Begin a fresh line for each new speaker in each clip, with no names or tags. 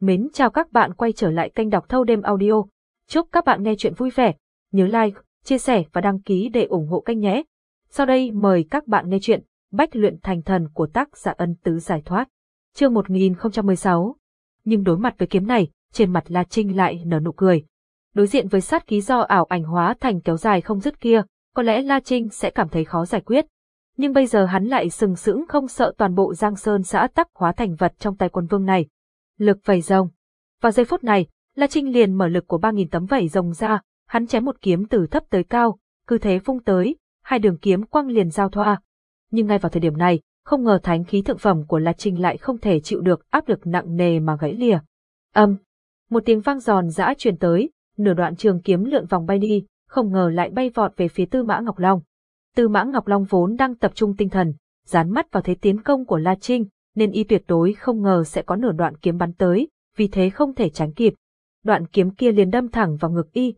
Mến chào các bạn quay trở lại kênh đọc thâu đêm audio. Chúc các bạn nghe chuyện vui vẻ. Nhớ like, chia sẻ và đăng ký để ủng hộ kênh nhé. Sau đây mời các bạn nghe chuyện Bách luyện thành thần của tác giả ân tứ giải thoát. Chương 1016 Nhưng đối mặt với kiếm này, trên mặt La Trinh lại nở nụ cười. Đối diện với sát ký do ảo ảnh hóa thành kéo dài không dứt kia, có lẽ La Trinh sẽ cảm thấy khó giải quyết. Nhưng bây giờ hắn lại sừng sững không sợ toàn bộ Giang Sơn xã tắc hóa thành vật trong tay quân vương này lực vảy rồng. Vào giây phút này, La Trinh liền mở lực của 3.000 tấm vảy rồng ra, hắn chém một kiếm từ thấp tới cao, cứ thế phung tới, hai đường kiếm quang liền giao thoa. Nhưng ngay vào thời điểm này, không ngờ thánh khí thượng phẩm của La Trinh lại không thể chịu được áp lực nặng nề mà gãy lìa. Âm, một tiếng vang giòn giã truyền tới, nửa đoạn trường kiếm lượn vòng bay đi, không ngờ lại bay vọt về phía Tư Mã Ngọc Long. Tư Mã Ngọc Long vốn đang tập trung tinh thần, dán mắt vào thế tiến công của La Trinh, nên y tuyệt đối không ngờ sẽ có nửa đoạn kiếm bắn tới, vì thế không thể tránh kịp. Đoạn kiếm kia liền đâm thẳng vào ngực y.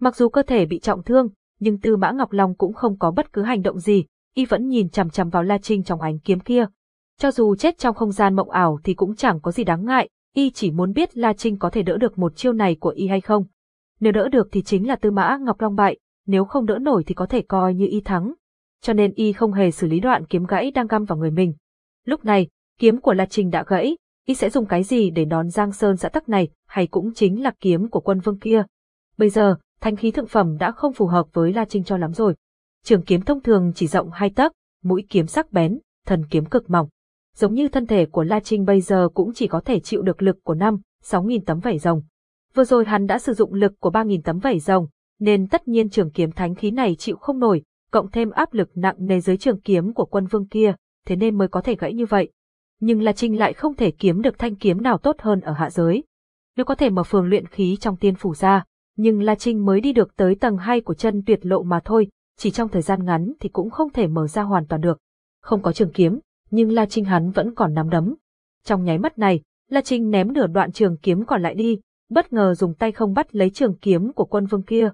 Mặc dù cơ thể bị trọng thương, nhưng Tư Mã Ngọc Long cũng không có bất cứ hành động gì, y vẫn nhìn chằm chằm vào La Trinh trong ánh kiếm kia. Cho dù chết trong không gian mộng ảo thì cũng chẳng có gì đáng ngại, y chỉ muốn biết La Trinh có thể đỡ được một chiêu này của y hay không. Nếu đỡ được thì chính là Tư Mã Ngọc Long bại, nếu không đỡ nổi thì có thể coi như y thắng. Cho nên y không hề xử lý đoạn kiếm gãy đang găm vào người mình. Lúc này, Kiếm của La Trình đã gãy, y sẽ dùng cái gì để đón Giang Sơn xã tắc này, hay cũng chính là kiếm của quân vương kia. Bây giờ, thanh khí thượng phẩm đã không phù hợp với La Trinh cho lắm rồi. Trường kiếm thông thường chỉ rộng hai tấc, mũi kiếm sắc bén, thần kiếm cực mỏng. Giống như thân thể của La Trinh bây giờ cũng chỉ có thể chịu được lực của năm, sáu nghìn tấm vảy rồng. Vừa rồi hắn đã sử dụng lực của ba nghìn tấm vảy rồng, nên tất nhiên trường kiếm thánh khí này chịu không nổi, cộng thêm áp lực nặng nề dưới trường kiếm của quân vương kia, thế nên mới có thể gãy như vậy nhưng La Trinh lại không thể kiếm được thanh kiếm nào tốt hơn ở hạ giới. Nếu có thể mở phường luyện khí trong tiên phủ ra, nhưng La Trinh mới đi được tới tầng 2 của chân tuyệt lộ mà thôi, chỉ trong thời gian ngắn thì cũng không thể mở ra hoàn toàn được. Không có trường kiếm, nhưng La Trinh hắn vẫn còn nắm đấm. Trong nháy mắt này, La Trinh ném nửa đoạn trường kiếm còn lại đi, bất ngờ dùng tay không bắt lấy trường kiếm của quân vương kia.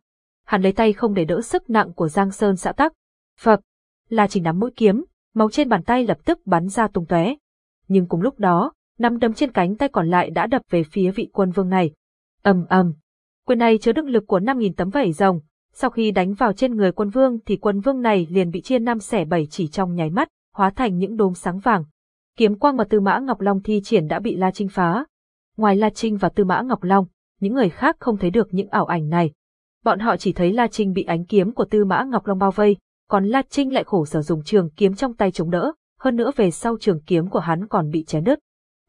Hắn lấy tay không để đỡ sức nặng của Giang Sơn xã tắc. Phập, La Trinh nắm mũi kiếm, máu trên bàn tay lập tức bắn ra tung tóe nhưng cùng lúc đó, năm đấm trên cánh tay còn lại đã đập về phía vị quân vương này. ầm ầm, quyền này chứa đựng lực của 5.000 tấm vảy rồng. Sau khi đánh vào trên người quân vương thì quân vương này liền bị chia năm xẻ bảy chỉ trong nháy mắt, hóa thành những đốm sáng vàng. Kiếm quang mà Tư Mã Ngọc Long thi triển đã bị La Trinh phá. Ngoài La Trinh và Tư Mã Ngọc Long, những người khác không thấy được những ảo ảnh này. Bọn họ chỉ thấy La Trinh bị ánh kiếm của Tư Mã Ngọc Long bao vây, còn La Trinh lại khổ sở dùng trường kiếm trong tay chống đỡ, hơn nữa về sau trường kiếm của hắn còn bị chém đứt.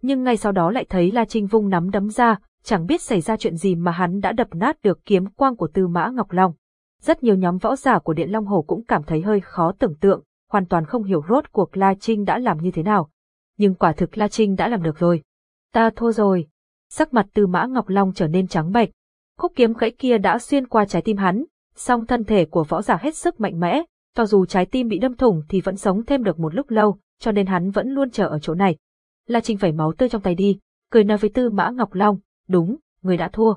Nhưng ngay sau đó lại thấy La Trinh vung nắm đấm ra, chẳng biết xảy ra chuyện gì mà hắn đã đập nát được kiếm quang của Tư Mã Ngọc Long. Rất nhiều nhóm võ giả của Điện Long Hồ cũng cảm thấy hơi khó tưởng tượng, hoàn toàn không hiểu rốt cuộc La Trinh đã làm như thế nào. Nhưng quả thực La Trinh đã làm được rồi. Ta thua rồi. Sắc mặt Tư Mã Ngọc Long trở nên trắng bệch. Khúc kiếm gãy kia đã xuyên qua trái tim hắn, song thân thể của võ giả hết sức mạnh mẽ, cho dù trái tim bị đâm thủng thì vẫn sống thêm được một lúc lâu, cho nên hắn vẫn luôn chờ ở chỗ này. La Trinh phải máu tươi trong tay đi, cười nói với Tư Mã Ngọc Long, đúng, người đã thua.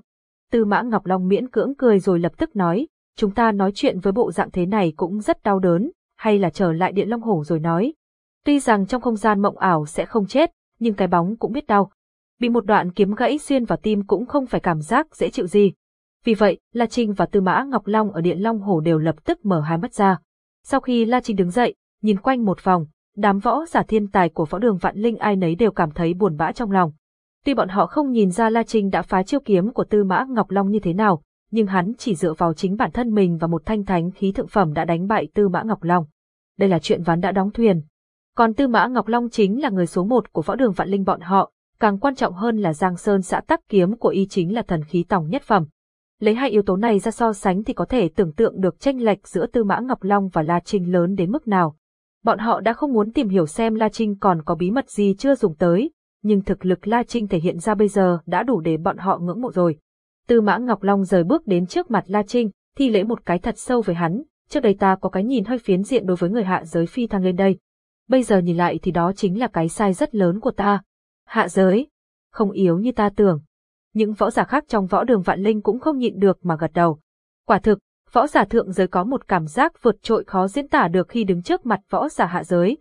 Tư Mã Ngọc Long miễn cưỡng cười rồi lập tức nói, chúng ta nói chuyện với bộ dạng thế này cũng rất đau đớn, hay là trở lại Điện Long Hổ rồi nói. Tuy rằng trong không gian mộng ảo sẽ không chết, nhưng cái bóng cũng biết đau. Bị một đoạn kiếm gãy xuyên vào tim cũng không phải cảm giác dễ chịu gì. Vì vậy, La Trinh và Tư Mã Ngọc Long ở Điện Long Hổ đều lập tức mở hai mắt ra. Sau khi La Trinh đứng dậy, nhìn quanh một vòng, đám võ giả thiên tài của võ đường vạn linh ai nấy đều cảm thấy buồn bã trong lòng. Tuy bọn họ không nhìn ra La Trinh đã phá chiêu kiếm của Tư Mã Ngọc Long như thế nào, nhưng hắn chỉ dựa vào chính bản thân mình và một thanh thánh khí thượng phẩm đã đánh bại Tư Mã Ngọc Long. Đây là chuyện ván đã đóng thuyền. Còn Tư Mã Ngọc Long chính là người số một của võ đường vạn linh bọn họ, càng quan trọng hơn là Giang Sơn xã tắc kiếm của y chính là thần khí tòng nhất phẩm. Lấy hai yếu tố này ra so sánh thì có thể tưởng tượng được tranh lệch giữa Tư Mã Ngọc Long và La Trinh lớn đến mức nào. Bọn họ đã không muốn tìm hiểu xem La Trinh còn có bí mật gì chưa dùng tới, nhưng thực lực La Trinh thể hiện ra bây giờ đã đủ để bọn họ ngưỡng mộ rồi. Tư Mã Ngọc Long rời bước đến trước mặt La Trinh, thi lễ một cái thật sâu với hắn, trước đây ta có cái nhìn hơi phiến diện đối với người hạ giới phi thăng lên đây. Bây giờ nhìn lại thì đó chính là cái sai rất lớn của ta. Hạ giới, không yếu như ta tưởng. Những võ giả khác trong võ đường vạn linh cũng không nhịn được mà gật đầu. Quả thực, võ giả thượng giới có một cảm giác vượt trội khó diễn tả được khi đứng trước mặt võ giả hạ giới.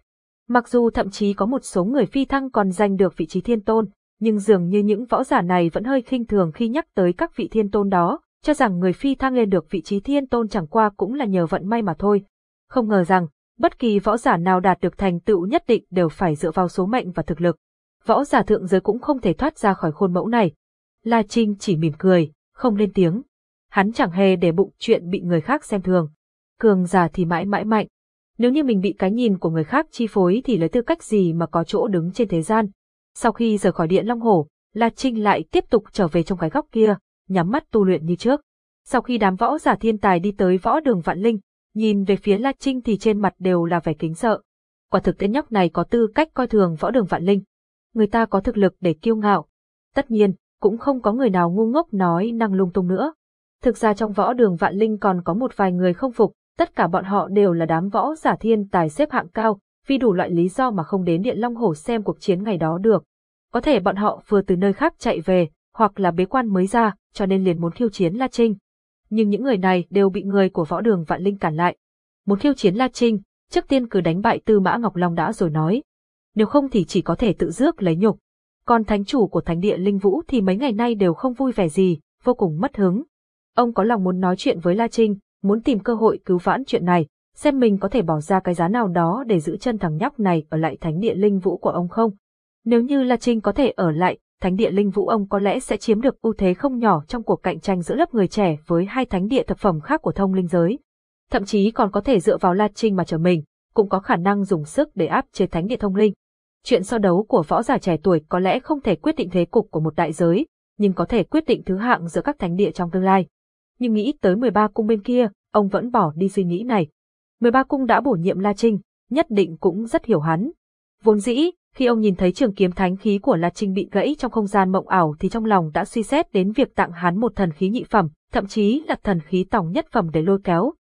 Mặc dù thậm chí có một số người phi thăng còn giành được vị trí thiên tôn, nhưng dường như những võ giả này vẫn hơi khinh thường khi nhắc tới các vị thiên tôn đó, cho rằng người phi thăng lên được vị trí thiên tôn chẳng qua cũng là nhờ vận may mà thôi. Không ngờ rằng, bất kỳ võ giả nào đạt được thành tựu nhất định đều phải dựa vào số mệnh và thực lực. Võ giả thượng giới cũng không thể thoát ra khỏi khuôn mẫu này. La Trinh chỉ mỉm cười, không lên tiếng. Hắn chẳng hề để bụng chuyện bị người khác xem thường. Cường giả thì mãi mãi mạnh. Nếu như mình bị cái nhìn của người khác chi phối thì lấy tư cách gì mà có chỗ đứng trên thế gian. Sau khi rời khỏi điện Long Hổ, La Trinh lại tiếp tục trở về trong cái góc kia, nhắm mắt tu luyện như trước. Sau khi đám võ giả thiên tài đi tới võ đường Vạn Linh, nhìn về phía La Trinh thì trên mặt đều là vẻ kính sợ. Quả thực tên nhóc này có tư cách coi thường võ đường Vạn Linh. Người ta có thực lực để kiêu ngạo. Tất nhiên, cũng không có người nào ngu ngốc nói năng lung tung nữa. Thực ra trong võ đường Vạn Linh còn có một vài người không phục, tất cả bọn họ đều là đám võ giả thiên tài xếp hạng cao, vì đủ loại lý do mà không đến Điện Long Hổ xem cuộc chiến ngày đó được. Có thể bọn họ vừa từ nơi khác chạy về, hoặc là bế quan mới ra, cho nên liền muốn khiêu chiến La Trinh. Nhưng những người này đều bị người của võ đường Vạn Linh cản lại. Muốn khiêu chiến La Trinh, trước tiên cứ đánh bại Tư Mã Ngọc Long đã rồi nói. Nếu không thì chỉ có thể tự rước lấy nhục. Còn thánh chủ của thánh địa Linh Vũ thì mấy ngày nay đều không vui vẻ gì, vô cùng mất hứng. Ông có lòng muốn nói chuyện với La Trinh, muốn tìm cơ hội cứu vãn chuyện này, xem mình có thể bỏ ra cái giá nào đó để giữ chân thằng nhóc này ở lại thánh địa Linh Vũ của ông không. Nếu như La Trinh có thể ở lại, thánh địa linh vũ ông có lẽ sẽ chiếm được ưu thế không nhỏ trong cuộc cạnh tranh giữa lớp người trẻ với hai thánh địa thập phẩm khác của thông linh giới. Thậm chí còn có thể dựa vào La Trinh mà trở mình, cũng có khả năng dùng sức để áp chế thánh địa thông linh. Chuyện so đấu của võ giả trẻ tuổi có lẽ không thể quyết định thế cục của một đại giới, nhưng có thể quyết định thứ hạng giữa các thánh địa trong tương lai. Nhưng nghĩ tới 13 cung bên kia, ông vẫn bỏ đi suy nghĩ này. 13 cung đã bổ nhiệm La Trinh, nhất định cũng rất hiểu hắn. Vốn dĩ, khi ông nhìn thấy trường kiếm thánh khí của La Trinh bị gãy trong không gian mộng ảo thì trong lòng đã suy xét đến việc tặng hắn một thần khí nhị phẩm, thậm chí là thần khí tổng nhất phẩm để lôi kéo.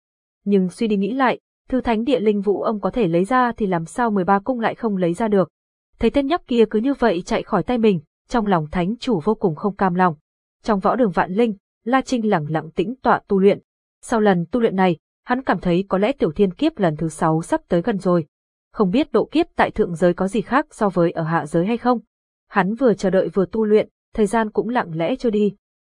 Nhưng suy đi nghĩ lại, thư thánh địa linh vũ ông có thể lấy ra thì làm sao 13 cung lại không lấy ra được. Thấy tên nhóc kia cứ như vậy chạy khỏi tay mình, trong lòng thánh chủ vô cùng không cam lòng. Trong võ đường vạn linh, La Trinh lặng lặng tĩnh tọa tu luyện. Sau lần tu luyện này, hắn cảm thấy có lẽ tiểu thiên kiếp lần thứ sáu sắp tới gần rồi không biết độ kiếp tại thượng giới có gì khác so với ở hạ giới hay không. Hắn vừa chờ đợi vừa tu luyện, thời gian cũng lặng lẽ trôi đi.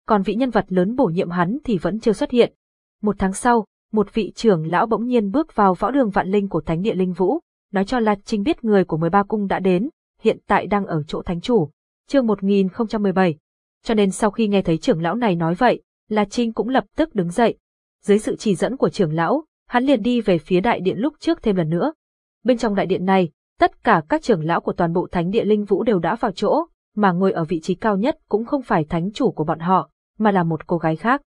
Còn vị nhân vật lớn bổ nhiệm hắn thì vẫn chưa xuất hiện. Một tháng sau, một vị trưởng lão bỗng nhiên bước vào võ đường vạn linh của Thánh địa Linh Vũ, nói cho La Trinh biết người của 13 cung đã đến, hiện tại đang ở chỗ thánh chủ. Chương 1017. Cho nên sau khi nghe thấy trưởng lão này nói vậy, La Trinh cũng lập tức đứng dậy. Dưới sự chỉ dẫn của trưởng lão, hắn liền đi về phía đại điện lúc trước thêm lần nữa, Bên trong đại điện này, tất cả các trưởng lão của toàn bộ thánh địa linh vũ đều đã vào chỗ, mà ngồi ở vị trí cao nhất cũng không phải thánh chủ của bọn họ, mà là một cô gái khác.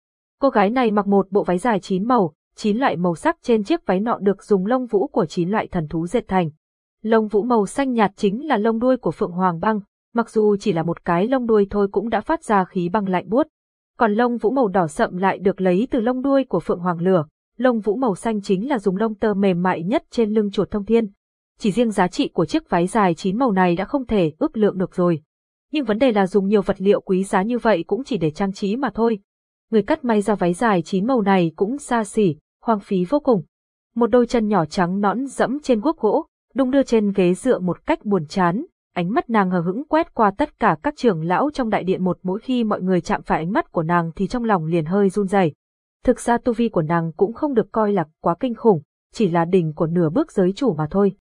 Cô gái này mặc một bộ váy dài chín màu, chín loại màu sắc trên chiếc váy nọ được dùng lông vũ của chín loại thần thú dệt thành. Lông vũ màu xanh nhạt chính là lông đuôi của Phượng Hoàng băng, mặc dù chỉ là một cái lông đuôi thôi cũng đã phát ra khí băng lạnh buốt. Còn lông vũ màu đỏ sậm lại được lấy từ lông đuôi của Phượng Hoàng lửa, lông vũ màu xanh chính là dùng lông tơ mềm mại nhất trên lưng chuột thông thiên. Chỉ riêng giá trị của chiếc váy dài chín màu này đã không thể ước lượng được rồi. Nhưng vấn đề là dùng nhiều vật liệu quý giá như vậy cũng chỉ để trang trí mà thôi. Người cắt may ra váy dài chín màu này cũng xa xỉ, hoang phí vô cùng. Một đôi chân nhỏ trắng nõn dẫm trên guốc gỗ, đung đưa trên ghế dựa một cách buồn chán, ánh mắt nàng hờ hững quét qua tất cả các trưởng lão trong đại điện một mỗi khi mọi người chạm phải ánh mắt của nàng thì trong lòng liền hơi run rẩy. Thực ra tu vi của nàng cũng không được coi là quá kinh khủng, chỉ là đỉnh của nửa bước giới chủ mà thôi.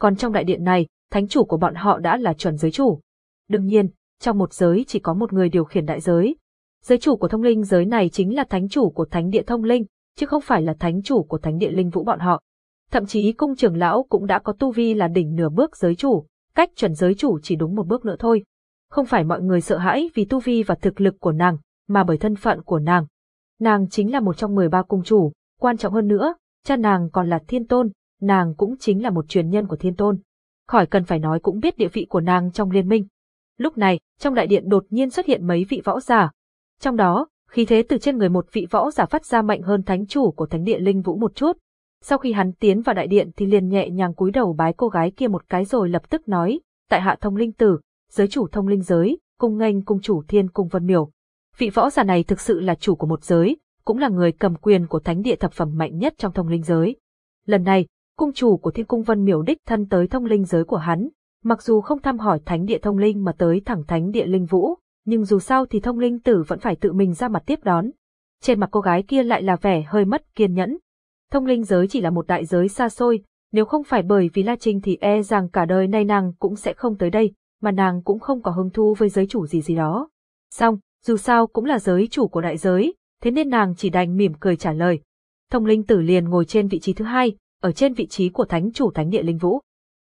Còn trong đại điện này, thánh chủ của bọn họ đã là chuẩn giới chủ. Đương nhiên, trong một giới chỉ có một người điều khiển đại giới. Giới chủ của thông linh giới này chính là thánh chủ của thánh địa thông linh, chứ không phải là thánh chủ của thánh địa linh vũ bọn họ. Thậm chí cung trưởng lão cũng đã có tu vi là đỉnh nửa bước giới chủ, cách chuẩn giới chủ chỉ đúng một bước nữa thôi. Không phải mọi người sợ hãi vì tu vi và thực lực của nàng, mà bởi thân phận của nàng, Nàng chính là một trong 13 cung chủ, quan trọng hơn nữa, cha nàng còn là thiên tôn, nàng cũng chính là một truyền nhân của thiên tôn. Khỏi cần phải nói cũng biết địa vị của nàng trong liên minh. Lúc này, trong đại điện đột nhiên xuất hiện mấy vị võ giả. Trong đó, khí thế từ trên người một vị võ giả phát ra mạnh hơn thánh chủ của thánh địa linh vũ một chút. Sau khi hắn tiến vào đại điện thì liền nhẹ nhàng cúi đầu bái cô gái kia một cái rồi lập tức nói, tại hạ thông linh tử, giới chủ thông linh giới, cung nghênh cung chủ thiên cung vân miểu. Vị võ giả này thực sự là chủ của một giới, cũng là người cầm quyền của thánh địa thập phẩm mạnh nhất trong thông linh giới. Lần này, cung chủ của thiên cung vân miểu đích thân tới thông linh giới của hắn, Mặc dù không thăm hỏi thánh địa thông linh mà tới thẳng thánh địa linh vũ, nhưng dù sao thì thông linh tử vẫn phải tự mình ra mặt tiếp đón. Trên mặt cô gái kia lại là vẻ hơi mất kiên nhẫn. Thông linh giới chỉ là một đại giới xa xôi, nếu không phải bởi vì La Trinh thì e rằng cả đời nay nàng cũng sẽ không tới đây, mà nàng cũng không có hứng thú với giới chủ gì gì đó. Xong, dù sao cũng là giới chủ của đại giới, thế nên nàng chỉ đành mỉm cười trả lời. Thông linh tử liền ngồi trên vị trí thứ hai, ở trên vị trí của thánh chủ thánh địa linh vũ.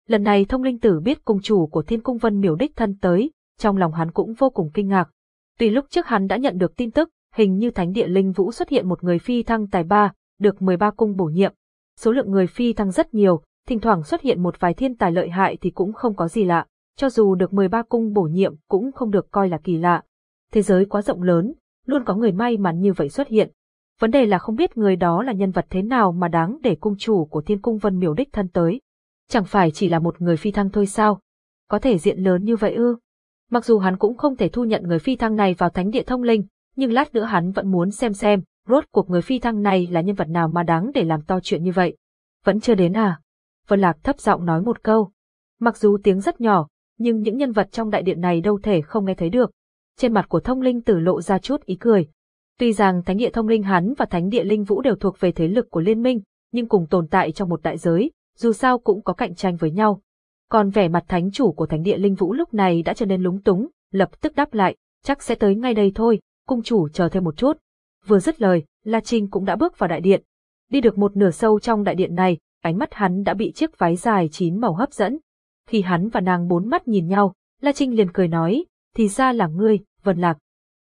Lần này thông linh tử biết cung chủ của thiên cung vân miểu đích thân tới, trong lòng hắn cũng vô cùng kinh ngạc. Tuy lúc trước hắn đã nhận được tin tức, hình như thánh địa linh vũ xuất hiện một người phi thăng tài ba, được 13 cung bổ nhiệm. Số lượng người phi thăng rất nhiều, thỉnh thoảng xuất hiện một vài thiên tài lợi hại thì cũng không có gì lạ, cho dù được 13 cung bổ nhiệm cũng không được coi là kỳ lạ. Thế giới quá rộng lớn, luôn có người may mắn như vậy xuất hiện. Vấn đề là không biết người đó là nhân vật thế nào mà đáng để cung chủ của thiên cung vân miểu đích thân tới. Chẳng phải chỉ là một người phi thăng thôi sao? Có thể diện lớn như vậy ư? Mặc dù hắn cũng không thể thu nhận người phi thăng này vào thánh địa thông linh, nhưng lát nữa hắn vẫn muốn xem xem, rốt cuộc người phi thăng này là nhân vật nào mà đáng để làm to chuyện như vậy. Vẫn chưa đến à? Vân Lạc thấp giọng nói một câu. Mặc dù tiếng rất nhỏ, nhưng những nhân vật trong đại điện này đâu thể không nghe thấy được. Trên mặt của thông linh tử lộ ra chút ý cười. Tuy rằng thánh địa thông linh hắn và thánh địa linh vũ đều thuộc về thế lực của liên minh, nhưng cùng tồn tại trong một đại giới, dù sao cũng có cạnh tranh với nhau. Còn vẻ mặt thánh chủ của thánh địa linh vũ lúc này đã trở nên lúng túng, lập tức đáp lại, chắc sẽ tới ngay đây thôi, cung chủ chờ thêm một chút. Vừa dứt lời, La Trinh cũng đã bước vào đại điện. Đi được một nửa sâu trong đại điện này, ánh mắt hắn đã bị chiếc váy dài chín màu hấp dẫn. Khi hắn và nàng bốn mắt nhìn nhau, La Trinh liền cười nói, thì ra là ngươi, Vân Lạc.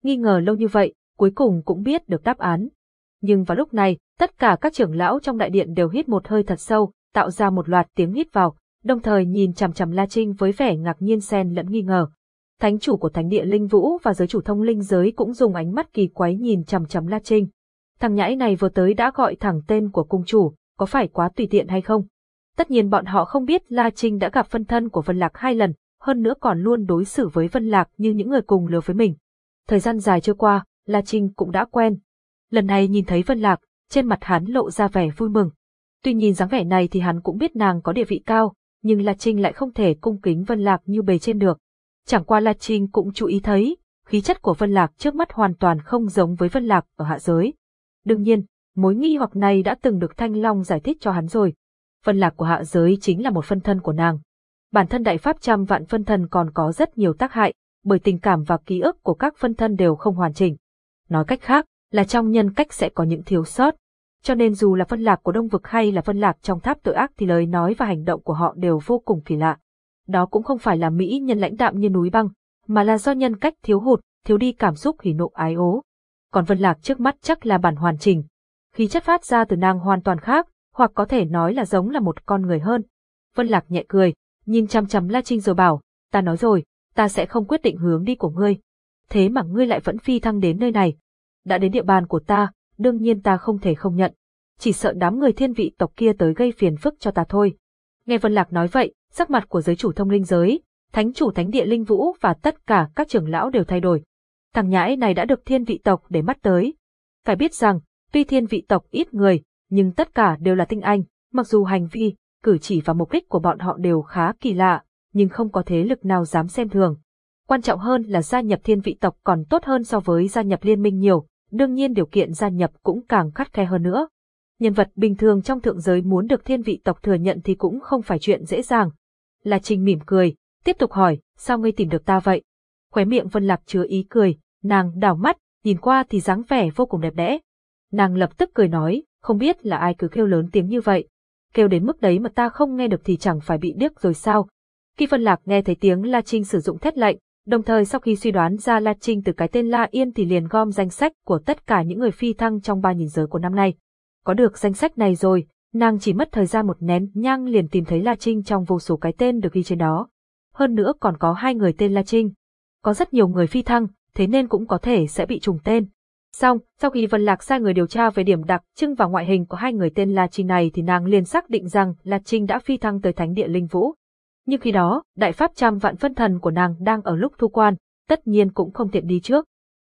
Nghi ngờ lâu như vậy, cuối cùng cũng biết được đáp án. Nhưng vào lúc này, tất cả các trưởng lão trong đại điện đều hít một hơi thật sâu, tạo ra một loạt tiếng hít vào, đồng thời nhìn chằm chằm La Trinh với vẻ ngạc nhiên xen lẫn nghi ngờ. Thánh chủ của thánh địa linh vũ và giới chủ thông linh giới cũng dùng ánh mắt kỳ quái nhìn chằm chằm La Trinh. Thằng nhãi này vừa tới đã gọi thẳng tên của cung chủ, có phải quá tùy tiện hay không? Tất nhiên bọn họ không biết La Trinh đã gặp phân thân của Vân Lạc hai lần, hơn nữa còn luôn đối xử với Vân Lạc như những người cùng lứa với mình. Thời gian dài trôi qua, La Trinh cũng đã quen. Lần này nhìn thấy Vân Lạc, trên mặt hắn lộ ra vẻ vui mừng. Tuy nhìn dáng vẻ này thì hắn cũng biết nàng có địa vị cao, nhưng La Trinh lại không thể cung kính Vân Lạc như bề trên được. Chẳng qua La Trinh cũng chú ý thấy, khí chất của Vân Lạc trước mắt hoàn toàn không giống với Vân Lạc ở hạ giới. Đương nhiên, mối nghi hoặc này đã từng được Thanh Long giải thích cho hắn rồi. Vân Lạc của hạ giới chính là một phân thân của nàng. Bản thân đại pháp trăm vạn phân thân còn có rất nhiều tác hại, bởi tình cảm và ký ức của các phân thân đều không hoàn chỉnh. Nói cách khác, là trong nhân cách sẽ có những thiếu sót, cho nên dù là phân lạc của đông vực hay là phân lạc trong tháp tội ác thì lời nói và hành động của họ đều vô cùng kỳ lạ. Đó cũng không phải là Mỹ nhân lãnh đạm như núi băng, mà là do nhân cách thiếu hụt, thiếu đi cảm xúc hỉ nộ ái ố. Còn Vân Lạc trước mắt chắc là bản hoàn chỉnh. Khí chất phát ra từ nàng hoàn toàn khác, hoặc có thể nói là giống là một con người hơn. Vân Lạc nhẹ cười, nhìn chăm chăm La Trinh rồi bảo, ta nói rồi, ta sẽ không quyết định hướng đi của ngươi. Thế mà ngươi lại vẫn phi thăng đến nơi này. Đã đến địa bàn của ta, đương nhiên ta không thể không nhận. Chỉ sợ đám người thiên vị tộc kia tới gây phiền phức cho ta thôi. Nghe Vân Lạc nói vậy, sắc mặt của giới chủ thông linh giới, thánh chủ thánh địa linh vũ và tất cả các trưởng lão đều thay đổi. Thằng nhãi này đã được thiên vị tộc để mắt tới. Phải biết rằng, tuy thiên vị tộc ít người, nhưng tất cả đều là tinh anh, mặc dù hành vi, cử chỉ và mục đích của bọn họ đều khá kỳ lạ, nhưng không có thế lực nào dám xem thường. Quan trọng hơn là gia nhập thiên vị tộc còn tốt hơn so với gia nhập liên minh nhiều, đương nhiên điều kiện gia nhập cũng càng khắt khe hơn nữa. Nhân vật bình thường trong thượng giới muốn được thiên vị tộc thừa nhận thì cũng không phải chuyện dễ dàng. La Trinh mỉm cười, tiếp tục hỏi, sao ngươi tìm được ta vậy? Khóe miệng Vân Lạc chứa ý cười, nàng đảo mắt, nhìn qua thì dáng vẻ vô cùng đẹp đẽ. Nàng lập tức cười nói, không biết là ai cứ kêu lớn tiếng như vậy. Kêu đến mức đấy mà ta không nghe được thì chẳng phải bị điếc rồi sao? Khi Vân Lạc nghe thấy tiếng La Trinh sử dụng thét lệnh, Đồng thời sau khi suy đoán ra La Trinh từ cái tên La Yên thì liền gom danh sách của tất cả những người phi thăng trong ba nhìn giới của năm nay. Có được danh sách này rồi, nàng chỉ mất thời gian một nén nhang liền tìm thấy La Trinh trong vô số cái tên được ghi trên đó. Hơn nữa còn có hai người tên La Trinh. Có rất nhiều người phi thăng, thế nên cũng có thể sẽ bị trùng tên. Xong, sau khi Vân Lạc sai người điều tra về điểm đặc trưng và ngoại hình của hai người tên La Trinh này thì nàng liền xác định rằng La Trinh đã phi thăng tới Thánh địa Linh Vũ. Nhưng khi đó, đại pháp trăm vạn phân thần của nàng đang ở lúc thu quan, tất nhiên cũng không tiện đi trước.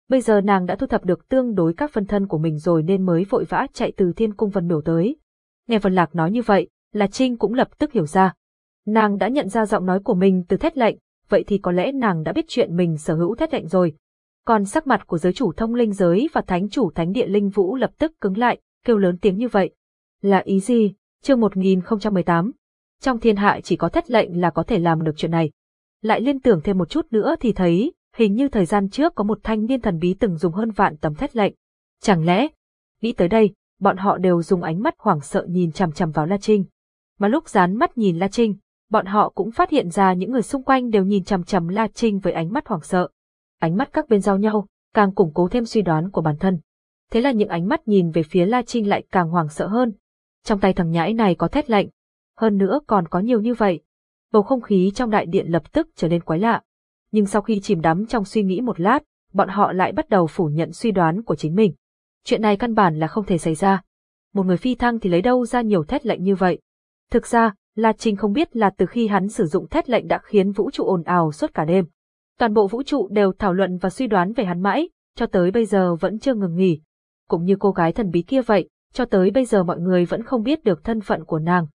Bây giờ nàng đã thu thập được tương đối các phân thân của mình rồi nên mới vội vã chạy từ thiên cung vân biểu tới. Nghe Vân Lạc nói như vậy, là Trinh cũng lập tức hiểu ra. Nàng đã nhận ra giọng nói của mình từ thét lệnh, vậy thì có lẽ nàng đã biết chuyện mình sở hữu thét lệnh rồi. Còn sắc mặt của giới chủ thông linh giới và thánh chủ thánh địa linh vũ lập tức cứng lại, kêu lớn tiếng như vậy. Là ý gì? Chương 1018. Trong thiên hạ chỉ có thét lệnh là có thể làm được chuyện này. Lại liên tưởng thêm một chút nữa thì thấy, hình như thời gian trước có một thanh niên thần bí từng dùng hơn vạn tấm thét lệnh. Chẳng lẽ? Nghĩ tới đây, bọn họ đều dùng ánh mắt hoảng sợ nhìn chằm chằm vào La Trinh. Mà lúc dán mắt nhìn La Trinh, bọn họ cũng phát hiện ra những người xung quanh đều nhìn chằm chằm La Trinh với ánh mắt hoảng sợ. Ánh mắt các bên giao nhau, càng củng cố thêm suy đoán của bản thân. Thế là những ánh mắt nhìn về phía La Trinh lại càng hoảng sợ hơn. Trong tay thằng nhãi này có thét lệnh. Hơn nữa còn có nhiều như vậy. Bầu không khí trong đại điện lập tức trở nên quái lạ. Nhưng sau khi chìm đắm trong suy nghĩ một lát, bọn họ lại bắt đầu phủ nhận suy đoán của chính mình. Chuyện này căn bản là không thể xảy ra. Một người phi thăng thì lấy đâu ra nhiều thét lệnh như vậy. Thực ra, La Trinh không biết là từ khi hắn sử dụng thét lệnh đã khiến vũ trụ ồn ào suốt cả đêm. Toàn bộ vũ trụ đều thảo luận và suy đoán về hắn mãi, cho tới bây giờ vẫn chưa ngừng nghỉ. Cũng như cô gái thần bí kia vậy, cho tới bây giờ mọi người vẫn không biết được thân phận của nàng.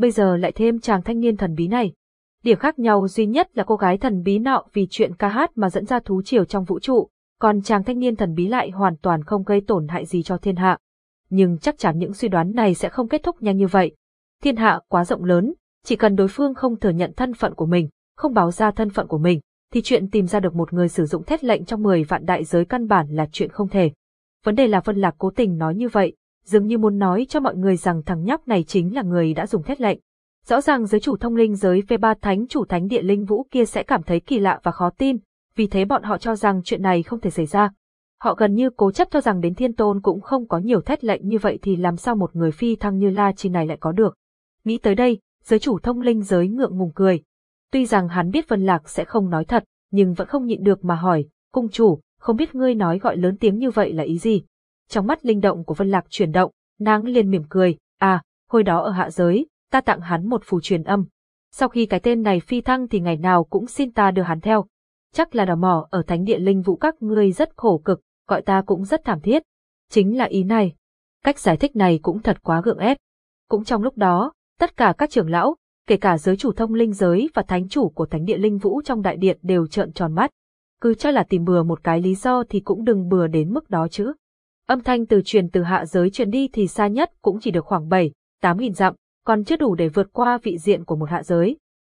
Bây giờ lại thêm chàng thanh niên thần bí này. Điểm khác nhau duy nhất là cô gái thần bí nọ vì chuyện ca hát mà dẫn ra thú triều trong vũ trụ, còn chàng thanh niên thần bí lại hoàn toàn không gây tổn hại gì cho thiên hạ. Nhưng chắc chắn những suy đoán này sẽ không kết thúc nhanh như vậy. Thiên hạ quá rộng lớn, chỉ cần đối phương không thừa nhận thân phận của mình, không báo ra thân phận của mình, thì chuyện tìm ra được một người sử dụng thét lệnh trong 10 vạn đại giới căn bản là chuyện không thể. Vấn đề là Vân Lạc cố tình nói như vậy, dường như muốn nói cho mọi người rằng thằng nhóc này chính là người đã dùng thét lệnh. Rõ ràng giới chủ thông linh giới V3 thánh chủ thánh địa linh vũ kia sẽ cảm thấy kỳ lạ và khó tin, vì thế bọn họ cho rằng chuyện này không thể xảy ra. Họ gần như cố chấp cho rằng đến thiên tôn cũng không có nhiều thét lệnh như vậy thì làm sao một người phi thăng như La Chi này lại có được. Nghĩ tới đây, giới chủ thông linh giới ngượng ngùng cười. Tuy rằng hắn biết Vân Lạc sẽ không nói thật, nhưng vẫn không nhịn được mà hỏi, cung chủ, không biết ngươi nói gọi lớn tiếng như vậy là ý gì? Trong mắt linh động của Vân Lạc chuyển động, nàng liền mỉm cười, à, hồi đó ở hạ giới, ta tặng hắn một phù truyền âm. Sau khi cái tên này phi thăng thì ngày nào cũng xin ta đưa hắn theo. Chắc là đào mỏ ở thánh địa linh vũ các ngươi rất khổ cực, gọi ta cũng rất thảm thiết. Chính là ý này. Cách giải thích này cũng thật quá gượng ép. Cũng trong lúc đó, tất cả các trưởng lão, kể cả giới chủ thông linh giới và thánh chủ của thánh địa linh vũ trong đại điện đều trợn tròn mắt. Cứ cho là tìm bừa một cái lý do thì cũng đừng bừa đến mức đó chứ. Âm thanh từ truyền từ hạ giới truyền đi thì xa nhất cũng chỉ được khoảng 7, 8 nghìn dặm, còn chưa đủ để vượt qua vị diện của một hạ giới.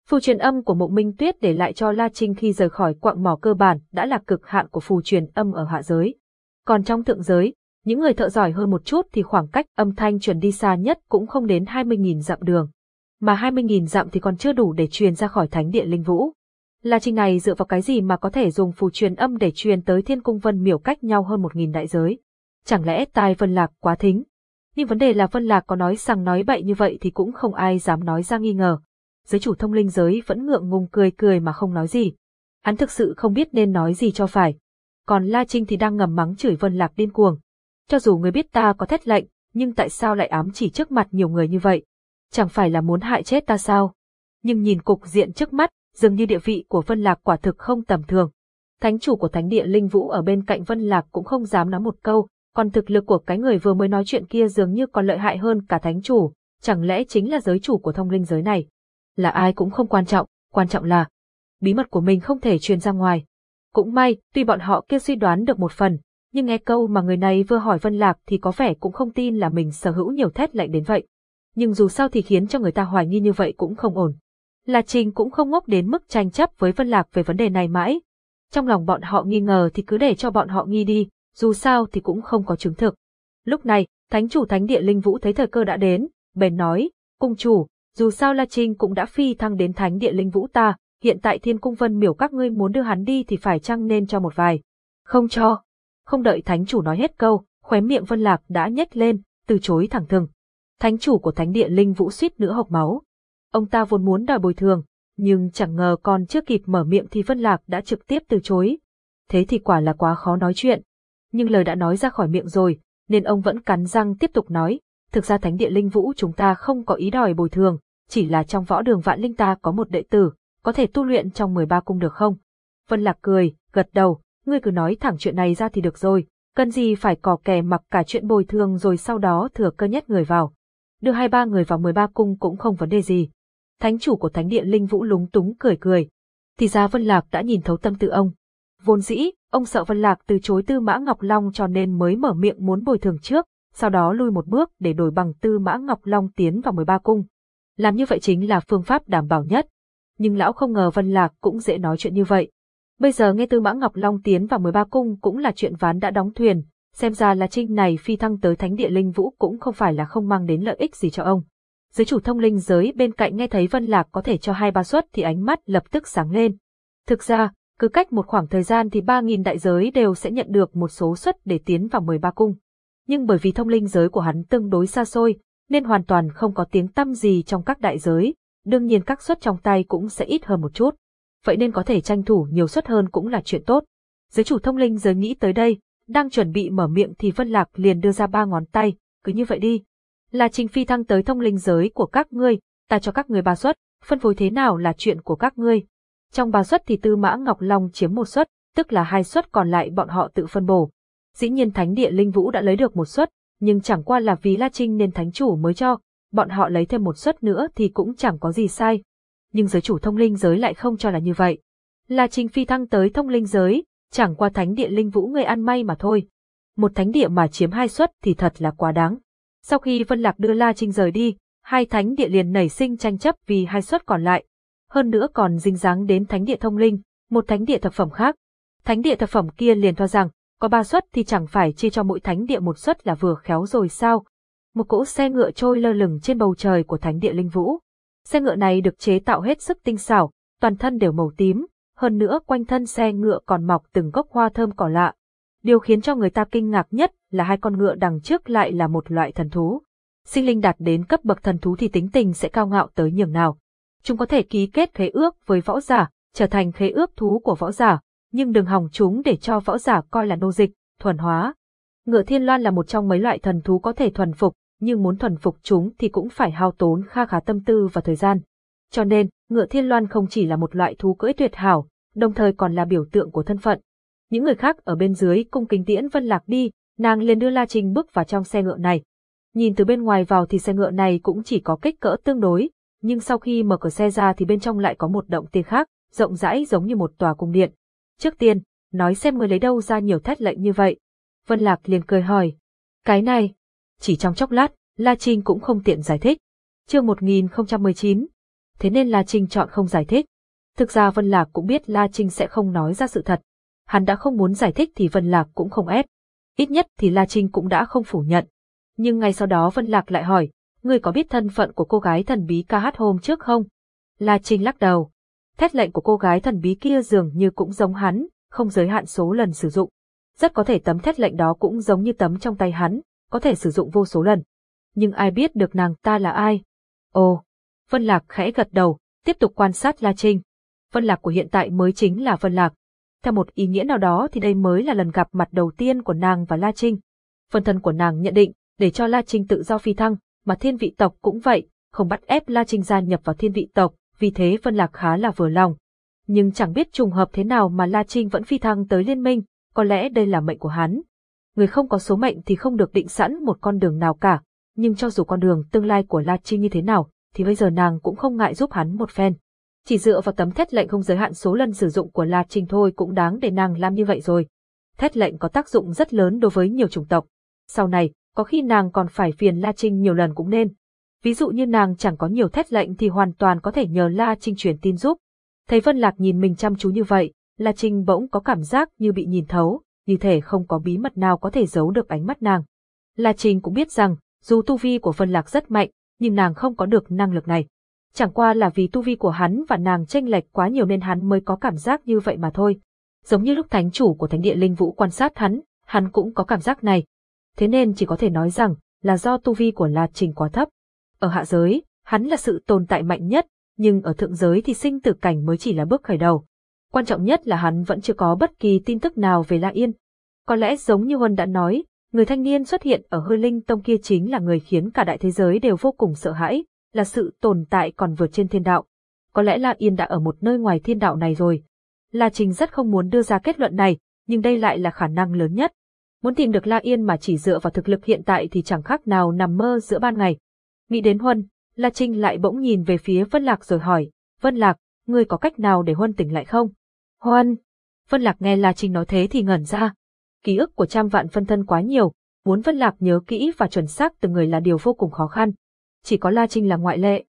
Phù truyền âm của Mộ Minh Tuyết để lại cho La Trinh khi rời khỏi quạng mỏ cơ bản đã là cực hạn của phù truyền âm ở hạ giới. Còn trong thượng giới, những người thợ giỏi hơn một chút thì khoảng cách âm thanh truyền đi xa nhất cũng không đến 20.000 dặm đường. Mà 20.000 dặm thì còn chưa đủ để truyền ra khỏi thánh địa linh vũ. La Trinh này dựa vào cái gì mà có thể dùng phù truyền âm để truyền tới thiên cung vân miểu cách nhau hơn 1.000 đại giới? Chẳng lẽ tai vân lạc quá thính? Nhưng vấn đề là vân lạc có nói rằng nói bậy như vậy thì cũng không ai dám nói ra nghi ngờ. Giới chủ thông linh giới vẫn ngượng ngùng cười cười mà không nói gì. Hắn thực sự không biết nên nói gì cho phải. Còn La Trinh thì đang ngầm mắng chửi vân lạc điên cuồng. Cho dù người biết ta có thét lệnh, nhưng tại sao lại ám chỉ trước mặt nhiều người như vậy? Chẳng phải là muốn hại chết ta sao? Nhưng nhìn cục diện trước mắt, dường như địa vị của Vân Lạc quả thực không tầm thường. Thánh chủ của thánh địa Linh Vũ ở bên cạnh Vân Lạc cũng không dám nói một câu, còn thực lực của cái người vừa mới nói chuyện kia dường như còn lợi hại hơn cả thánh chủ, chẳng lẽ chính là giới chủ của thông linh giới này? Là ai cũng không quan trọng, quan trọng là bí mật của mình không thể truyền ra ngoài. Cũng may, tuy bọn họ kia suy đoán được một phần, nhưng nghe câu mà người này vừa hỏi Vân Lạc thì có vẻ cũng không tin là mình sở hữu nhiều thét lạnh đến vậy. Nhưng dù sao thì khiến cho người ta hoài nghi như vậy cũng không ổn. La Trình cũng không ngốc đến mức tranh chấp với Vân Lạc về vấn đề này mãi. Trong lòng bọn họ nghi ngờ thì cứ để cho bọn họ nghi đi, dù sao thì cũng không có chứng thực. Lúc này, Thánh chủ Thánh địa Linh Vũ thấy thời cơ đã đến, bèn nói, cung chủ, dù sao La Trinh cũng đã phi thăng đến Thánh địa Linh Vũ ta, hiện tại Thiên Cung Vân miểu các ngươi muốn đưa hắn đi thì phải chăng nên cho một vài. Không cho. Không đợi Thánh chủ nói hết câu, khóe miệng Vân Lạc đã nhếch lên, từ chối thẳng thừng. Thánh chủ của Thánh địa Linh Vũ suýt nữa hộc máu. Ông ta vốn muốn đòi bồi thường, nhưng chẳng ngờ còn chưa kịp mở miệng thì Vân Lạc đã trực tiếp từ chối. Thế thì quả là quá khó nói chuyện. Nhưng lời đã nói ra khỏi miệng rồi, nên ông vẫn cắn răng tiếp tục nói, thực ra Thánh địa Linh Vũ chúng ta không có ý đòi bồi thường, chỉ là trong võ đường vạn linh ta có một đệ tử, có thể tu luyện trong 13 cung được không? Vân Lạc cười, gật đầu, ngươi cứ nói thẳng chuyện này ra thì được rồi, cần gì phải cò kè mặc cả chuyện bồi thường rồi sau đó thừa cơ nhất người vào. Đưa hai ba người vào 13 cung cũng không vấn đề gì. thánh chủ của thánh địa Linh Vũ lúng túng cười cười. Thì ra Vân Lạc đã nhìn thấu tâm tư ông. Vốn dĩ, ông sợ Vân Lạc từ chối Tư Mã Ngọc Long cho nên mới mở miệng muốn bồi thường trước, sau đó lui một bước để đổi bằng Tư Mã Ngọc Long tiến vào 13 cung. Làm như vậy chính là phương pháp đảm bảo nhất. Nhưng lão không ngờ Vân Lạc cũng dễ nói chuyện như vậy. Bây giờ nghe Tư Mã Ngọc Long tiến vào 13 cung cũng là chuyện ván đã đóng thuyền, xem ra là trinh này phi thăng tới thánh địa linh vũ cũng không phải là không mang đến lợi ích gì cho ông. Giới chủ thông linh giới bên cạnh nghe thấy Vân Lạc có thể cho hai ba suất thì ánh mắt lập tức sáng lên. Thực ra, cứ cách một khoảng thời gian thì 3.000 đại giới đều sẽ nhận được một số suất để tiến vào 13 cung. Nhưng bởi vì thông linh giới của hắn tương đối xa xôi, nên hoàn toàn không có tiếng tăm gì trong các đại giới, đương nhiên các suất trong tay cũng sẽ ít hơn một chút. Vậy nên có thể tranh thủ nhiều suất hơn cũng là chuyện tốt. Giới chủ thông linh giới nghĩ tới đây, đang chuẩn bị mở miệng thì Vân Lạc liền đưa ra ba ngón tay, cứ như vậy đi. Là trình phi thăng tới thông linh giới của các ngươi, ta cho các ngươi ba suất, phân phối thế nào là chuyện của các ngươi. Trong ba suất thì Tư Mã Ngọc Long chiếm một suất, tức là hai suất còn lại bọn họ tự phân bổ. Dĩ nhiên Thánh địa Linh Vũ đã lấy được một suất, nhưng chẳng qua là vì La Trinh nên thánh chủ mới cho, bọn họ lấy thêm một suất nữa thì cũng chẳng có gì sai. Nhưng giới chủ thông linh giới lại không cho là như vậy. La Trinh phi thăng tới thông linh giới, chẳng qua thánh địa linh vũ người ăn may mà thôi. Một thánh địa mà chiếm hai suất thì thật là quá đáng. Sau khi Vân Lạc đưa La Trinh rời đi, hai thánh địa liền nảy sinh tranh chấp vì hai suất còn lại. Hơn nữa còn dính dáng đến thánh địa thông linh, một thánh địa thập phẩm khác. Thánh địa thập phẩm kia liền thoa rằng, có ba suất thì chẳng phải chia cho mỗi thánh địa một suất là vừa khéo rồi sao. Một cỗ xe ngựa trôi lơ lửng trên bầu trời của thánh địa linh vũ. Xe ngựa này được chế tạo hết sức tinh xảo, toàn thân đều màu tím, hơn nữa quanh thân xe ngựa còn mọc từng gốc hoa thơm cỏ lạ. Điều khiến cho người ta kinh ngạc nhất là hai con ngựa đằng trước lại là một loại thần thú. Sinh linh đạt đến cấp bậc thần thú thì tính tình sẽ cao ngạo tới nhường nào. Chúng có thể ký kết khế ước với võ giả, trở thành khế ước thú của võ giả, nhưng đừng hỏng chúng để cho võ giả coi là nô dịch, thuần hóa. Ngựa thiên loan là một trong mấy loại thần thú có thể thuần phục, nhưng muốn thuần phục chúng thì cũng phải hao tốn kha khá tâm tư và thời gian. Cho nên, ngựa thiên loan không chỉ là một loại thú cưỡi tuyệt hảo, đồng thời còn là biểu tượng của thân phận. Những người khác ở bên dưới cung kính tiễn Vân Lạc đi, nàng liền đưa La Trinh bước vào trong xe ngựa này. Nhìn từ bên ngoài vào thì xe ngựa này cũng chỉ có kích cỡ tương đối, nhưng sau khi mở cửa xe ra thì bên trong lại có một động tiên khác, rộng rãi giống như một tòa cung điện. Trước tiên, nói xem người lấy đâu ra nhiều thét lệnh như vậy. Vân Lạc liền cười hỏi. Cái này, chỉ trong chốc lát, La Trinh cũng không tiện giải thích. Chương 1019. Thế nên La Trinh chọn không giải thích. Thực ra Vân Lạc cũng biết La Trinh sẽ không nói ra sự thật. Hắn đã không muốn giải thích thì Vân Lạc cũng không ép. Ít nhất thì La Trinh cũng đã không phủ nhận. Nhưng ngay sau đó Vân Lạc lại hỏi, ngươi có biết thân phận của cô gái thần bí ca hát hôm trước không? La Trinh lắc đầu. Thét lệnh của cô gái thần bí kia dường như cũng giống hắn, không giới hạn số lần sử dụng. Rất có thể tấm thét lệnh đó cũng giống như tấm trong tay hắn, có thể sử dụng vô số lần. Nhưng ai biết được nàng ta là ai? Ồ, Vân Lạc khẽ gật đầu, tiếp tục quan sát La Trinh. Vân Lạc của hiện tại mới chính là Vân Lạc. Theo một ý nghĩa nào đó thì đây mới là lần gặp mặt đầu tiên của nàng và La Trinh. Phần thân của nàng nhận định, để cho La Trinh tự do phi thăng, mà thiên vị tộc cũng vậy, không bắt ép La Trinh gia nhập vào thiên vị tộc, vì thế Vân Lạc khá là vừa lòng. Nhưng chẳng biết trùng hợp thế nào mà La Trinh vẫn phi thăng tới liên minh, có lẽ đây là mệnh của hắn. Người không có số mệnh thì không được định sẵn một con đường nào cả, nhưng cho dù con đường tương lai của La Trinh như thế nào, thì bây giờ nàng cũng không ngại giúp hắn một phen. Chỉ dựa vào tấm thét lệnh không giới hạn số lần sử dụng của La Trinh thôi cũng đáng để nàng làm như vậy rồi. Thét lệnh có tác dụng rất lớn đối với nhiều chủng tộc. Sau này, có khi nàng còn phải phiền La Trinh nhiều lần cũng nên. Ví dụ như nàng chẳng có nhiều thét lệnh thì hoàn toàn có thể nhờ La Trinh truyền tin giúp. Thấy Vân Lạc nhìn mình chăm chú như vậy, La Trinh bỗng có cảm giác như bị nhìn thấu, như thể không có bí mật nào có thể giấu được ánh mắt nàng. La Trinh cũng biết rằng, dù tu vi của Vân Lạc rất mạnh, nhưng nàng không có được năng lực này. Chẳng qua là vì tu vi của hắn và nàng tranh lệch quá nhiều nên hắn mới có cảm giác như vậy mà thôi. Giống như lúc thánh chủ của thánh địa linh vũ quan sát hắn, hắn cũng có cảm giác này. Thế nên chỉ có thể nói rằng là do tu vi của La Trình quá thấp. Ở hạ giới, hắn là sự tồn tại mạnh nhất, nhưng ở thượng giới thì sinh tử cảnh mới chỉ là bước khởi đầu. Quan trọng nhất là hắn vẫn chưa có bất kỳ tin tức nào về La Yên. Có lẽ giống như Huân đã nói, người thanh niên xuất hiện ở hư linh tông kia chính là người khiến cả đại thế giới đều vô cùng sợ hãi, là sự tồn tại còn vượt trên thiên đạo. Có lẽ La Yên đã ở một nơi ngoài thiên đạo này rồi. La Trình rất không muốn đưa ra kết luận này, nhưng đây lại là khả năng lớn nhất. Muốn tìm được La Yên mà chỉ dựa vào thực lực hiện tại thì chẳng khác nào nằm mơ giữa ban ngày. Nghĩ đến Huân, La Trinh lại bỗng nhìn về phía Vân Lạc rồi hỏi, Vân Lạc, ngươi có cách nào để Huân tỉnh lại không? Huân! Vân Lạc nghe La Trinh nói thế thì ngẩn ra. Ký ức của trăm vạn phân thân quá nhiều, muốn Vân Lạc nhớ kỹ và chuẩn xác từng người là điều vô cùng khó khăn. Chỉ có La Trinh là ngoại lệ.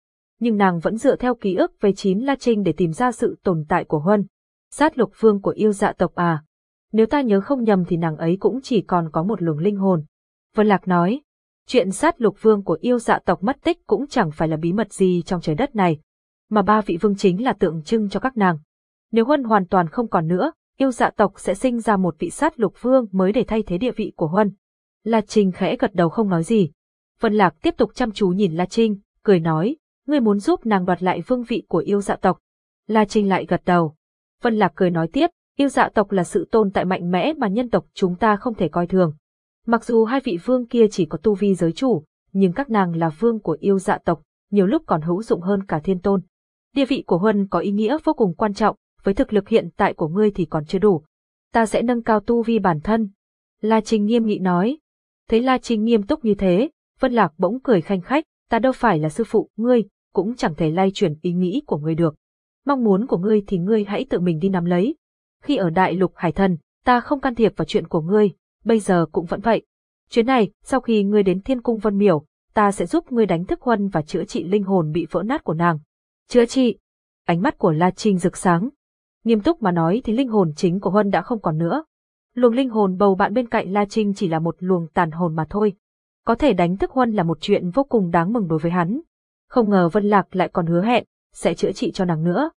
Nhưng nàng vẫn dựa theo ký ức về chín La Trinh để tìm ra sự tồn tại của Huân. Sát lục vương của yêu dạ tộc à? Nếu ta nhớ không nhầm thì nàng ấy cũng chỉ còn có một luồng linh hồn. Vân Lạc nói, chuyện sát lục vương của yêu dạ tộc mất tích cũng chẳng phải là bí mật gì trong trời đất này, mà ba vị vương chính là tượng trưng cho các nàng. Nếu Huân hoàn toàn không còn nữa, yêu dạ tộc sẽ sinh ra một vị sát lục vương mới để thay thế địa vị của Huân. La Trinh khẽ gật đầu không nói gì. Vân Lạc tiếp tục chăm chú nhìn La Trinh, cười nói, ngươi muốn giúp nàng đoạt lại vương vị của yêu dạ tộc. La Trinh lại gật đầu. Vân Lạc cười nói tiếp, yêu dạ tộc là sự tồn tại mạnh mẽ mà nhân tộc chúng ta không thể coi thường. Mặc dù hai vị vương kia chỉ có tu vi giới chủ, nhưng các nàng là vương của yêu dạ tộc, nhiều lúc còn hữu dụng hơn cả thiên tôn. Địa vị của Huân có ý nghĩa vô cùng quan trọng, với thực lực hiện tại của ngươi thì còn chưa đủ. Ta sẽ nâng cao tu vi bản thân. La Trinh nghiêm nghị nói. Thấy La Trinh nghiêm túc như thế, Vân Lạc bỗng cười khanh khách, ta đâu phải là sư phụ ngươi, cũng chẳng thể lay chuyển ý nghĩ của ngươi được. Mong muốn của ngươi thì ngươi hãy tự mình đi nắm lấy. Khi ở đại lục hải thần, ta không can thiệp vào chuyện của ngươi, bây giờ cũng vẫn vậy. Chuyến này, sau khi ngươi đến thiên cung vân miểu, ta sẽ giúp ngươi đánh thức huân và chữa trị linh hồn bị vỡ nát của nàng. Chữa trị? Ánh mắt của La Trinh rực sáng. Nghiêm túc mà nói thì linh hồn chính của Huân đã không còn nữa. Luồng linh hồn bầu bạn bên cạnh La Trinh chỉ là một luồng tàn hồn mà thôi. Có thể đánh thức Huân là một chuyện vô cùng đáng mừng đối với hắn. Không ngờ Vân Lạc lại còn hứa hẹn, sẽ chữa trị cho nàng nữa.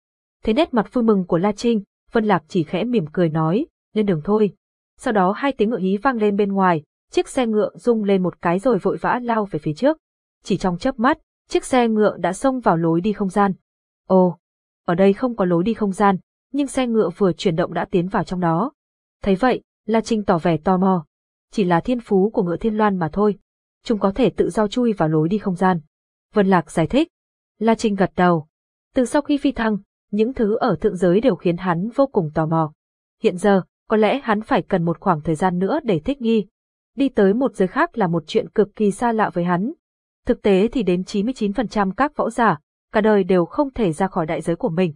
Thế nét mặt vui mừng của La Trinh, Vân Lạc chỉ khẽ mỉm cười nói, lên đường thôi. Sau đó hai tiếng ngựa hí vang lên bên ngoài, chiếc xe ngựa rung lên một cái rồi vội vã lao về phía trước. Chỉ trong chớp mắt, chiếc xe ngựa đã xông vào lối đi không gian. Ồ, ở đây không có lối đi không gian, nhưng xe ngựa vừa chuyển động đã tiến vào trong đó. Thấy vậy, La Trinh tỏ vẻ tò mò. Chỉ là thiên phú của ngựa thiên loan mà thôi. Chúng có thể tự do chui vào lối đi không gian. Vân Lạc giải thích. La Trinh gật đầu. Từ sau khi phi thăng, những thứ ở thượng giới đều khiến hắn vô cùng tò mò. Hiện giờ, có lẽ hắn phải cần một khoảng thời gian nữa để thích nghi. Đi tới một giới khác là một chuyện cực kỳ xa lạ với hắn. Thực tế thì đến 99% các võ giả, cả đời đều không thể ra khỏi đại giới của mình.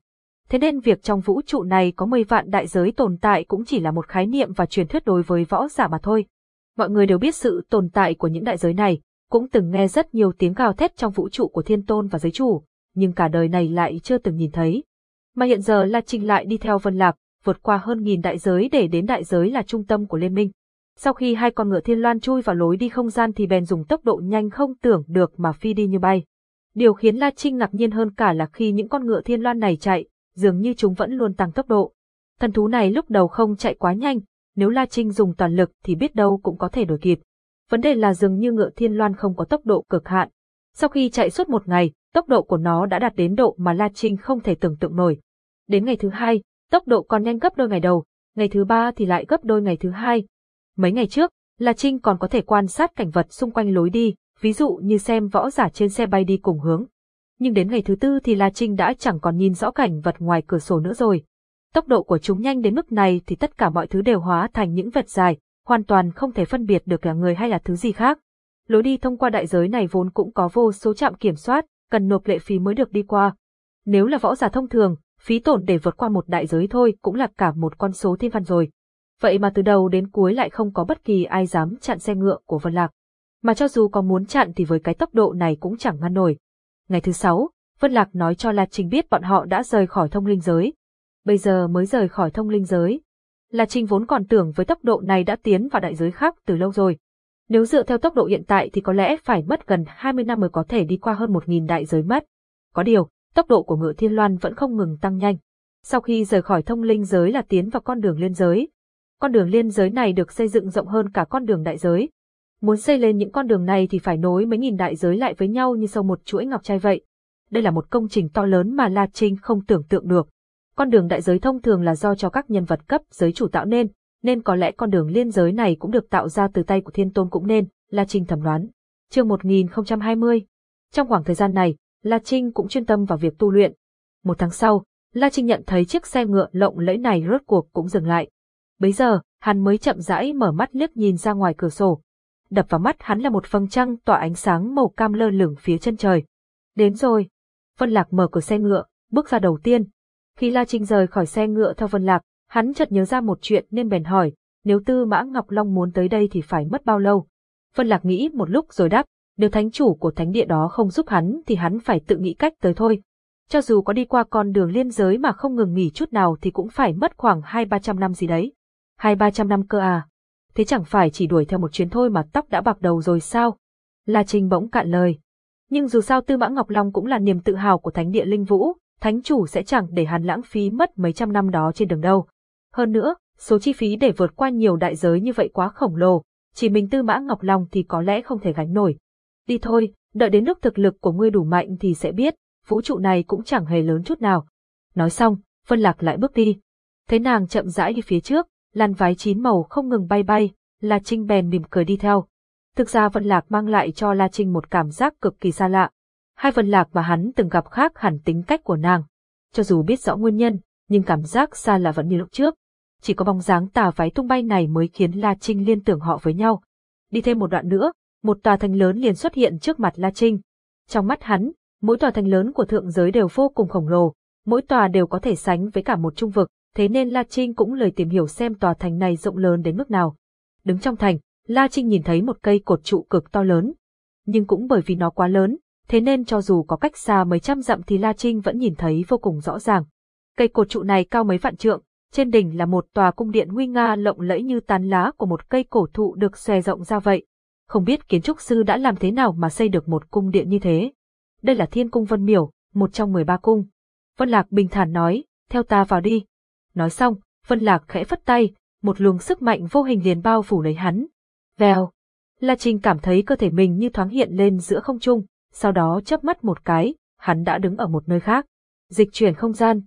Thế nên việc trong vũ trụ này có 10 vạn đại giới tồn tại cũng chỉ là một khái niệm và truyền thuyết đối với võ giả mà thôi. Mọi người đều biết sự tồn tại của những đại giới này, cũng từng nghe rất nhiều tiếng gào thét trong vũ trụ của thiên tôn và giới chủ, nhưng cả đời này lại chưa từng nhìn thấy. Mà hiện giờ La Trinh lại đi theo Vân Lạc, vượt qua hơn nghìn đại giới để đến đại giới là trung tâm của liên minh. Sau khi hai con ngựa thiên loan chui vào lối đi không gian thì bèn dùng tốc độ nhanh không tưởng được mà phi đi như bay. Điều khiến La Trinh ngạc nhiên hơn cả là khi những con ngựa thiên loan này chạy, dường như chúng vẫn luôn tăng tốc độ. Thần thú này lúc đầu không chạy quá nhanh, nếu La Trinh dùng toàn lực thì biết đâu cũng có thể đuổi kịp. Vấn đề là dường như ngựa thiên loan không có tốc độ cực hạn. Sau khi chạy suốt một ngày, tốc độ của nó đã đạt đến độ mà La Trinh không thể tưởng tượng nổi. Đến ngày thứ hai, tốc độ còn nhanh gấp đôi ngày đầu, ngày thứ ba thì lại gấp đôi ngày thứ hai. Mấy ngày trước, La Trinh còn có thể quan sát cảnh vật xung quanh lối đi, ví dụ như xem võ giả trên xe bay đi cùng hướng. Nhưng đến ngày thứ tư thì La Trinh đã chẳng còn nhìn rõ cảnh vật ngoài cửa sổ nữa rồi. Tốc độ của chúng nhanh đến mức này thì tất cả mọi thứ đều hóa thành những vệt dài, hoàn toàn không thể phân biệt được là người hay là thứ gì khác. Lối đi thông qua đại giới này vốn cũng có vô số trạm kiểm soát, cần nộp lệ phí mới được đi qua. Nếu là võ giả thông thường, phí tổn để vượt qua một đại giới thôi cũng là cả một con số thiên văn rồi. Vậy mà từ đầu đến cuối lại không có bất kỳ ai dám chặn xe ngựa của Vân Lạc. Mà cho dù có muốn chặn thì với cái tốc độ này cũng chẳng ngăn nổi. Ngày thứ sáu, Vân Lạc nói cho La Trinh biết bọn họ đã rời khỏi thông linh giới. Bây giờ mới rời khỏi thông linh giới. La Trinh vốn còn tưởng với tốc độ này đã tiến vào đại giới khác từ lâu rồi. Nếu dựa theo tốc độ hiện tại thì có lẽ phải mất gần 20 năm mới có thể đi qua hơn 1.000 đại giới mất. Có điều, tốc độ của ngựa thiên loan vẫn không ngừng tăng nhanh. Sau khi rời khỏi thông linh giới là tiến vào con đường liên giới. Con đường liên giới này được xây dựng rộng hơn cả con đường đại giới, Muốn xây lên những con đường này thì phải nối mấy nghìn đại giới lại với nhau như sau một chuỗi ngọc trai vậy. Đây là một công trình to lớn mà La Trinh không tưởng tượng được. Con đường đại giới thông thường là do cho các nhân vật cấp giới chủ tạo nên, nên có lẽ con đường liên giới này cũng được tạo ra từ tay của thiên tôn cũng nên, La Trinh thẩm đoán. Chương 1020 Trong khoảng thời gian này, La Trinh cũng chuyên tâm vào việc tu luyện. Một tháng sau, La Trinh nhận thấy chiếc xe ngựa lộng lẫy này rốt cuộc cũng dừng lại. Bấy giờ, hắn mới chậm rãi mở mắt liếc nhìn ra ngoài cửa sổ, đập vào mắt hắn là một vầng trăng tỏa ánh sáng màu cam lơ lửng phía chân trời. Đến rồi. Vân Lạc mở cửa xe ngựa, bước ra đầu tiên. Khi La Trinh rời khỏi xe ngựa theo Vân Lạc, hắn chợt nhớ ra một chuyện nên bèn hỏi, nếu Tư Mã Ngọc Long muốn tới đây thì phải mất bao lâu? Vân Lạc nghĩ một lúc rồi đáp, nếu thánh chủ của thánh địa đó không giúp hắn thì hắn phải tự nghĩ cách tới thôi. Cho dù có đi qua con đường liên giới mà không ngừng nghỉ chút nào thì cũng phải mất khoảng hai ba trăm năm gì đấy. Hai ba trăm năm cơ à? Thế chẳng phải chỉ đuổi theo một chuyến thôi mà tóc đã bạc đầu rồi sao? La Trinh bỗng cạn lời. Nhưng dù sao Tư Mã Ngọc Long cũng là niềm tự hào của thánh địa linh vũ, thánh chủ sẽ chẳng để hắn lãng phí mất mấy trăm năm đó trên đường đâu. Hơn nữa, số chi phí để vượt qua nhiều đại giới như vậy quá khổng lồ, chỉ mình Tư Mã Ngọc Long thì có lẽ không thể gánh nổi. Đi thôi, đợi đến lúc thực lực của ngươi đủ mạnh thì sẽ biết, vũ trụ này cũng chẳng hề lớn chút nào. Nói xong, Vân Lạc lại bước đi. Thấy nàng chậm rãi đi phía trước, làn váy chín màu không ngừng bay bay, La Trinh bèn mỉm cười đi theo. Thực ra Vân Lạc mang lại cho La Trinh một cảm giác cực kỳ xa lạ. Hai Vân Lạc mà hắn từng gặp khác hẳn tính cách của nàng. Cho dù biết rõ nguyên nhân, nhưng cảm giác xa lạ vẫn như lúc trước. Chỉ có bóng dáng tà váy tung bay này mới khiến La Trinh liên tưởng họ với nhau. Đi thêm một đoạn nữa, một tòa thành lớn liền xuất hiện trước mặt La Trinh. Trong mắt hắn, mỗi tòa thành lớn của thượng giới đều vô cùng khổng lồ, mỗi tòa đều có thể sánh với cả một trung vực, thế nên La Trinh cũng lời tìm hiểu xem tòa thành này rộng lớn đến mức nào. Đứng trong thành, La Trinh nhìn thấy một cây cột trụ cực to lớn. Nhưng cũng bởi vì nó quá lớn, thế nên cho dù có cách xa mấy trăm dặm thì La Trinh vẫn nhìn thấy vô cùng rõ ràng. Cây cột trụ này cao mấy vạn trượng, trên đỉnh là một tòa cung điện nguy nga lộng lẫy như tán lá của một cây cổ thụ được xòe rộng ra vậy. Không biết kiến trúc sư đã làm thế nào mà xây được một cung điện như thế. Đây là thiên cung Vân Miểu, một trong 13 cung. Vân Lạc bình thản nói, theo ta vào đi. Nói xong, Vân Lạc khẽ phất tay, một luồng sức mạnh vô hình liền bao phủ lấy hắn. Vèo. La Trinh cảm thấy cơ thể mình như thoáng hiện lên giữa không trung, sau đó chớp mắt một cái, hắn đã đứng ở một nơi khác. Dịch chuyển không gian.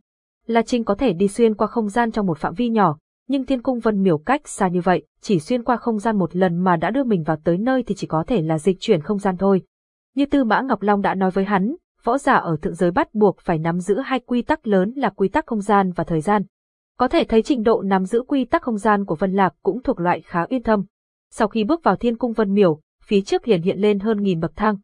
La Trinh có thể đi xuyên qua không gian trong một phạm vi nhỏ, nhưng thiên cung vân miểu cách xa như vậy, chỉ xuyên qua không gian một lần mà đã đưa mình vào tới nơi thì chỉ có thể là dịch chuyển không gian thôi. Như Tư Mã Ngọc Long đã nói với hắn, võ giả ở thượng giới bắt buộc phải nắm giữ hai quy tắc lớn là quy tắc không gian và thời gian. Có thể thấy trình độ nắm giữ quy tắc không gian của Vân Lạc cũng thuộc loại khá yên thâm. Sau khi bước vào thiên cung Vân Miểu, phía trước liền hiện lên hơn nghìn bậc thang.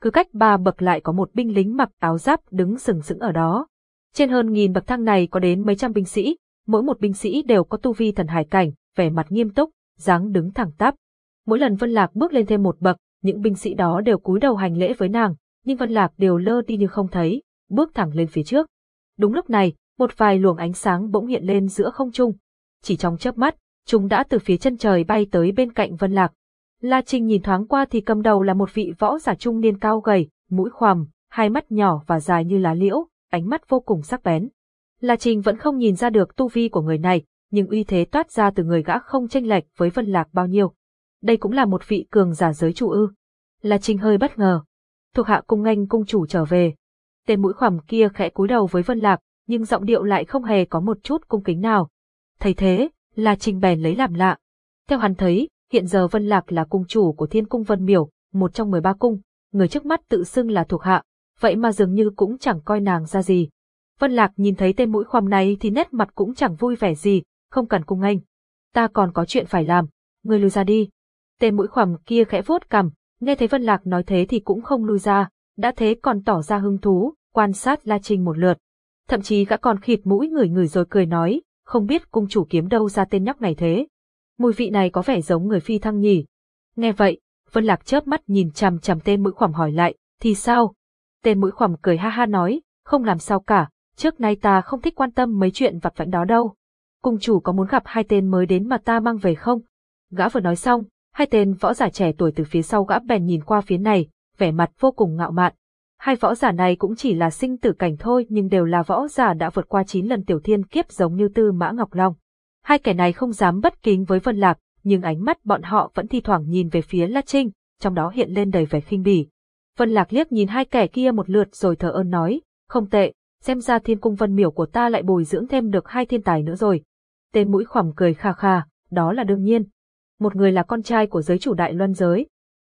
Cứ cách ba bậc lại có một binh lính mặc áo giáp đứng sừng sững ở đó. Trên hơn nghìn bậc thang này có đến mấy trăm binh sĩ, mỗi một binh sĩ đều có tu vi thần hải cảnh, vẻ mặt nghiêm túc, dáng đứng thẳng tắp. Mỗi lần Vân Lạc bước lên thêm một bậc, những binh sĩ đó đều cúi đầu hành lễ với nàng, nhưng Vân Lạc đều lơ đi như không thấy, bước thẳng lên phía trước. Đúng lúc này, một vài luồng ánh sáng bỗng hiện lên giữa không trung. Chỉ trong chớp mắt, chúng đã từ phía chân trời bay tới bên cạnh Vân Lạc. La Trinh nhìn thoáng qua thì cầm đầu là một vị võ giả trung niên cao gầy, mũi khoằm, hai mắt nhỏ và dài như lá liễu, ánh mắt vô cùng sắc bén. La trình vẫn không nhìn ra được tu vi của người này, nhưng uy thế toát ra từ người gã không tranh lệch với Vân Lạc bao nhiêu. Đây cũng là một vị cường giả giới chủ ư. La trình hơi bất ngờ. Thuộc hạ cung nghênh cung chủ trở về. Tên mũi khoằm kia khẽ cúi đầu với Vân Lạc, nhưng giọng điệu lại không hề có một chút cung kính nào. Thấy thế, La trình bèn lấy làm lạ. Theo hắn thấy, hiện giờ Vân Lạc là cung chủ của Thiên Cung Vân Miểu, một trong 13 cung, người trước mắt tự xưng là thuộc hạ, vậy mà dường như cũng chẳng coi nàng ra gì. Vân Lạc nhìn thấy tên mũi khoằm này thì nét mặt cũng chẳng vui vẻ gì, không cần cung anh. Ta còn có chuyện phải làm, ngươi lui ra đi. Tên mũi khoằm kia khẽ vuốt cằm, nghe thấy Vân Lạc nói thế thì cũng không lui ra, đã thế còn tỏ ra hứng thú, quan sát La Trinh một lượt. Thậm chí gã còn khịt mũi người người rồi cười nói, không biết cung chủ kiếm đâu ra tên nhóc này thế. Mùi vị này có vẻ giống người phi thăng nhỉ. Nghe vậy, Vân Lạc chớp mắt nhìn chằm chằm tên mũi khoằm hỏi lại, thì sao? Tên mũi khoằm cười ha ha nói, không làm sao cả, trước nay ta không thích quan tâm mấy chuyện vặt vãnh đó đâu. Cung chủ có muốn gặp hai tên mới đến mà ta mang về không? Gã vừa nói xong, hai tên võ giả trẻ tuổi từ phía sau gã bèn nhìn qua phía này, vẻ mặt vô cùng ngạo mạn. Hai võ giả này cũng chỉ là sinh tử cảnh thôi nhưng đều là võ giả đã vượt qua 9 lần tiểu thiên kiếp giống như Tư Mã Ngọc Long. Hai kẻ này không dám bất kính với Vân Lạc, nhưng ánh mắt bọn họ vẫn thi thoảng nhìn về phía La Trinh, trong đó hiện lên đầy vẻ khinh bỉ. Vân Lạc liếc nhìn hai kẻ kia một lượt rồi thở ơn nói, không tệ, xem ra thiên cung vân miểu của ta lại bồi dưỡng thêm được hai thiên tài nữa rồi. Tên mũi khoằm cười kha kha, đó là đương nhiên. Một người là con trai của giới chủ đại luân giới.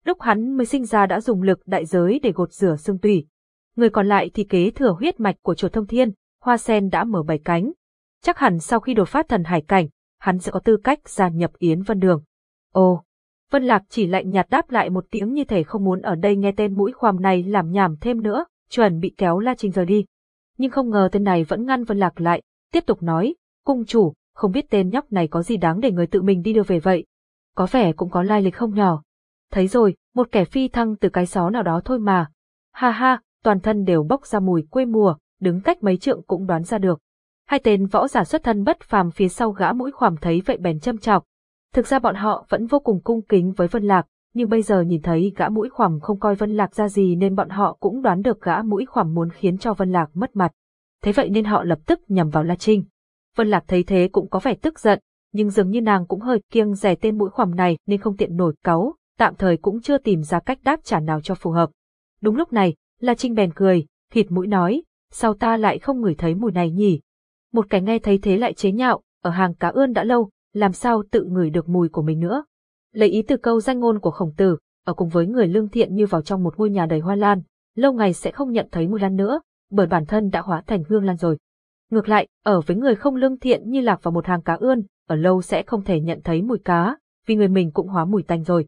Lúc hắn mới sinh ra đã dùng lực đại giới để gột rửa xương tủy. Người còn lại thì kế thừa huyết mạch của chuột thông thiên, hoa sen đã mở bảy cánh. Chắc hẳn sau khi đột phát thần hải cảnh, hắn sẽ có tư cách gia nhập Yến Vân Đường. Ồ, Vân Lạc chỉ lạnh nhạt đáp lại một tiếng như thể không muốn ở đây nghe tên mũi khoằm này làm nhảm thêm nữa, chuẩn bị kéo La Trinh rời đi. Nhưng không ngờ tên này vẫn ngăn Vân Lạc lại, tiếp tục nói, cung chủ, không biết tên nhóc này có gì đáng để người tự mình đi đưa về vậy. Có vẻ cũng có lai lịch không nhỏ. Thấy rồi, một kẻ phi thăng từ cái xó nào đó thôi mà. Ha ha, toàn thân đều bốc ra mùi quê mùa, đứng cách mấy trượng cũng đoán ra được. Hai tên võ giả xuất thân bất phàm phía sau gã mũi khoằm thấy vậy bèn châm chọc. Thực ra bọn họ vẫn vô cùng cung kính với Vân Lạc, nhưng bây giờ nhìn thấy gã mũi khoằm không coi Vân Lạc ra gì nên bọn họ cũng đoán được gã mũi khoằm muốn khiến cho Vân Lạc mất mặt. Thế vậy nên họ lập tức nhằm vào La Trinh. Vân Lạc thấy thế cũng có vẻ tức giận, nhưng dường như nàng cũng hơi kiêng rẻ tên mũi khoằm này nên không tiện nổi cáu, tạm thời cũng chưa tìm ra cách đáp trả nào cho phù hợp. Đúng lúc này, La Trinh bèn cười, thịt mũi nói, sao ta lại không ngửi thấy mùi này nhỉ? Một cái nghe thấy thế lại chế nhạo, ở hàng cá ươn đã lâu, làm sao tự ngửi được mùi của mình nữa? Lấy ý từ câu danh ngôn của khổng tử, ở cùng với người lương thiện như vào trong một ngôi nhà đầy hoa lan, lâu ngày sẽ không nhận thấy mùi lan nữa, bởi bản thân đã hóa thành hương lan rồi. Ngược lại, ở với người không lương thiện như lạc vào một hàng cá ươn, ở lâu sẽ không thể nhận thấy mùi cá, vì người mình cũng hóa mùi tanh rồi.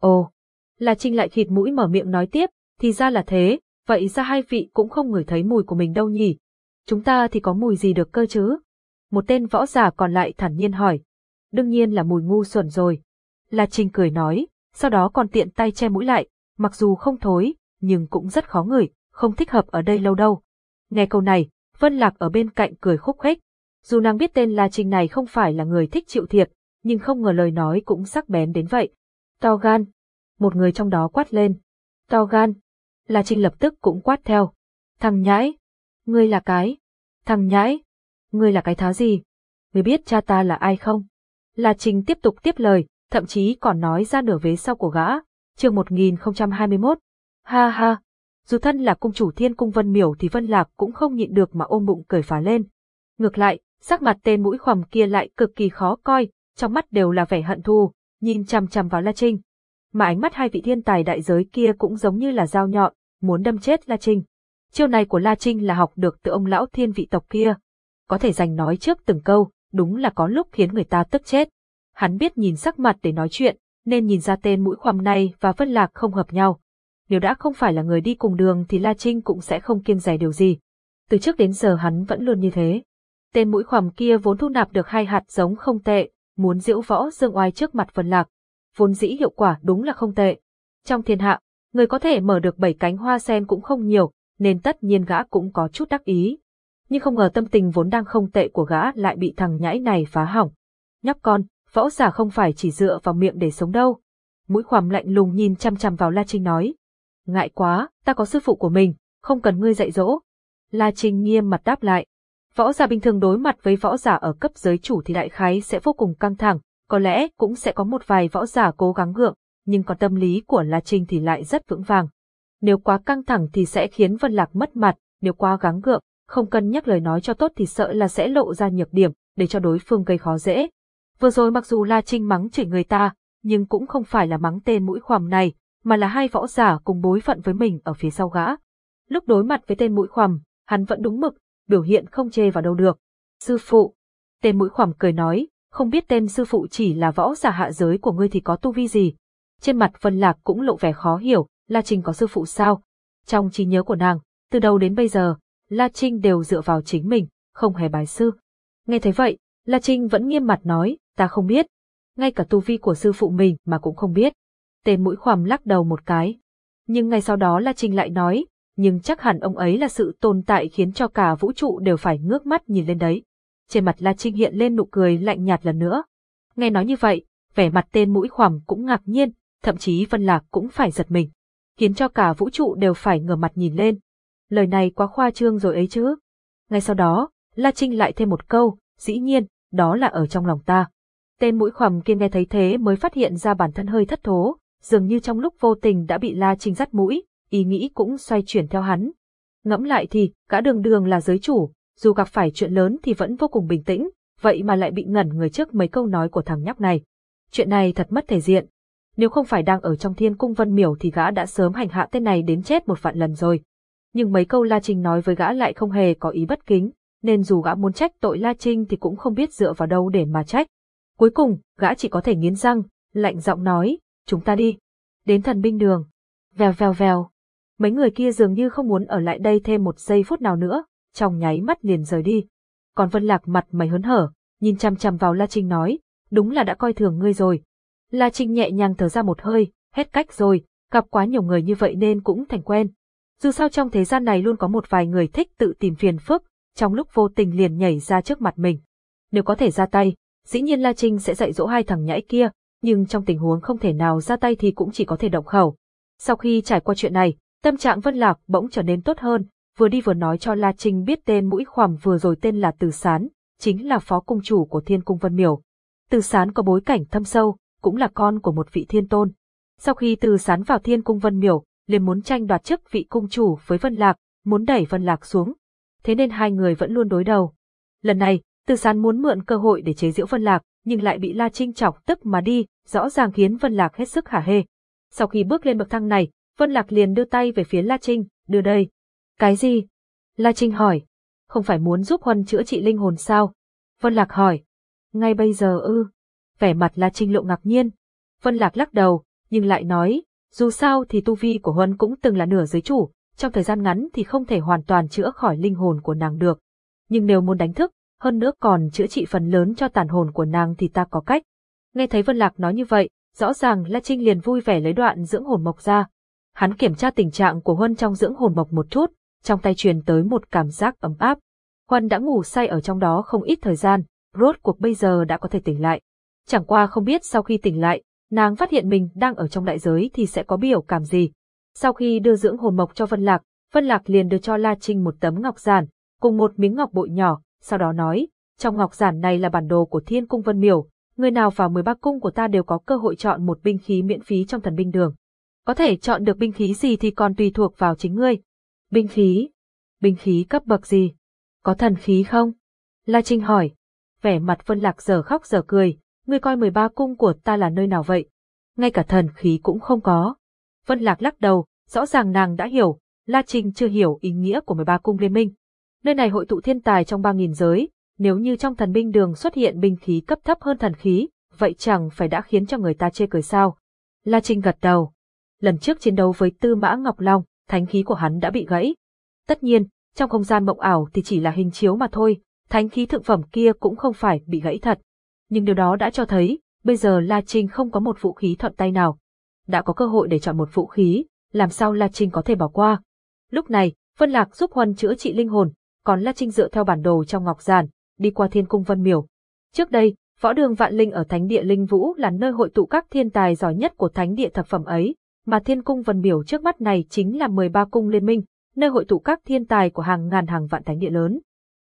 Ồ, là Trinh lại khịt mũi mở miệng nói tiếp, thì ra là thế, vậy ra hai vị cũng không ngửi thấy mùi của mình đâu nhỉ? Chúng ta thì có mùi gì được cơ chứ? Một tên võ giả còn lại thản nhiên hỏi. Đương nhiên là mùi ngu xuẩn rồi. La Trinh cười nói, sau đó còn tiện tay che mũi lại, mặc dù không thối, nhưng cũng rất khó ngửi, không thích hợp ở đây lâu đâu. Nghe câu này, Vân Lạc ở bên cạnh cười khúc khích. Dù nàng biết tên La Trinh này không phải là người thích chịu thiệt, nhưng không ngờ lời nói cũng sắc bén đến vậy. To gan. Một người trong đó quát lên. To gan. La Trinh lập tức cũng quát theo. Thằng nhãi. Ngươi là cái. Thằng nhãi. Ngươi là cái thá gì? Ngươi biết cha ta là ai không? La Trinh tiếp tục tiếp lời, thậm chí còn nói ra nửa vế sau của gã. chương 1021. Ha ha. Dù thân là cung chủ thiên cung Vân Miểu thì Vân Lạc cũng không nhịn được mà ôm bụng cười phá lên. Ngược lại, sắc mặt tên mũi khoằm kia lại cực kỳ khó coi, trong mắt đều là vẻ hận thù, nhìn chằm chằm vào La Trinh. Mà ánh mắt hai vị thiên tài đại giới kia cũng giống như là dao nhọn, muốn đâm chết La Trinh. Chiêu này của La Trinh là học được từ ông lão thiên vị tộc kia. Có thể dành nói trước từng câu, đúng là có lúc khiến người ta tức chết. Hắn biết nhìn sắc mặt để nói chuyện, nên nhìn ra tên mũi khoằm này và Vân Lạc không hợp nhau. Nếu đã không phải là người đi cùng đường thì La Trinh cũng sẽ không kiêng rẻ điều gì. Từ trước đến giờ hắn vẫn luôn như thế. Tên mũi khoằm kia vốn thu nạp được hai hạt giống không tệ, muốn diễu võ dương oai trước mặt Vân Lạc. Vốn dĩ hiệu quả đúng là không tệ. Trong thiên hạ, người có thể mở được bảy cánh hoa sen cũng không nhiều, nên tất nhiên gã cũng có chút đắc ý. Nhưng không ngờ tâm tình vốn đang không tệ của gã lại bị thằng nhãi này phá hỏng. Nhóc con, võ giả không phải chỉ dựa vào miệng để sống đâu. Mũi khoằm lạnh lùng nhìn chăm chăm vào La Trinh nói. Ngại quá, ta có sư phụ của mình, không cần ngươi dạy dỗ. La Trinh nghiêm mặt đáp lại. Võ giả bình thường đối mặt với võ giả ở cấp giới chủ thì đại khái sẽ vô cùng căng thẳng, có lẽ cũng sẽ có một vài võ giả cố gắng gượng, nhưng còn tâm lý của La Trinh thì lại rất vững vàng. Nếu quá căng thẳng thì sẽ khiến Vân Lạc mất mặt, nếu quá gắng gượng, không cân nhắc lời nói cho tốt thì sợ là sẽ lộ ra nhược điểm, để cho đối phương gây khó dễ. Vừa rồi mặc dù La Trinh mắng chửi người ta, nhưng cũng không phải là mắng tên mũi khoằm này, mà là hai võ giả cùng bối phận với mình ở phía sau gã. Lúc đối mặt với tên mũi khoằm, hắn vẫn đúng mực, biểu hiện không chê vào đâu được. Sư phụ. Tên mũi khoằm cười nói, không biết tên sư phụ chỉ là võ giả hạ giới của ngươi thì có tu vi gì. Trên mặt Vân Lạc cũng lộ vẻ khó hiểu, La Trinh có sư phụ sao? Trong trí nhớ của nàng, từ đầu đến bây giờ, La Trinh đều dựa vào chính mình, không hề bài sư. Nghe thấy vậy, La Trinh vẫn nghiêm mặt nói, ta không biết. Ngay cả tu vi của sư phụ mình mà cũng không biết. Tên mũi khoằm lắc đầu một cái. Nhưng ngay sau đó La Trinh lại nói, nhưng chắc hẳn ông ấy là sự tồn tại khiến cho cả vũ trụ đều phải ngước mắt nhìn lên đấy. Trên mặt La Trinh hiện lên nụ cười lạnh nhạt lần nữa. Nghe nói như vậy, vẻ mặt tên mũi khoằm cũng ngạc nhiên, thậm chí Vân Lạc cũng phải giật mình. Khiến cho cả vũ trụ đều phải ngửa mặt nhìn lên. Lời này quá khoa trương rồi ấy chứ. Ngay sau đó, La Trinh lại thêm một câu, dĩ nhiên, đó là ở trong lòng ta. Tên mũi khoằm kia nghe thấy thế mới phát hiện ra bản thân hơi thất thố, dường như trong lúc vô tình đã bị La Trinh dắt mũi, ý nghĩ cũng xoay chuyển theo hắn. Ngẫm lại thì, cả đường đường là giới chủ, dù gặp phải chuyện lớn thì vẫn vô cùng bình tĩnh, vậy mà lại bị ngẩn người trước mấy câu nói của thằng nhóc này. Chuyện này thật mất thể diện. Nếu không phải đang ở trong thiên cung vân miểu thì gã đã sớm hành hạ tên này đến chết một vạn lần rồi. Nhưng mấy câu La Trinh nói với gã lại không hề có ý bất kính, nên dù gã muốn trách tội La Trinh thì cũng không biết dựa vào đâu để mà trách. Cuối cùng, gã chỉ có thể nghiến răng, lạnh giọng nói, chúng ta đi. Đến thần binh đường. Vèo vèo vèo. Mấy người kia dường như không muốn ở lại đây thêm một giây phút nào nữa, trong nháy mắt liền rời đi. Còn Vân Lạc mặt mày hớn hở, nhìn chăm chăm vào La Trinh nói, đúng là đã coi thường ngươi rồi. La Trinh nhẹ nhàng thở ra một hơi, hết cách rồi, gặp quá nhiều người như vậy nên cũng thành quen. Dù sao trong thế gian này luôn có một vài người thích tự tìm phiền phức, trong lúc vô tình liền nhảy ra trước mặt mình. Nếu có thể ra tay, dĩ nhiên La Trinh sẽ dạy dỗ hai thằng nhãi kia, nhưng trong tình huống không thể nào ra tay thì cũng chỉ có thể động khẩu. Sau khi trải qua chuyện này, tâm trạng Vân Lạc bỗng trở nên tốt hơn, vừa đi vừa nói cho La Trinh biết tên mũi khoằm vừa rồi tên là Từ Sán, chính là phó cung chủ của Thiên Cung Vân Miểu. Từ Sán có bối cảnh thâm sâu, cũng là con của một vị thiên tôn. Sau khi Từ Sán vào Thiên Cung Vân Miểu, liền muốn tranh đoạt chức vị cung chủ với Vân Lạc, muốn đẩy Vân Lạc xuống. Thế nên hai người vẫn luôn đối đầu. Lần này, Từ Sán muốn mượn cơ hội để chế giễu Vân Lạc, nhưng lại bị La Trinh chọc tức mà đi, rõ ràng khiến Vân Lạc hết sức hả hê. Sau khi bước lên bậc thang này, Vân Lạc liền đưa tay về phía La Trinh, đưa đây. Cái gì? La Trinh hỏi. Không phải muốn giúp Huân chữa trị linh hồn sao? Vân Lạc hỏi. Ngay bây giờ ư. Vẻ mặt La Trinh lộ ngạc nhiên. Vân Lạc lắc đầu, nhưng lại nói, dù sao thì tu vi của Huân cũng từng là nửa giới chủ, trong thời gian ngắn thì không thể hoàn toàn chữa khỏi linh hồn của nàng được. Nhưng nếu muốn đánh thức, hơn nữa còn chữa trị phần lớn cho tàn hồn của nàng thì ta có cách. Nghe thấy Vân Lạc nói như vậy, rõ ràng La Trinh liền vui vẻ lấy đoạn dưỡng hồn mộc ra. Hắn kiểm tra tình trạng của Huân trong dưỡng hồn mộc một chút, trong tay truyền tới một cảm giác ấm áp. Huân đã ngủ say ở trong đó không ít thời gian, rốt cuộc bây giờ đã có thể tỉnh lại. Chẳng qua không biết sau khi tỉnh lại, nàng phát hiện mình đang ở trong đại giới thì sẽ có biểu cảm gì. Sau khi đưa dưỡng hồn mộc cho Vân Lạc, Vân Lạc liền đưa cho La Trinh một tấm ngọc giản, cùng một miếng ngọc bội nhỏ, sau đó nói, trong ngọc giản này là bản đồ của Thiên Cung Vân Miểu, người nào vào 13 cung của ta đều có cơ hội chọn một binh khí miễn phí trong thần binh đường. Có thể chọn được binh khí gì thì còn tùy thuộc vào chính ngươi. Binh khí? Binh khí cấp bậc gì? Có thần khí không? La Trinh hỏi. Vẻ mặt Vân Lạc giờ khóc giờ cười, ngươi coi 13 cung của ta là nơi nào vậy? Ngay cả thần khí cũng không có. Vân Lạc lắc đầu, rõ ràng nàng đã hiểu, La Trinh chưa hiểu ý nghĩa của 13 cung liên minh. Nơi này hội tụ thiên tài trong 3.000 giới, nếu như trong thần binh đường xuất hiện binh khí cấp thấp hơn thần khí, vậy chẳng phải đã khiến cho người ta chê cười sao? La Trinh gật đầu. Lần trước chiến đấu với Tư Mã Ngọc Long, thánh khí của hắn đã bị gãy. Tất nhiên, trong không gian mộng ảo thì chỉ là hình chiếu mà thôi, thánh khí thượng phẩm kia cũng không phải bị gãy thật. Nhưng điều đó đã cho thấy, bây giờ La Trinh không có một vũ khí thuận tay nào. Đã có cơ hội để chọn một vũ khí, làm sao La Trinh có thể bỏ qua? Lúc này, Vân Lạc giúp Huân chữa trị linh hồn, còn La Trinh dựa theo bản đồ trong ngọc giản, đi qua Thiên Cung Vân Miểu. Trước đây, võ đường Vạn Linh ở Thánh địa Linh Vũ là nơi hội tụ các thiên tài giỏi nhất của Thánh địa thập phẩm ấy, mà Thiên Cung Vân Miểu trước mắt này chính là 13 cung liên minh, nơi hội tụ các thiên tài của hàng ngàn hàng vạn thánh địa lớn.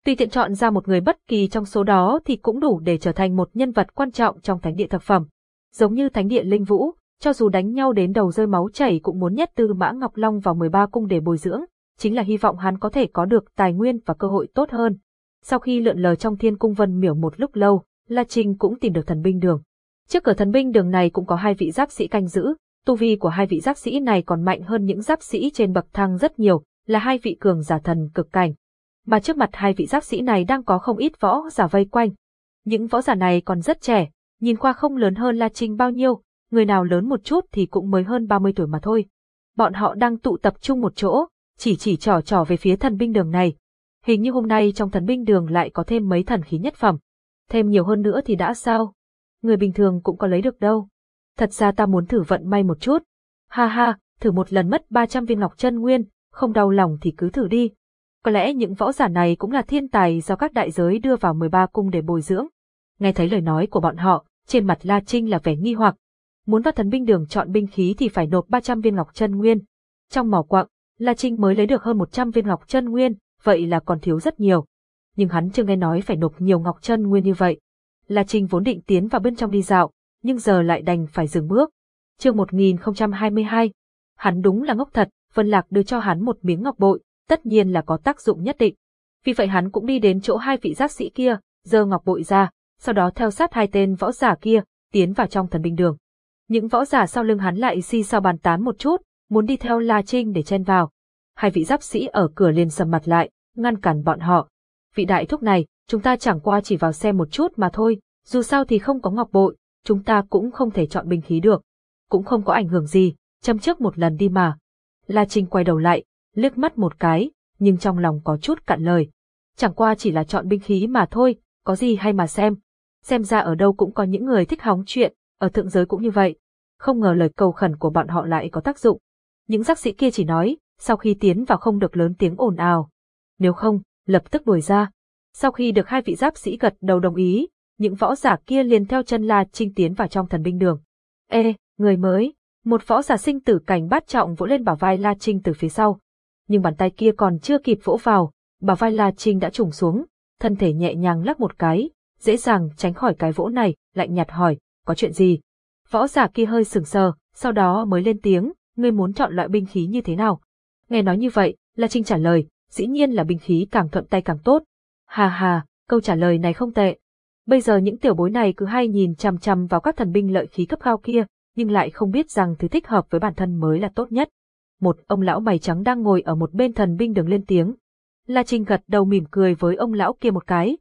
Tùy tiện chọn ra một người bất kỳ trong số đó thì cũng đủ để trở thành một nhân vật quan trọng trong thánh địa thập phẩm. Giống như thánh địa Linh Vũ, cho dù đánh nhau đến đầu rơi máu chảy cũng muốn nhét Tư Mã Ngọc Long vào 13 cung để bồi dưỡng, chính là hy vọng hắn có thể có được tài nguyên và cơ hội tốt hơn. Sau khi lượn lờ trong thiên cung vân miểu một lúc lâu, La Trinh cũng tìm được thần binh đường. Trước cửa thần binh đường này cũng có hai vị giáp sĩ canh giữ, tu vi của hai vị giáp sĩ này còn mạnh hơn những giáp sĩ trên bậc thang rất nhiều, là hai vị cường giả thần cực cảnh. Mà trước mặt hai vị giáp sĩ này đang có không ít võ giả vây quanh. Những võ giả này còn rất trẻ, nhìn qua không lớn hơn La Trinh bao nhiêu, người nào lớn một chút thì cũng mới hơn 30 tuổi mà thôi. Bọn họ đang tụ tập trung một chỗ, chỉ chỉ trò trò về phía thần binh đường này. Hình như hôm nay trong thần binh đường lại có thêm mấy thần khí nhất phẩm. Thêm nhiều hơn nữa thì đã sao? Người bình thường cũng có lấy được đâu. Thật ra ta muốn thử vận may một chút. Ha ha, thử một lần mất 300 viên ngọc chân nguyên, không đau lòng thì cứ thử đi. Có lẽ những võ giả này cũng là thiên tài do các đại giới đưa vào 13 cung để bồi dưỡng. Nghe thấy lời nói của bọn họ, trên mặt La Trinh là vẻ nghi hoặc. Muốn vào thần binh đường chọn binh khí thì phải nộp 300 viên ngọc chân nguyên. Trong mỏ quặng, La Trinh mới lấy được hơn 100 viên ngọc chân nguyên, vậy là còn thiếu rất nhiều. Nhưng hắn chưa nghe nói phải nộp nhiều ngọc chân nguyên như vậy. La Trinh vốn định tiến vào bên trong đi dạo, nhưng giờ lại đành phải dừng bước. Chương 1022. Hắn đúng là ngốc thật, Vân Lạc đưa cho hắn một miếng ngọc bội, tất nhiên là có tác dụng nhất định. Vì vậy hắn cũng đi đến chỗ hai vị giác sĩ kia, giơ ngọc bội ra, sau đó theo sát hai tên võ giả kia, tiến vào trong thần binh đường. Những võ giả sau lưng hắn lại xi si sao bàn tán một chút, muốn đi theo La Trinh để chen vào. Hai vị giáp sĩ ở cửa liền sầm mặt lại, ngăn cản bọn họ. Vị đại thúc này, chúng ta chẳng qua chỉ vào xem một chút mà thôi, dù sao thì không có ngọc bội, chúng ta cũng không thể chọn binh khí được. Cũng không có ảnh hưởng gì, châm trước một lần đi mà. La Trinh quay đầu lại, liếc mắt một cái, nhưng trong lòng có chút cạn lời. Chẳng qua chỉ là chọn binh khí mà thôi, có gì hay mà xem. Xem ra ở đâu cũng có những người thích hóng chuyện, ở thượng giới cũng như vậy. Không ngờ lời cầu khẩn của bọn họ lại có tác dụng. Những giác sĩ kia chỉ nói, sau khi tiến vào không được lớn tiếng ồn ào. Nếu không, lập tức đuổi ra. Sau khi được hai vị giáp sĩ gật đầu đồng ý, những võ giả kia liền theo chân La Trinh tiến vào trong thần binh đường. Ê, người mới, một võ giả sinh tử cảnh bát trọng vỗ lên bả vai La Trinh từ phía sau. Nhưng bàn tay kia còn chưa kịp vỗ vào, bả vai La Trinh đã trùng xuống, thân thể nhẹ nhàng lắc một cái, dễ dàng tránh khỏi cái vỗ này, lạnh nhạt hỏi, có chuyện gì? Võ giả kia hơi sừng sờ, sau đó mới lên tiếng, ngươi muốn chọn loại binh khí như thế nào? Nghe nói như vậy, La Trinh trả lời, dĩ nhiên là binh khí càng thuận tay càng tốt. Hà hà, câu trả lời này không tệ. Bây giờ những tiểu bối này cứ hay nhìn chằm chằm vào các thần binh lợi khí cấp cao kia, nhưng lại không biết rằng thứ thích hợp với bản thân mới là tốt nhất. Một ông lão mày trắng đang ngồi ở một bên thần binh đường lên tiếng. La Trinh gật đầu mỉm cười với ông lão kia một cái.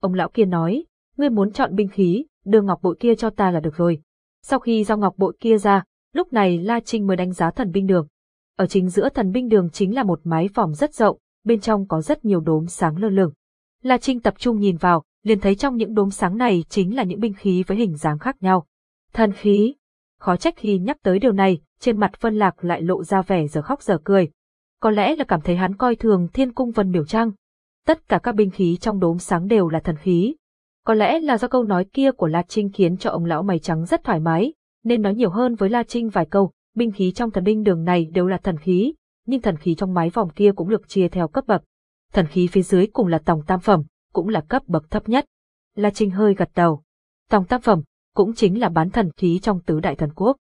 Ông lão kia nói, ngươi muốn chọn binh khí, đưa ngọc bội kia cho ta là được rồi. Sau khi giao ngọc bội kia ra, lúc này La Trinh mới đánh giá thần binh đường. Ở chính giữa thần binh đường chính là một mái phòng rất rộng, bên trong có rất nhiều đốm sáng lơ lửng. La Trinh tập trung nhìn vào, liền thấy trong những đốm sáng này chính là những binh khí với hình dáng khác nhau. Thần khí. Khó trách khi nhắc tới điều này, trên mặt Vân Lạc lại lộ ra vẻ giờ khóc giờ cười. Có lẽ là cảm thấy hắn coi thường thiên cung vân biểu trang. Tất cả các binh khí trong đốm sáng đều là thần khí. Có lẽ là do câu nói kia của La Trinh khiến cho ông lão mày trắng rất thoải mái, nên nói nhiều hơn với La Trinh vài câu, binh khí trong thần binh đường này đều là thần khí, nhưng thần khí trong mái vòng kia cũng được chia theo cấp bậc. Thần khí phía dưới cùng là tòng tam phẩm, cũng là cấp bậc thấp nhất. La Trinh hơi gật đầu. Tòng tam phẩm, cũng chính là bán thần khí trong tứ đại thần quốc.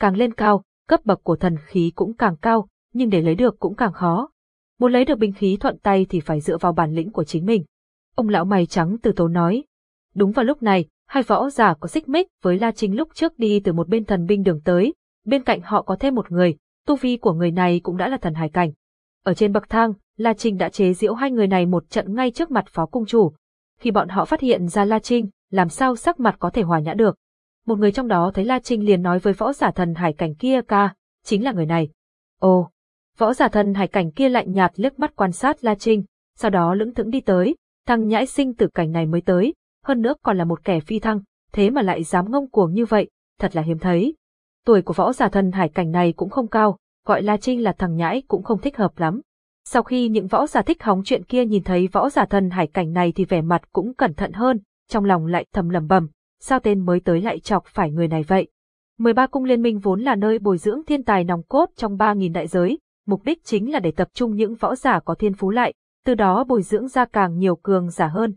Càng lên cao, cấp bậc của thần khí cũng càng cao, nhưng để lấy được cũng càng khó. Muốn lấy được binh khí thuận tay thì phải dựa vào bản lĩnh của chính mình. Ông lão mày trắng từ tốn nói. Đúng vào lúc này, hai võ giả có xích mích với La Trinh lúc trước đi từ một bên thần binh đường tới, bên cạnh họ có thêm một người, tu vi của người này cũng đã là thần hải cảnh. Ở trên bậc thang, La Trinh đã chế giễu hai người này một trận ngay trước mặt phó cung chủ. Khi bọn họ phát hiện ra La Trinh, làm sao sắc mặt có thể hòa nhã được. Một người trong đó thấy La Trinh liền nói với võ giả thần hải cảnh kia ca, chính là người này. Ồ, võ giả thần hải cảnh kia lạnh nhạt liếc mắt quan sát La Trinh, sau đó lững thững đi tới, thằng nhãi sinh tử cảnh này mới tới, hơn nữa còn là một kẻ phi thăng, thế mà lại dám ngông cuồng như vậy, thật là hiếm thấy. Tuổi của võ giả thần hải cảnh này cũng không cao, gọi La Trinh là thằng nhãi cũng không thích hợp lắm. Sau khi những võ giả thích hóng chuyện kia nhìn thấy võ giả thần hải cảnh này thì vẻ mặt cũng cẩn thận hơn, trong lòng lại thầm lầm bầm, sao tên mới tới lại chọc phải người này vậy. 13 cung liên minh vốn là nơi bồi dưỡng thiên tài nòng cốt trong 3.000 đại giới, mục đích chính là để tập trung những võ giả có thiên phú lại, từ đó bồi dưỡng ra càng nhiều cường giả hơn.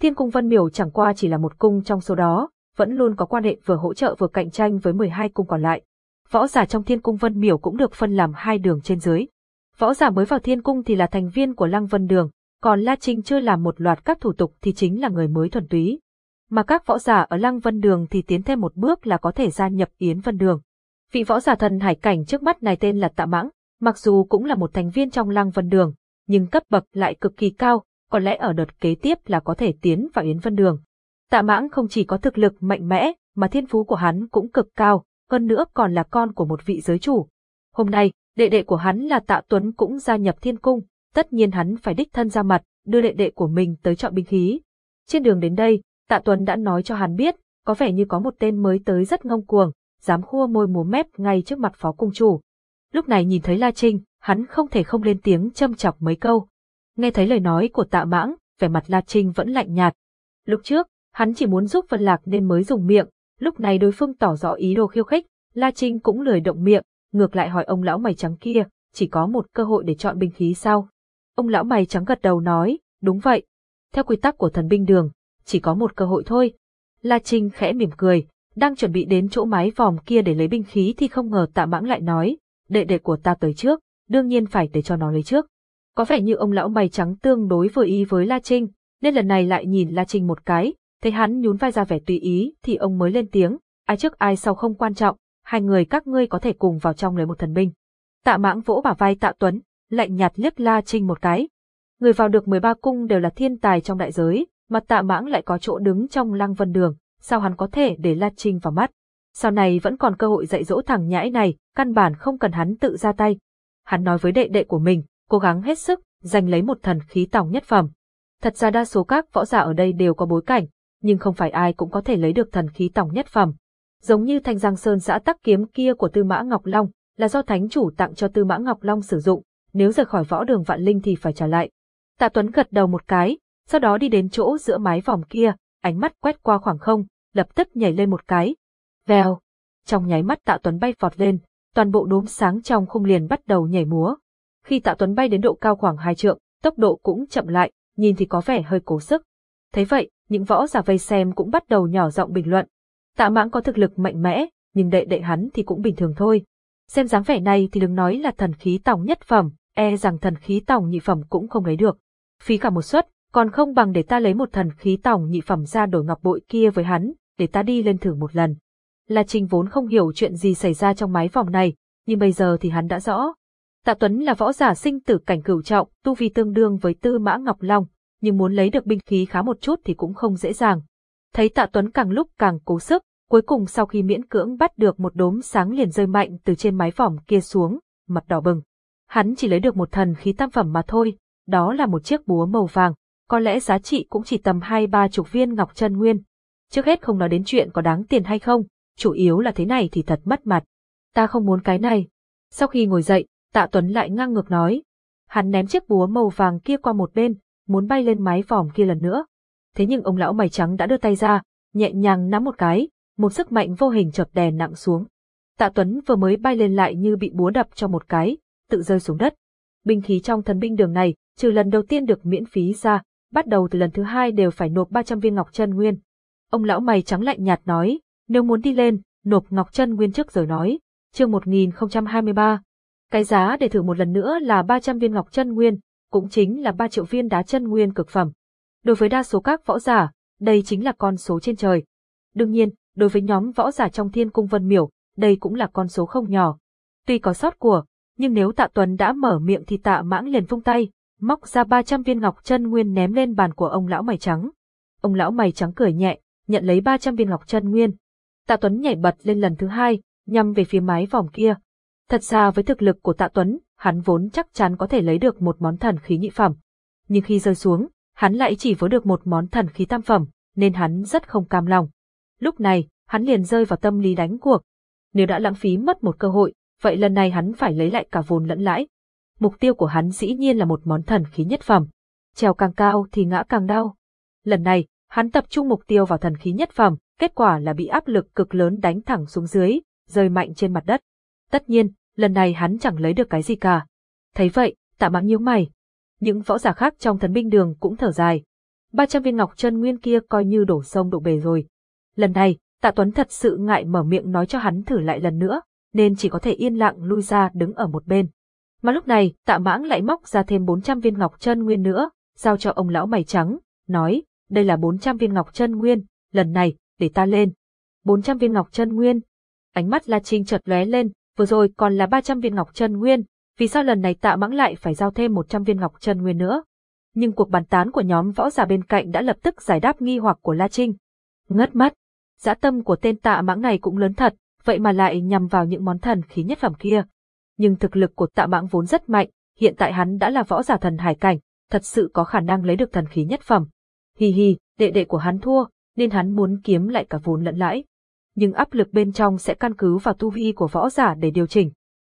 Thiên cung Vân Miểu chẳng qua chỉ là một cung trong số đó, vẫn luôn có quan hệ vừa hỗ trợ vừa cạnh tranh với 12 cung còn lại. Võ giả trong Thiên cung Vân Miểu cũng được phân làm hai đường trên dưới. Võ giả mới vào Thiên cung thì là thành viên của Lăng Vân Đường, còn La Trinh chưa làm một loạt các thủ tục thì chính là người mới thuần túy. Mà các võ giả ở Lăng Vân Đường thì tiến thêm một bước là có thể gia nhập Yến Vân Đường. Vị võ giả thần hải cảnh trước mắt này tên là Tạ Mãng, mặc dù cũng là một thành viên trong Lăng Vân Đường, nhưng cấp bậc lại cực kỳ cao, có lẽ ở đợt kế tiếp là có thể tiến vào Yến Vân Đường. Tạ Mãng không chỉ có thực lực mạnh mẽ, mà thiên phú của hắn cũng cực cao, hơn nữa còn là con của một vị giới chủ. Hôm nay, đệ đệ của hắn là Tạ Tuấn cũng gia nhập thiên cung, tất nhiên hắn phải đích thân ra mặt, đưa đệ đệ của mình tới chọn binh khí. Trên đường đến đây, Tạ Tuấn đã nói cho hắn biết, có vẻ như có một tên mới tới rất ngông cuồng, dám khua môi múa mép ngay trước mặt phó cung chủ. Lúc này nhìn thấy La Trinh, hắn không thể không lên tiếng châm chọc mấy câu. Nghe thấy lời nói của tạ mãng, vẻ mặt La Trinh vẫn lạnh nhạt. Lúc trước, hắn chỉ muốn giúp Vân Lạc nên mới dùng miệng, lúc này đối phương tỏ rõ ý đồ khiêu khích, La Trinh cũng lười động miệng, ngược lại hỏi ông lão mày trắng kia, chỉ có một cơ hội để chọn binh khí sao? Ông lão mày trắng gật đầu nói, đúng vậy. Theo quy tắc của thần binh đường, chỉ có một cơ hội thôi. La Trinh khẽ mỉm cười, đang chuẩn bị đến chỗ mái vòm kia để lấy binh khí thì không ngờ tạ mãng lại nói, đệ đệ của ta tới trước, đương nhiên phải để cho nó lấy trước. Có vẻ như ông lão mày trắng tương đối vừa ý với La Trinh, nên lần này lại nhìn La Trinh một cái, thấy hắn nhún vai ra vẻ tùy ý thì ông mới lên tiếng, ai trước ai sau không quan trọng, hai người các ngươi có thể cùng vào trong lấy một thần binh. Tạ mãng vỗ bả vai tạ tuấn, lạnh nhạt liếc La Trinh một cái. Người vào được 13 cung đều là thiên tài trong đại giới, mà tạ mãng lại có chỗ đứng trong lăng vân đường, sao hắn có thể để La Trinh vào mắt. Sau này vẫn còn cơ hội dạy dỗ thằng nhãi này, căn bản không cần hắn tự ra tay. hắn nói với đệ đệ của mình, cố gắng hết sức, giành lấy một thần khí tòng nhất phẩm. Thật ra đa số các võ giả ở đây đều có bối cảnh, nhưng không phải ai cũng có thể lấy được thần khí tòng nhất phẩm. Giống như thanh giang sơn giã tắc kiếm kia của Tư Mã Ngọc Long, là do thánh chủ tặng cho Tư Mã Ngọc Long sử dụng, nếu rời khỏi võ đường vạn linh thì phải trả lại. Tạ Tuấn gật đầu một cái, sau đó đi đến chỗ giữa mái vòng kia, ánh mắt quét qua khoảng không, lập tức nhảy lên một cái. Vèo! Trong nháy mắt Tạ Tuấn bay vọt lên, toàn bộ đốm sáng trong khung liền bắt đầu nhảy múa. Khi Tạ Tuấn bay đến độ cao khoảng hai trượng, tốc độ cũng chậm lại, nhìn thì có vẻ hơi cố sức. Thế vậy, những võ giả vây xem cũng bắt đầu nhỏ giọng bình luận. Tạ mãng có thực lực mạnh mẽ, nhưng đệ đệ hắn thì cũng bình thường thôi. Xem dáng vẻ này thì đừng nói là thần khí tòng nhất phẩm, e rằng thần khí tòng nhị phẩm cũng không lấy được. Phí cả một suất, còn không bằng để ta lấy một thần khí tòng nhị phẩm ra đổi ngọc bội kia với hắn, để ta đi lên thử một lần. La Trinh vốn không hiểu chuyện gì xảy ra trong mái phòng này, nhưng bây giờ thì hắn đã rõ. Tạ Tuấn là võ giả sinh tử cảnh cửu trọng, tu vi tương đương với Tư Mã Ngọc Long, nhưng muốn lấy được binh khí khá một chút thì cũng không dễ dàng. Thấy Tạ Tuấn càng lúc càng cố sức, cuối cùng sau khi miễn cưỡng bắt được một đốm sáng liền rơi mạnh từ trên mái phòng kia xuống, mặt đỏ bừng. Hắn chỉ lấy được một thần khí tam phẩm mà thôi, đó là một chiếc búa màu vàng, có lẽ giá trị cũng chỉ tầm hai ba chục viên ngọc chân nguyên. Trước hết không nói đến chuyện có đáng tiền hay không, chủ yếu là thế này thì thật mất mặt. Ta không muốn cái này. Sau khi ngồi dậy, tạ Tuấn lại ngang ngược nói. Hắn ném chiếc búa màu vàng kia qua một bên, muốn bay lên mái vòm kia lần nữa. Thế nhưng ông lão mày trắng đã đưa tay ra, nhẹ nhàng nắm một cái, một sức mạnh vô hình chợt đè nặng xuống. Tạ Tuấn vừa mới bay lên lại như bị búa đập cho một cái, tự rơi xuống đất. Binh khí trong thần binh đường này, trừ lần đầu tiên được miễn phí ra, bắt đầu từ lần thứ hai đều phải nộp 300 viên ngọc chân nguyên. Ông lão mày trắng lạnh nhạt nói, nếu muốn đi lên, nộp ngọc chân nguyên trước rồi nói. Chương 1023. Cái giá để thử một lần nữa là 300 viên ngọc chân nguyên, cũng chính là 3 triệu viên đá chân nguyên cực phẩm. Đối với đa số các võ giả, đây chính là con số trên trời. Đương nhiên, đối với nhóm võ giả trong thiên cung vân miểu, đây cũng là con số không nhỏ. Tuy có sót của, nhưng nếu tạ tuấn đã mở miệng thì tạ mãng liền vung tay, móc ra 300 viên ngọc chân nguyên ném lên bàn của ông lão mày trắng. Ông lão mày trắng cười nhẹ, nhận lấy 300 viên ngọc chân nguyên. Tạ Tuấn nhảy bật lên lần thứ hai, nhằm về phía mái vòng kia. Thật ra với thực lực của Tạ Tuấn, hắn vốn chắc chắn có thể lấy được một món thần khí nhị phẩm. Nhưng khi rơi xuống, hắn lại chỉ vớ được một món thần khí tam phẩm, nên hắn rất không cam lòng. Lúc này, hắn liền rơi vào tâm lý đánh cuộc. Nếu đã lãng phí mất một cơ hội, vậy lần này hắn phải lấy lại cả vốn lẫn lãi. Mục tiêu của hắn dĩ nhiên là một món thần khí nhất phẩm. Trèo càng cao thì ngã càng đau. Lần này, hắn tập trung mục tiêu vào thần khí nhất phẩm, kết quả là bị áp lực cực lớn đánh thẳng xuống dưới, rơi mạnh trên mặt đất. Tất nhiên, lần này hắn chẳng lấy được cái gì cả. Thấy vậy, tạ mạng nhíu mày. Những võ giả khác trong thần binh đường cũng thở dài. 300 viên ngọc chân nguyên kia coi như đổ sông đổ bể rồi. Lần này, tạ Tuấn thật sự ngại mở miệng nói cho hắn thử lại lần nữa, nên chỉ có thể yên lặng lui ra đứng ở một bên. Mà lúc này, tạ mãng lại móc ra thêm 400 viên ngọc chân nguyên nữa, giao cho ông lão mày trắng, nói, đây là 400 viên ngọc chân nguyên, lần này, để ta lên. 400 viên ngọc chân nguyên. Ánh mắt La Trinh chợt lóe lên, vừa rồi còn là 300 viên ngọc chân nguyên, vì sao lần này tạ mãng lại phải giao thêm 100 viên ngọc chân nguyên nữa? Nhưng cuộc bàn tán của nhóm võ giả bên cạnh đã lập tức giải đáp nghi hoặc của La Trinh. Ngất mắt. Dã tâm của tên tạ mãng này cũng lớn thật, vậy mà lại nhằm vào những món thần khí nhất phẩm kia. Nhưng thực lực của tạ mãng vốn rất mạnh, hiện tại hắn đã là võ giả thần hải cảnh, thật sự có khả năng lấy được thần khí nhất phẩm. Hi hi, đệ đệ của hắn thua, nên hắn muốn kiếm lại cả vốn lẫn lãi. Nhưng áp lực bên trong sẽ căn cứ vào tu vi của võ giả để điều chỉnh.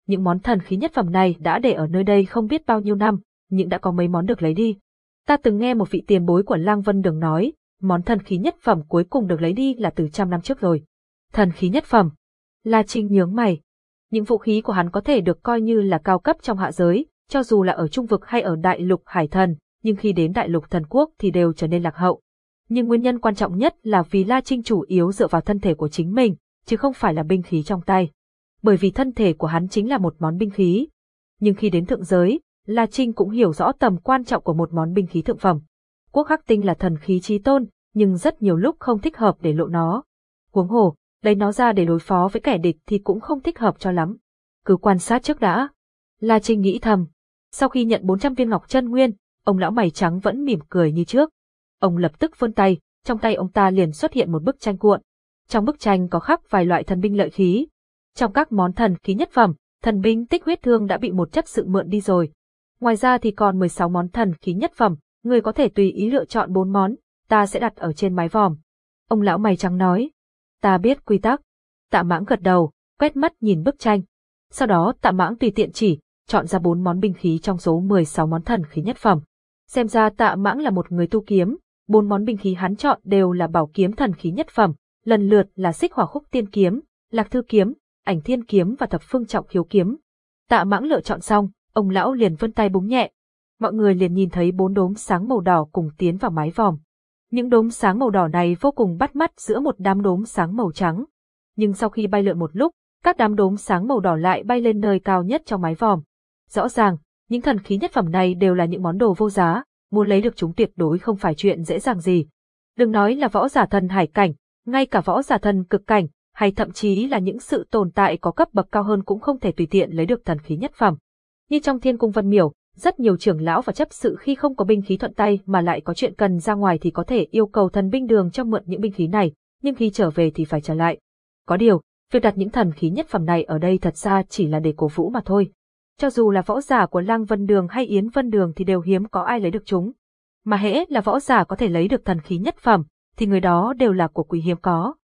Những món thần khí nhất phẩm này đã để ở nơi đây không biết bao nhiêu năm, nhưng đã có mấy món được lấy đi. Ta từng nghe một vị tiền bối của Lang Vân Đường nói, món thần khí nhất phẩm cuối cùng được lấy đi là từ trăm năm trước rồi. Thần khí nhất phẩm. La Trinh nhướng mày. Những vũ khí của hắn có thể được coi như là cao cấp trong hạ giới, cho dù là ở trung vực hay ở đại lục hải thần, nhưng khi đến đại lục thần quốc thì đều trở nên lạc hậu nhưng nguyên nhân quan trọng nhất là vì La Trinh chủ yếu dựa vào thân thể của chính mình, chứ không phải là binh khí trong tay. Bởi vì thân thể của hắn chính là một món binh khí. Nhưng khi đến thượng giới, La Trinh cũng hiểu rõ tầm quan trọng của một món binh khí thượng phẩm. Quốc khắc tinh là thần khí trí tôn, nhưng rất nhiều lúc không thích hợp để lộ nó. Huống hồ, lấy nó ra để đối phó với kẻ địch thì cũng không thích hợp cho lắm. Cứ quan sát trước đã. La Trinh nghĩ thầm. Sau khi nhận 400 viên ngọc chân nguyên, ông lão mày trắng vẫn mỉm cười như trước. Ông lập tức vươn tay, trong tay ông ta liền xuất hiện một bức tranh cuộn. Trong bức tranh có khắc vài loại thần binh lợi khí. Trong các món thần khí nhất phẩm, thần binh tích huyết thương đã bị một chấp sự mượn đi rồi. Ngoài ra thì còn 16 món thần khí nhất phẩm, người có thể tùy ý lựa chọn 4 món, ta sẽ đặt ở trên mái vòm. Ông lão mày trắng nói. Ta biết quy tắc. Tạ mãng gật đầu, quét mắt nhìn bức tranh. Sau đó tạ mãng tùy tiện chỉ, chọn ra bốn món binh khí trong số 16 món thần khí nhất phẩm. Xem ra tạ mãng là một người tu kiếm, bốn món binh khí hắn chọn đều là bảo kiếm thần khí nhất phẩm, lần lượt là xích hỏa khúc tiên kiếm, lạc thư kiếm, ảnh thiên kiếm và thập phương trọng khiếu kiếm. Tạ mãng lựa chọn xong, ông lão liền vân tay búng nhẹ. Mọi người liền nhìn thấy bốn đốm sáng màu đỏ cùng tiến vào mái vòm. Những đốm sáng màu đỏ này vô cùng bắt mắt giữa một đám đốm sáng màu trắng. Nhưng sau khi bay lượn một lúc, các đám đốm sáng màu đỏ lại bay lên nơi cao nhất trong mái vòm. Rõ ràng, những thần khí nhất phẩm này đều là những món đồ vô giá, muốn lấy được chúng tuyệt đối không phải chuyện dễ dàng gì. Đừng nói là võ giả thần hải cảnh, ngay cả võ giả thần cực cảnh, hay thậm chí là những sự tồn tại có cấp bậc cao hơn cũng không thể tùy tiện lấy được thần khí nhất phẩm. Như trong thiên cung vân miểu, rất nhiều trưởng lão và chấp sự khi không có binh khí thuận tay mà lại có chuyện cần ra ngoài thì có thể yêu cầu thần binh đường cho mượn những binh khí này, nhưng khi trở về thì phải trả lại. Có điều, việc đặt những thần khí nhất phẩm này ở đây thật ra chỉ là để cổ vũ mà thôi. Cho dù là võ giả của Lang Vân Đường hay Yến Vân Đường thì đều hiếm có ai lấy được chúng. Mà hễ là võ giả có thể lấy được thần khí nhất phẩm, thì người đó đều là của quý hiếm có.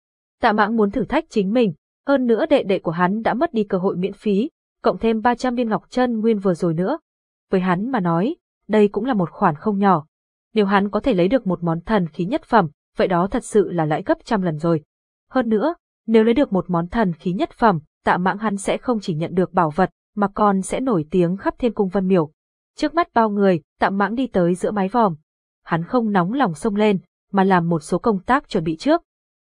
Tạ mãng muốn thử thách chính mình, hơn nữa đệ đệ của hắn đã mất đi cơ hội miễn phí, cộng thêm 300 viên ngọc chân nguyên vừa rồi nữa. Với hắn mà nói, đây cũng là một khoản không nhỏ. Nếu hắn có thể lấy được một món thần khí nhất phẩm, vậy đó thật sự là lãi gấp trăm lần rồi. Hơn nữa, nếu lấy được một món thần khí nhất phẩm, tạ mãng hắn sẽ không chỉ nhận được bảo vật, mà còn sẽ nổi tiếng khắp thiên cung vân miểu. Trước mắt bao người, tạ mãng đi tới giữa mái vòm. Hắn không nóng lòng xông lên, mà làm một số công tác chuẩn bị trước.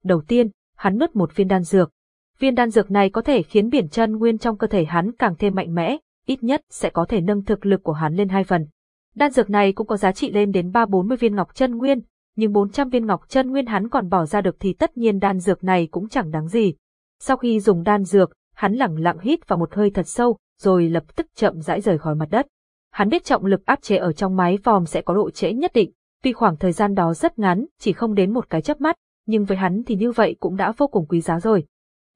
Đầu tiên, hắn nuốt một viên đan dược. Viên đan dược này có thể khiến biển chân nguyên trong cơ thể hắn càng thêm mạnh mẽ, ít nhất sẽ có thể nâng thực lực của hắn lên hai phần. Đan dược này cũng có giá trị lên đến 3-40 viên ngọc chân nguyên, nhưng 400 viên ngọc chân nguyên hắn còn bỏ ra được thì tất nhiên đan dược này cũng chẳng đáng gì. Sau khi dùng đan dược, hắn lẳng lặng hít vào một hơi thật sâu, rồi lập tức chậm rãi rời khỏi mặt đất. Hắn biết trọng lực áp chế ở trong máy vòm sẽ có độ trễ nhất định, tuy khoảng thời gian đó rất ngắn, chỉ không đến một cái chớp mắt, nhưng với hắn thì như vậy cũng đã vô cùng quý giá rồi.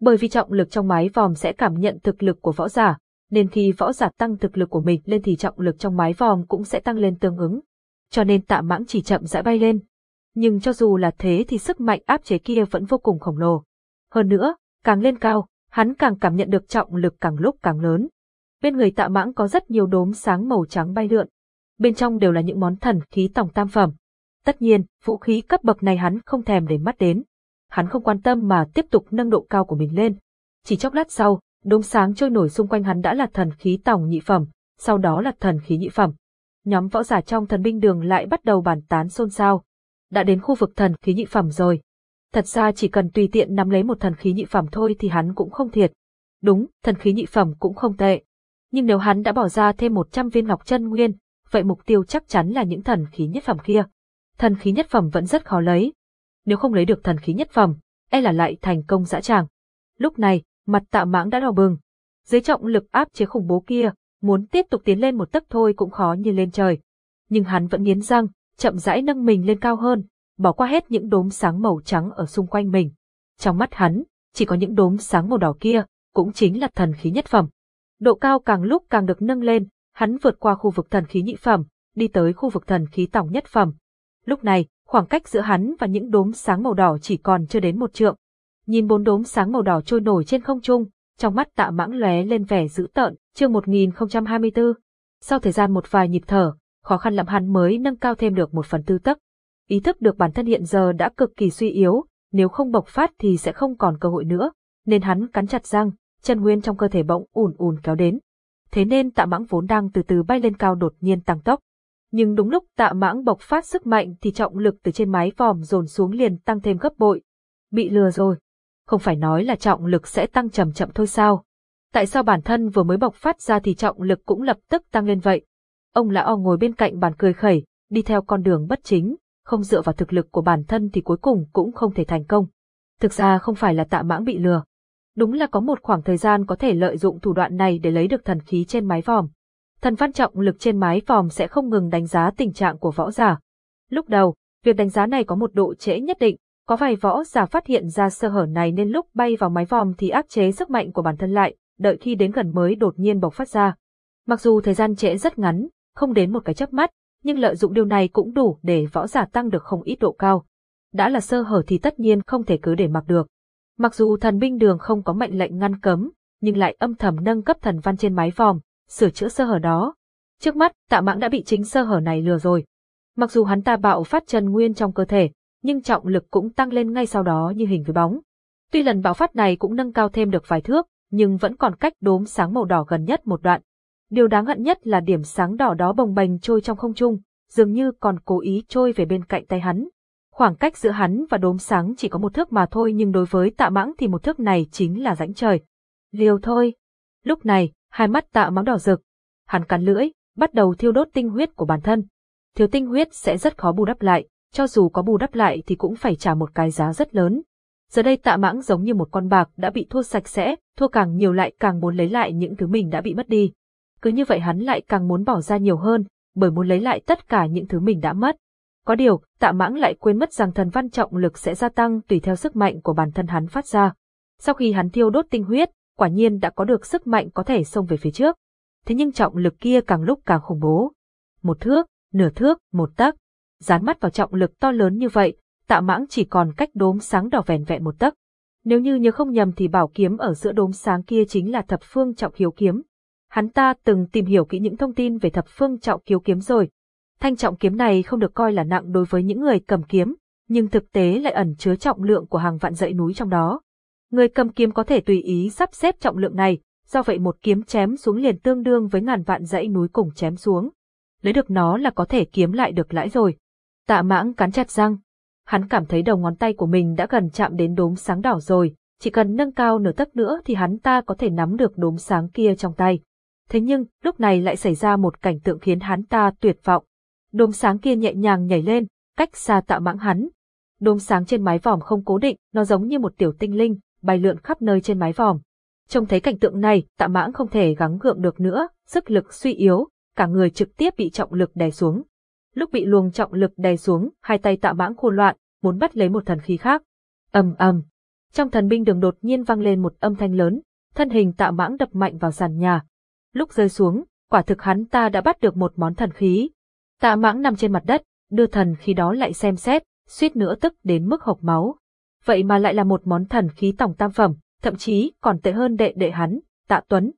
Bởi vì trọng lực trong máy vòm sẽ cảm nhận thực lực của võ giả, nên khi võ giả tăng thực lực của mình lên thì trọng lực trong mái vòm cũng sẽ tăng lên tương ứng. Cho nên tạ mãng chỉ chậm rãi bay lên. Nhưng cho dù là thế thì sức mạnh áp chế kia vẫn vô cùng khổng lồ. Hơn nữa, càng lên cao, hắn càng cảm nhận được trọng lực càng lúc càng lớn. Bên người tạ mãng có rất nhiều đốm sáng màu trắng bay lượn. Bên trong đều là những món thần khí tổng tam phẩm, Tất nhiên, vũ khí cấp bậc này hắn không thèm để mắt đến. Hắn không quan tâm mà tiếp tục nâng độ cao của mình lên. Chỉ chốc lát sau, đốm sáng trôi nổi xung quanh hắn đã là thần khí tòng nhị phẩm, sau đó là thần khí nhị phẩm. Nhóm võ giả trong thần binh đường lại bắt đầu bàn tán xôn xao. Đã đến khu vực thần khí nhị phẩm rồi. Thật ra chỉ cần tùy tiện nắm lấy một thần khí nhị phẩm thôi thì hắn cũng không thiệt. Đúng, thần khí nhị phẩm cũng không tệ. Nhưng nếu hắn đã bỏ ra thêm 100 viên ngọc chân nguyên, vậy mục tiêu chắc chắn là những thần khí nhất phẩm kia thần khí nhất phẩm vẫn rất khó lấy. Nếu không lấy được thần khí nhất phẩm, e là lại thành công dã tràng. Lúc này, mặt tạ mãng đã đỏ bừng. Dưới trọng lực áp chế khủng bố kia, muốn tiếp tục tiến lên một tấc thôi cũng khó như lên trời. Nhưng hắn vẫn nghiến răng, chậm rãi nâng mình lên cao hơn, bỏ qua hết những đốm sáng màu trắng ở xung quanh mình. Trong mắt hắn, chỉ có những đốm sáng màu đỏ kia, cũng chính là thần khí nhất phẩm. Độ cao càng lúc càng được nâng lên, hắn vượt qua khu vực thần khí nhị phẩm, đi tới khu vực thần khí tổng nhất phẩm, Lúc này, khoảng cách giữa hắn và những đốm sáng màu đỏ chỉ còn chưa đến một trượng. Nhìn bốn đốm sáng màu đỏ trôi nổi trên không trung, trong mắt tạ mãng lóe lên vẻ dữ tợn, chương 1024. Sau thời gian một vài nhịp thở, khó khăn lắm hắn mới nâng cao thêm được một phần tư tấc. Ý thức được bản thân hiện giờ đã cực kỳ suy yếu, nếu không bộc phát thì sẽ không còn cơ hội nữa, nên hắn cắn chặt răng, chân nguyên trong cơ thể bỗng ùn ùn kéo đến. Thế nên tạ mãng vốn đang từ từ bay lên cao đột nhiên tăng tốc, nhưng đúng lúc tạ mãng bộc phát sức mạnh thì trọng lực từ trên mái vòm dồn xuống liền tăng thêm gấp bội. Bị lừa rồi. Không phải nói là trọng lực sẽ tăng chậm chậm thôi sao? Tại sao bản thân vừa mới bộc phát ra thì trọng lực cũng lập tức tăng lên vậy? Ông lão ngồi bên cạnh bàn cười khẩy, đi theo con đường bất chính, không dựa vào thực lực của bản thân thì cuối cùng cũng không thể thành công. Thực ra không phải là tạ mãng bị lừa. Đúng là có một khoảng thời gian có thể lợi dụng thủ đoạn này để lấy được thần khí trên mái vòm, thần văn trọng lực trên mái vòm sẽ không ngừng đánh giá tình trạng của võ giả. Lúc đầu, việc đánh giá này có một độ trễ nhất định, có vài võ giả phát hiện ra sơ hở này nên lúc bay vào mái vòm thì áp chế sức mạnh của bản thân lại, đợi khi đến gần mới đột nhiên bộc phát ra. Mặc dù thời gian trễ rất ngắn, không đến một cái chớp mắt, nhưng lợi dụng điều này cũng đủ để võ giả tăng được không ít độ cao. Đã là sơ hở thì tất nhiên không thể cứ để mặc được. Mặc dù thần binh đường không có mệnh lệnh ngăn cấm, nhưng lại âm thầm nâng cấp thần văn trên mái vòm, sửa chữa sơ hở đó. Trước mắt, tạ mãng đã bị chính sơ hở này lừa rồi. Mặc dù hắn ta bạo phát chân nguyên trong cơ thể, nhưng trọng lực cũng tăng lên ngay sau đó như hình với bóng. Tuy lần bạo phát này cũng nâng cao thêm được vài thước, nhưng vẫn còn cách đốm sáng màu đỏ gần nhất một đoạn. Điều đáng hận nhất là điểm sáng đỏ đó bồng bềnh trôi trong không trung, dường như còn cố ý trôi về bên cạnh tay hắn. Khoảng cách giữa hắn và đốm sáng chỉ có một thước mà thôi nhưng đối với tạ mãng thì một thước này chính là rãnh trời. Liều thôi. Lúc này, hai mắt tạ mãng đỏ rực. Hắn cắn lưỡi, bắt đầu thiêu đốt tinh huyết của bản thân. Thiếu tinh huyết sẽ rất khó bù đắp lại, cho dù có bù đắp lại thì cũng phải trả một cái giá rất lớn. Giờ đây tạ mãng giống như một con bạc đã bị thua sạch sẽ, thua càng nhiều lại càng muốn lấy lại những thứ mình đã bị mất đi. Cứ như vậy hắn lại càng muốn bỏ ra nhiều hơn, bởi muốn lấy lại tất cả những thứ mình đã mất. Có điều, tạ mãng lại quên mất rằng thần văn trọng lực sẽ gia tăng tùy theo sức mạnh của bản thân hắn phát ra. Sau khi hắn thiêu đốt tinh huyết, quả nhiên đã có được sức mạnh có thể xông về phía trước. Thế nhưng trọng lực kia càng lúc càng khủng bố. Một thước, nửa thước, một tấc. Dán mắt vào trọng lực to lớn như vậy, tạ mãng chỉ còn cách đốm sáng đỏ vẻn vẹn một tấc. Nếu như nhớ không nhầm thì bảo kiếm ở giữa đốm sáng kia chính là thập phương trọng hiếu kiếm. Hắn ta từng tìm hiểu kỹ những thông tin về thập phương trọng hiếu kiếm rồi. Thanh trọng kiếm này không được coi là nặng đối với những người cầm kiếm, nhưng thực tế lại ẩn chứa trọng lượng của hàng vạn dãy núi trong đó. Người cầm kiếm có thể tùy ý sắp xếp trọng lượng này, do vậy một kiếm chém xuống liền tương đương với ngàn vạn dãy núi cùng chém xuống. Lấy được nó là có thể kiếm lại được lãi rồi. Tạ mãng cắn chặt răng, hắn cảm thấy đầu ngón tay của mình đã gần chạm đến đốm sáng đỏ rồi, chỉ cần nâng cao nửa tấc nữa thì hắn ta có thể nắm được đốm sáng kia trong tay. Thế nhưng, lúc này lại xảy ra một cảnh tượng khiến hắn ta tuyệt vọng. Đốm sáng kia nhẹ nhàng nhảy lên, cách xa tạ mãng hắn. Đốm sáng trên mái vòm không cố định, nó giống như một tiểu tinh linh, bay lượn khắp nơi trên mái vòm. Trông thấy cảnh tượng này, tạ mãng không thể gắng gượng được nữa, sức lực suy yếu, cả người trực tiếp bị trọng lực đè xuống. Lúc bị luồng trọng lực đè xuống, hai tay tạ mãng khôn loạn, muốn bắt lấy một thần khí khác. ầm ầm. Trong thần binh đường đột nhiên vang lên một âm thanh lớn, thân hình tạ mãng đập mạnh vào sàn nhà. Lúc rơi xuống, quả thực hắn ta đã bắt được một món thần khí. Tạ mãng nằm trên mặt đất, đưa thần khí đó lại xem xét, suýt nữa tức đến mức hộc máu. Vậy mà lại là một món thần khí tổng tam phẩm, thậm chí còn tệ hơn đệ đệ hắn, tạ tuấn.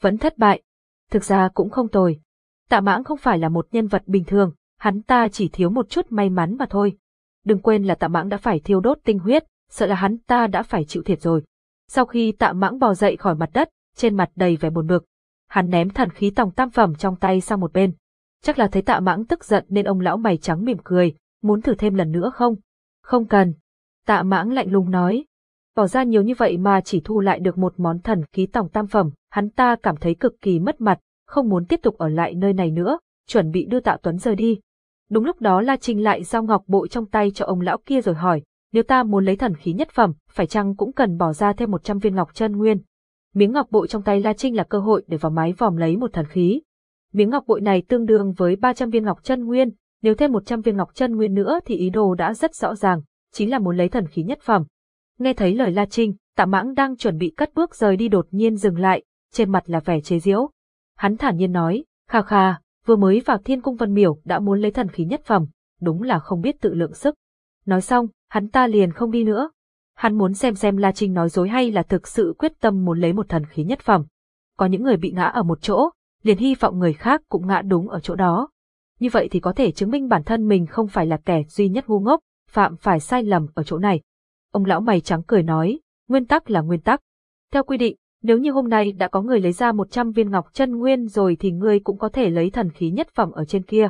Vẫn thất bại. Thực ra cũng không tồi. Tạ mãng không phải là một nhân vật bình thường, hắn ta chỉ thiếu một chút may mắn mà thôi. Đừng quên là tạ mãng đã phải thiêu đốt tinh huyết, sợ là hắn ta đã phải chịu thiệt rồi. Sau khi tạ mãng bò dậy khỏi mặt đất, trên mặt đầy vẻ buồn bực, hắn ném thần khí tòng tam phẩm trong tay sang một bên. Chắc là thấy tạ mãng tức giận nên ông lão mày trắng mỉm cười, muốn thử thêm lần nữa không? Không cần. Tạ mãng lạnh lùng nói. Bỏ ra nhiều như vậy mà chỉ thu lại được một món thần khí tòng tam phẩm, hắn ta cảm thấy cực kỳ mất mặt, không muốn tiếp tục ở lại nơi này nữa, chuẩn bị đưa tạ Tuấn rời đi. Đúng lúc đó La Trinh lại giao ngọc bội trong tay cho ông lão kia rồi hỏi, nếu ta muốn lấy thần khí nhất phẩm, phải chăng cũng cần bỏ ra thêm 100 viên ngọc chân nguyên? Miếng ngọc bội trong tay La Trinh là cơ hội để vào mái vòm lấy một thần khí. Miếng ngọc bội này tương đương với 300 viên ngọc chân nguyên, nếu thêm 100 viên ngọc chân nguyên nữa thì ý đồ đã rất rõ ràng, chính là muốn lấy thần khí nhất phẩm. Nghe thấy lời La Trinh, Tạ Mãng đang chuẩn bị cất bước rời đi đột nhiên dừng lại, trên mặt là vẻ chế giễu. Hắn thản nhiên nói, kha kha, vừa mới vào thiên cung vân miểu đã muốn lấy thần khí nhất phẩm, đúng là không biết tự lượng sức. Nói xong, hắn ta liền không đi nữa. Hắn muốn xem xem La Trinh nói dối hay là thực sự quyết tâm muốn lấy một thần khí nhất phẩm. Có những người bị ngã ở một chỗ, liền hy vọng người khác cũng ngã đúng ở chỗ đó. Như vậy thì có thể chứng minh bản thân mình không phải là kẻ duy nhất ngu ngốc, phạm phải sai lầm ở chỗ này. Ông lão mày trắng cười nói, nguyên tắc là nguyên tắc. Theo quy định, nếu như hôm nay đã có người lấy ra 100 viên ngọc chân nguyên rồi thì ngươi cũng có thể lấy thần khí nhất phẩm ở trên kia.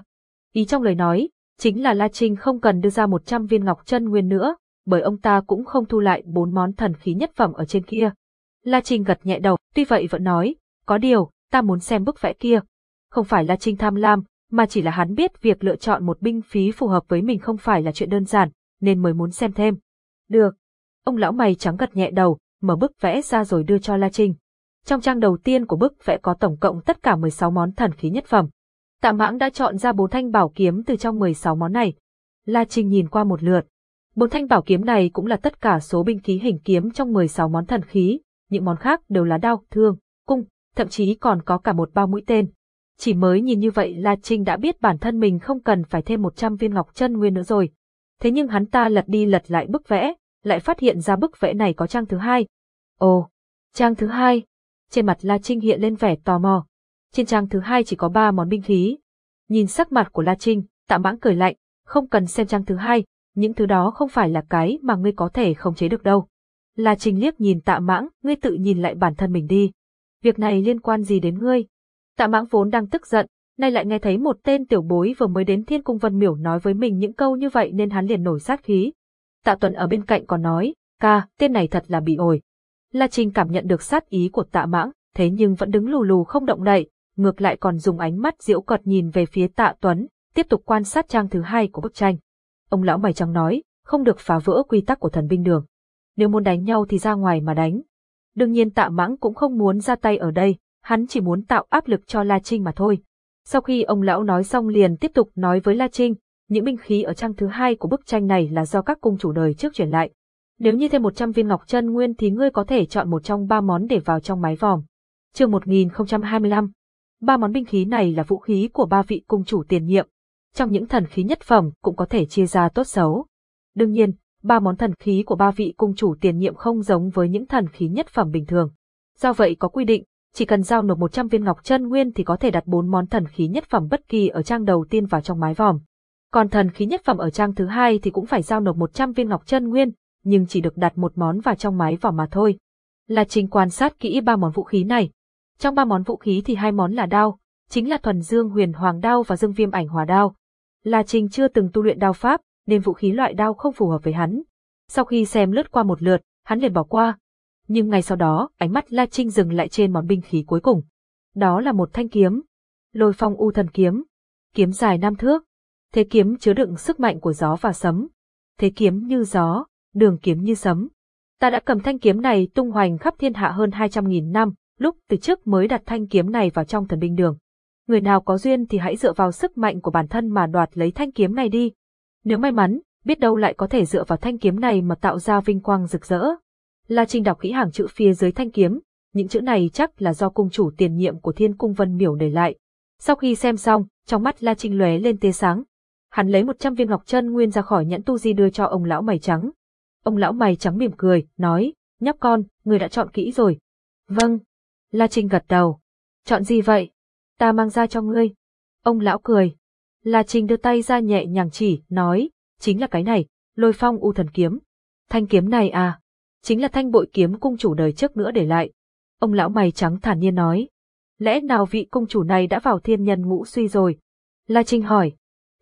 Ý trong lời nói, chính là La Trinh không cần đưa ra 100 viên ngọc chân nguyên nữa, bởi ông ta cũng không thu lại bốn món thần khí nhất phẩm ở trên kia. La Trinh gật nhẹ đầu, tuy vậy vẫn nói, có điều, ta muốn xem bức vẽ kia. Không phải La Trinh tham lam, mà chỉ là hắn biết việc lựa chọn một binh phí phù hợp với mình không phải là chuyện đơn giản, nên mới muốn xem thêm. Được. Ông lão mày trắng gật nhẹ đầu, mở bức vẽ ra rồi đưa cho La Trinh. Trong trang đầu tiên của bức vẽ có tổng cộng tất cả 16 món thần khí nhất phẩm. Tạ mãng đã chọn ra bốn thanh bảo kiếm từ trong 16 món này. La Trinh nhìn qua một lượt. Bốn thanh bảo kiếm này cũng là tất cả số binh khí hình kiếm trong 16 món thần khí, những món khác đều là đao, thương, cung, thậm chí còn có cả một bao mũi tên. Chỉ mới nhìn như vậy La Trinh đã biết bản thân mình không cần phải thêm 100 viên ngọc chân nguyên nữa rồi. Thế nhưng hắn ta lật đi lật lại bức vẽ, lại phát hiện ra bức vẽ này có trang thứ hai. Ồ, trang thứ hai. Trên mặt La Trinh hiện lên vẻ tò mò. Trên trang thứ hai chỉ có ba món binh khí. Nhìn sắc mặt của La Trinh, tạ mãng cười lạnh, không cần xem trang thứ hai, những thứ đó không phải là cái mà ngươi có thể khống chế được đâu. La Trinh liếc nhìn tạ mãng, ngươi tự nhìn lại bản thân mình đi. Việc này liên quan gì đến ngươi? Tạ mãng vốn đang tức giận, nay lại nghe thấy một tên tiểu bối vừa mới đến thiên cung vân miểu nói với mình những câu như vậy nên hắn liền nổi sát khí. Tạ Tuần ở bên cạnh còn nói, ca, tên này thật là bị ổi. La Trinh cảm nhận được sát ý của tạ mãng, thế nhưng vẫn đứng lù lù không động đậy, ngược lại còn dùng ánh mắt diễu cợt nhìn về phía tạ Tuấn, tiếp tục quan sát trang thứ hai của bức tranh. Ông lão mày trắng nói, không được phá vỡ quy tắc của thần binh đường. Nếu muốn đánh nhau thì ra ngoài mà đánh. Đương nhiên tạ mãng cũng không muốn ra tay ở đây, hắn chỉ muốn tạo áp lực cho La Trinh mà thôi. Sau khi ông lão nói xong liền tiếp tục nói với La Trinh, những binh khí ở trang thứ hai của bức tranh này là do các cung chủ đời trước chuyển lại. Nếu như thêm 100 viên ngọc chân nguyên thì ngươi có thể chọn một trong ba món để vào trong mái vòm. Chương 1025 Ba món binh khí này là vũ khí của ba vị cung chủ tiền nhiệm. Trong những thần khí nhất phẩm cũng có thể chia ra tốt xấu. Đương nhiên, ba món thần khí của ba vị cung chủ tiền nhiệm không giống với những thần khí nhất phẩm bình thường. Do vậy có quy định, chỉ cần giao nộp 100 viên ngọc chân nguyên thì có thể đặt bốn món thần khí nhất phẩm bất kỳ ở trang đầu tiên vào trong mái vòm. Còn thần khí nhất phẩm ở trang thứ hai thì cũng phải giao nộp 100 viên ngọc chân nguyên, nhưng chỉ được đặt một món vào trong máy vỏ mà thôi. Là trình quan sát kỹ ba món vũ khí này. Trong ba món vũ khí thì hai món là đao, chính là thuần dương huyền hoàng đao và dương viêm ảnh hòa đao. La Trình chưa từng tu luyện đao pháp, nên vũ khí loại đao không phù hợp với hắn. Sau khi xem lướt qua một lượt, hắn liền bỏ qua. Nhưng ngay sau đó, ánh mắt La Trinh dừng lại trên món binh khí cuối cùng. Đó là một thanh kiếm. Lôi phong u thần kiếm. Kiếm dài năm thước. Thế kiếm chứa đựng sức mạnh của gió và sấm. Thế kiếm như gió, đường kiếm như sấm. Ta đã cầm thanh kiếm này tung hoành khắp thiên hạ hơn 200.000 năm, lúc từ trước mới đặt thanh kiếm này vào trong thần binh đường. Người nào có duyên thì hãy dựa vào sức mạnh của bản thân mà đoạt lấy thanh kiếm này đi. Nếu may mắn, biết đâu lại có thể dựa vào thanh kiếm này mà tạo ra vinh quang rực rỡ. La Trinh đọc kỹ hàng chữ phía dưới thanh kiếm, những chữ này chắc là do cung chủ tiền nhiệm của Thiên Cung Vân Miểu để lại. Sau khi xem xong, trong mắt La Trinh lóe lên tia sáng. Hắn lấy 100 viên ngọc chân nguyên ra khỏi nhẫn tu di đưa cho ông lão mày trắng. Ông lão mày trắng mỉm cười, nói, nhóc con, người đã chọn kỹ rồi. Vâng. La Trinh gật đầu. Chọn gì vậy? Ta mang ra cho ngươi. Ông lão cười. La Trinh đưa tay ra nhẹ nhàng chỉ, nói, chính là cái này, lôi phong u thần kiếm. Thanh kiếm này à, chính là thanh bội kiếm cung chủ đời trước nữa để lại. Ông lão mày trắng thản nhiên nói. Lẽ nào vị cung chủ này đã vào thiên nhân ngũ suy rồi? La Trinh hỏi.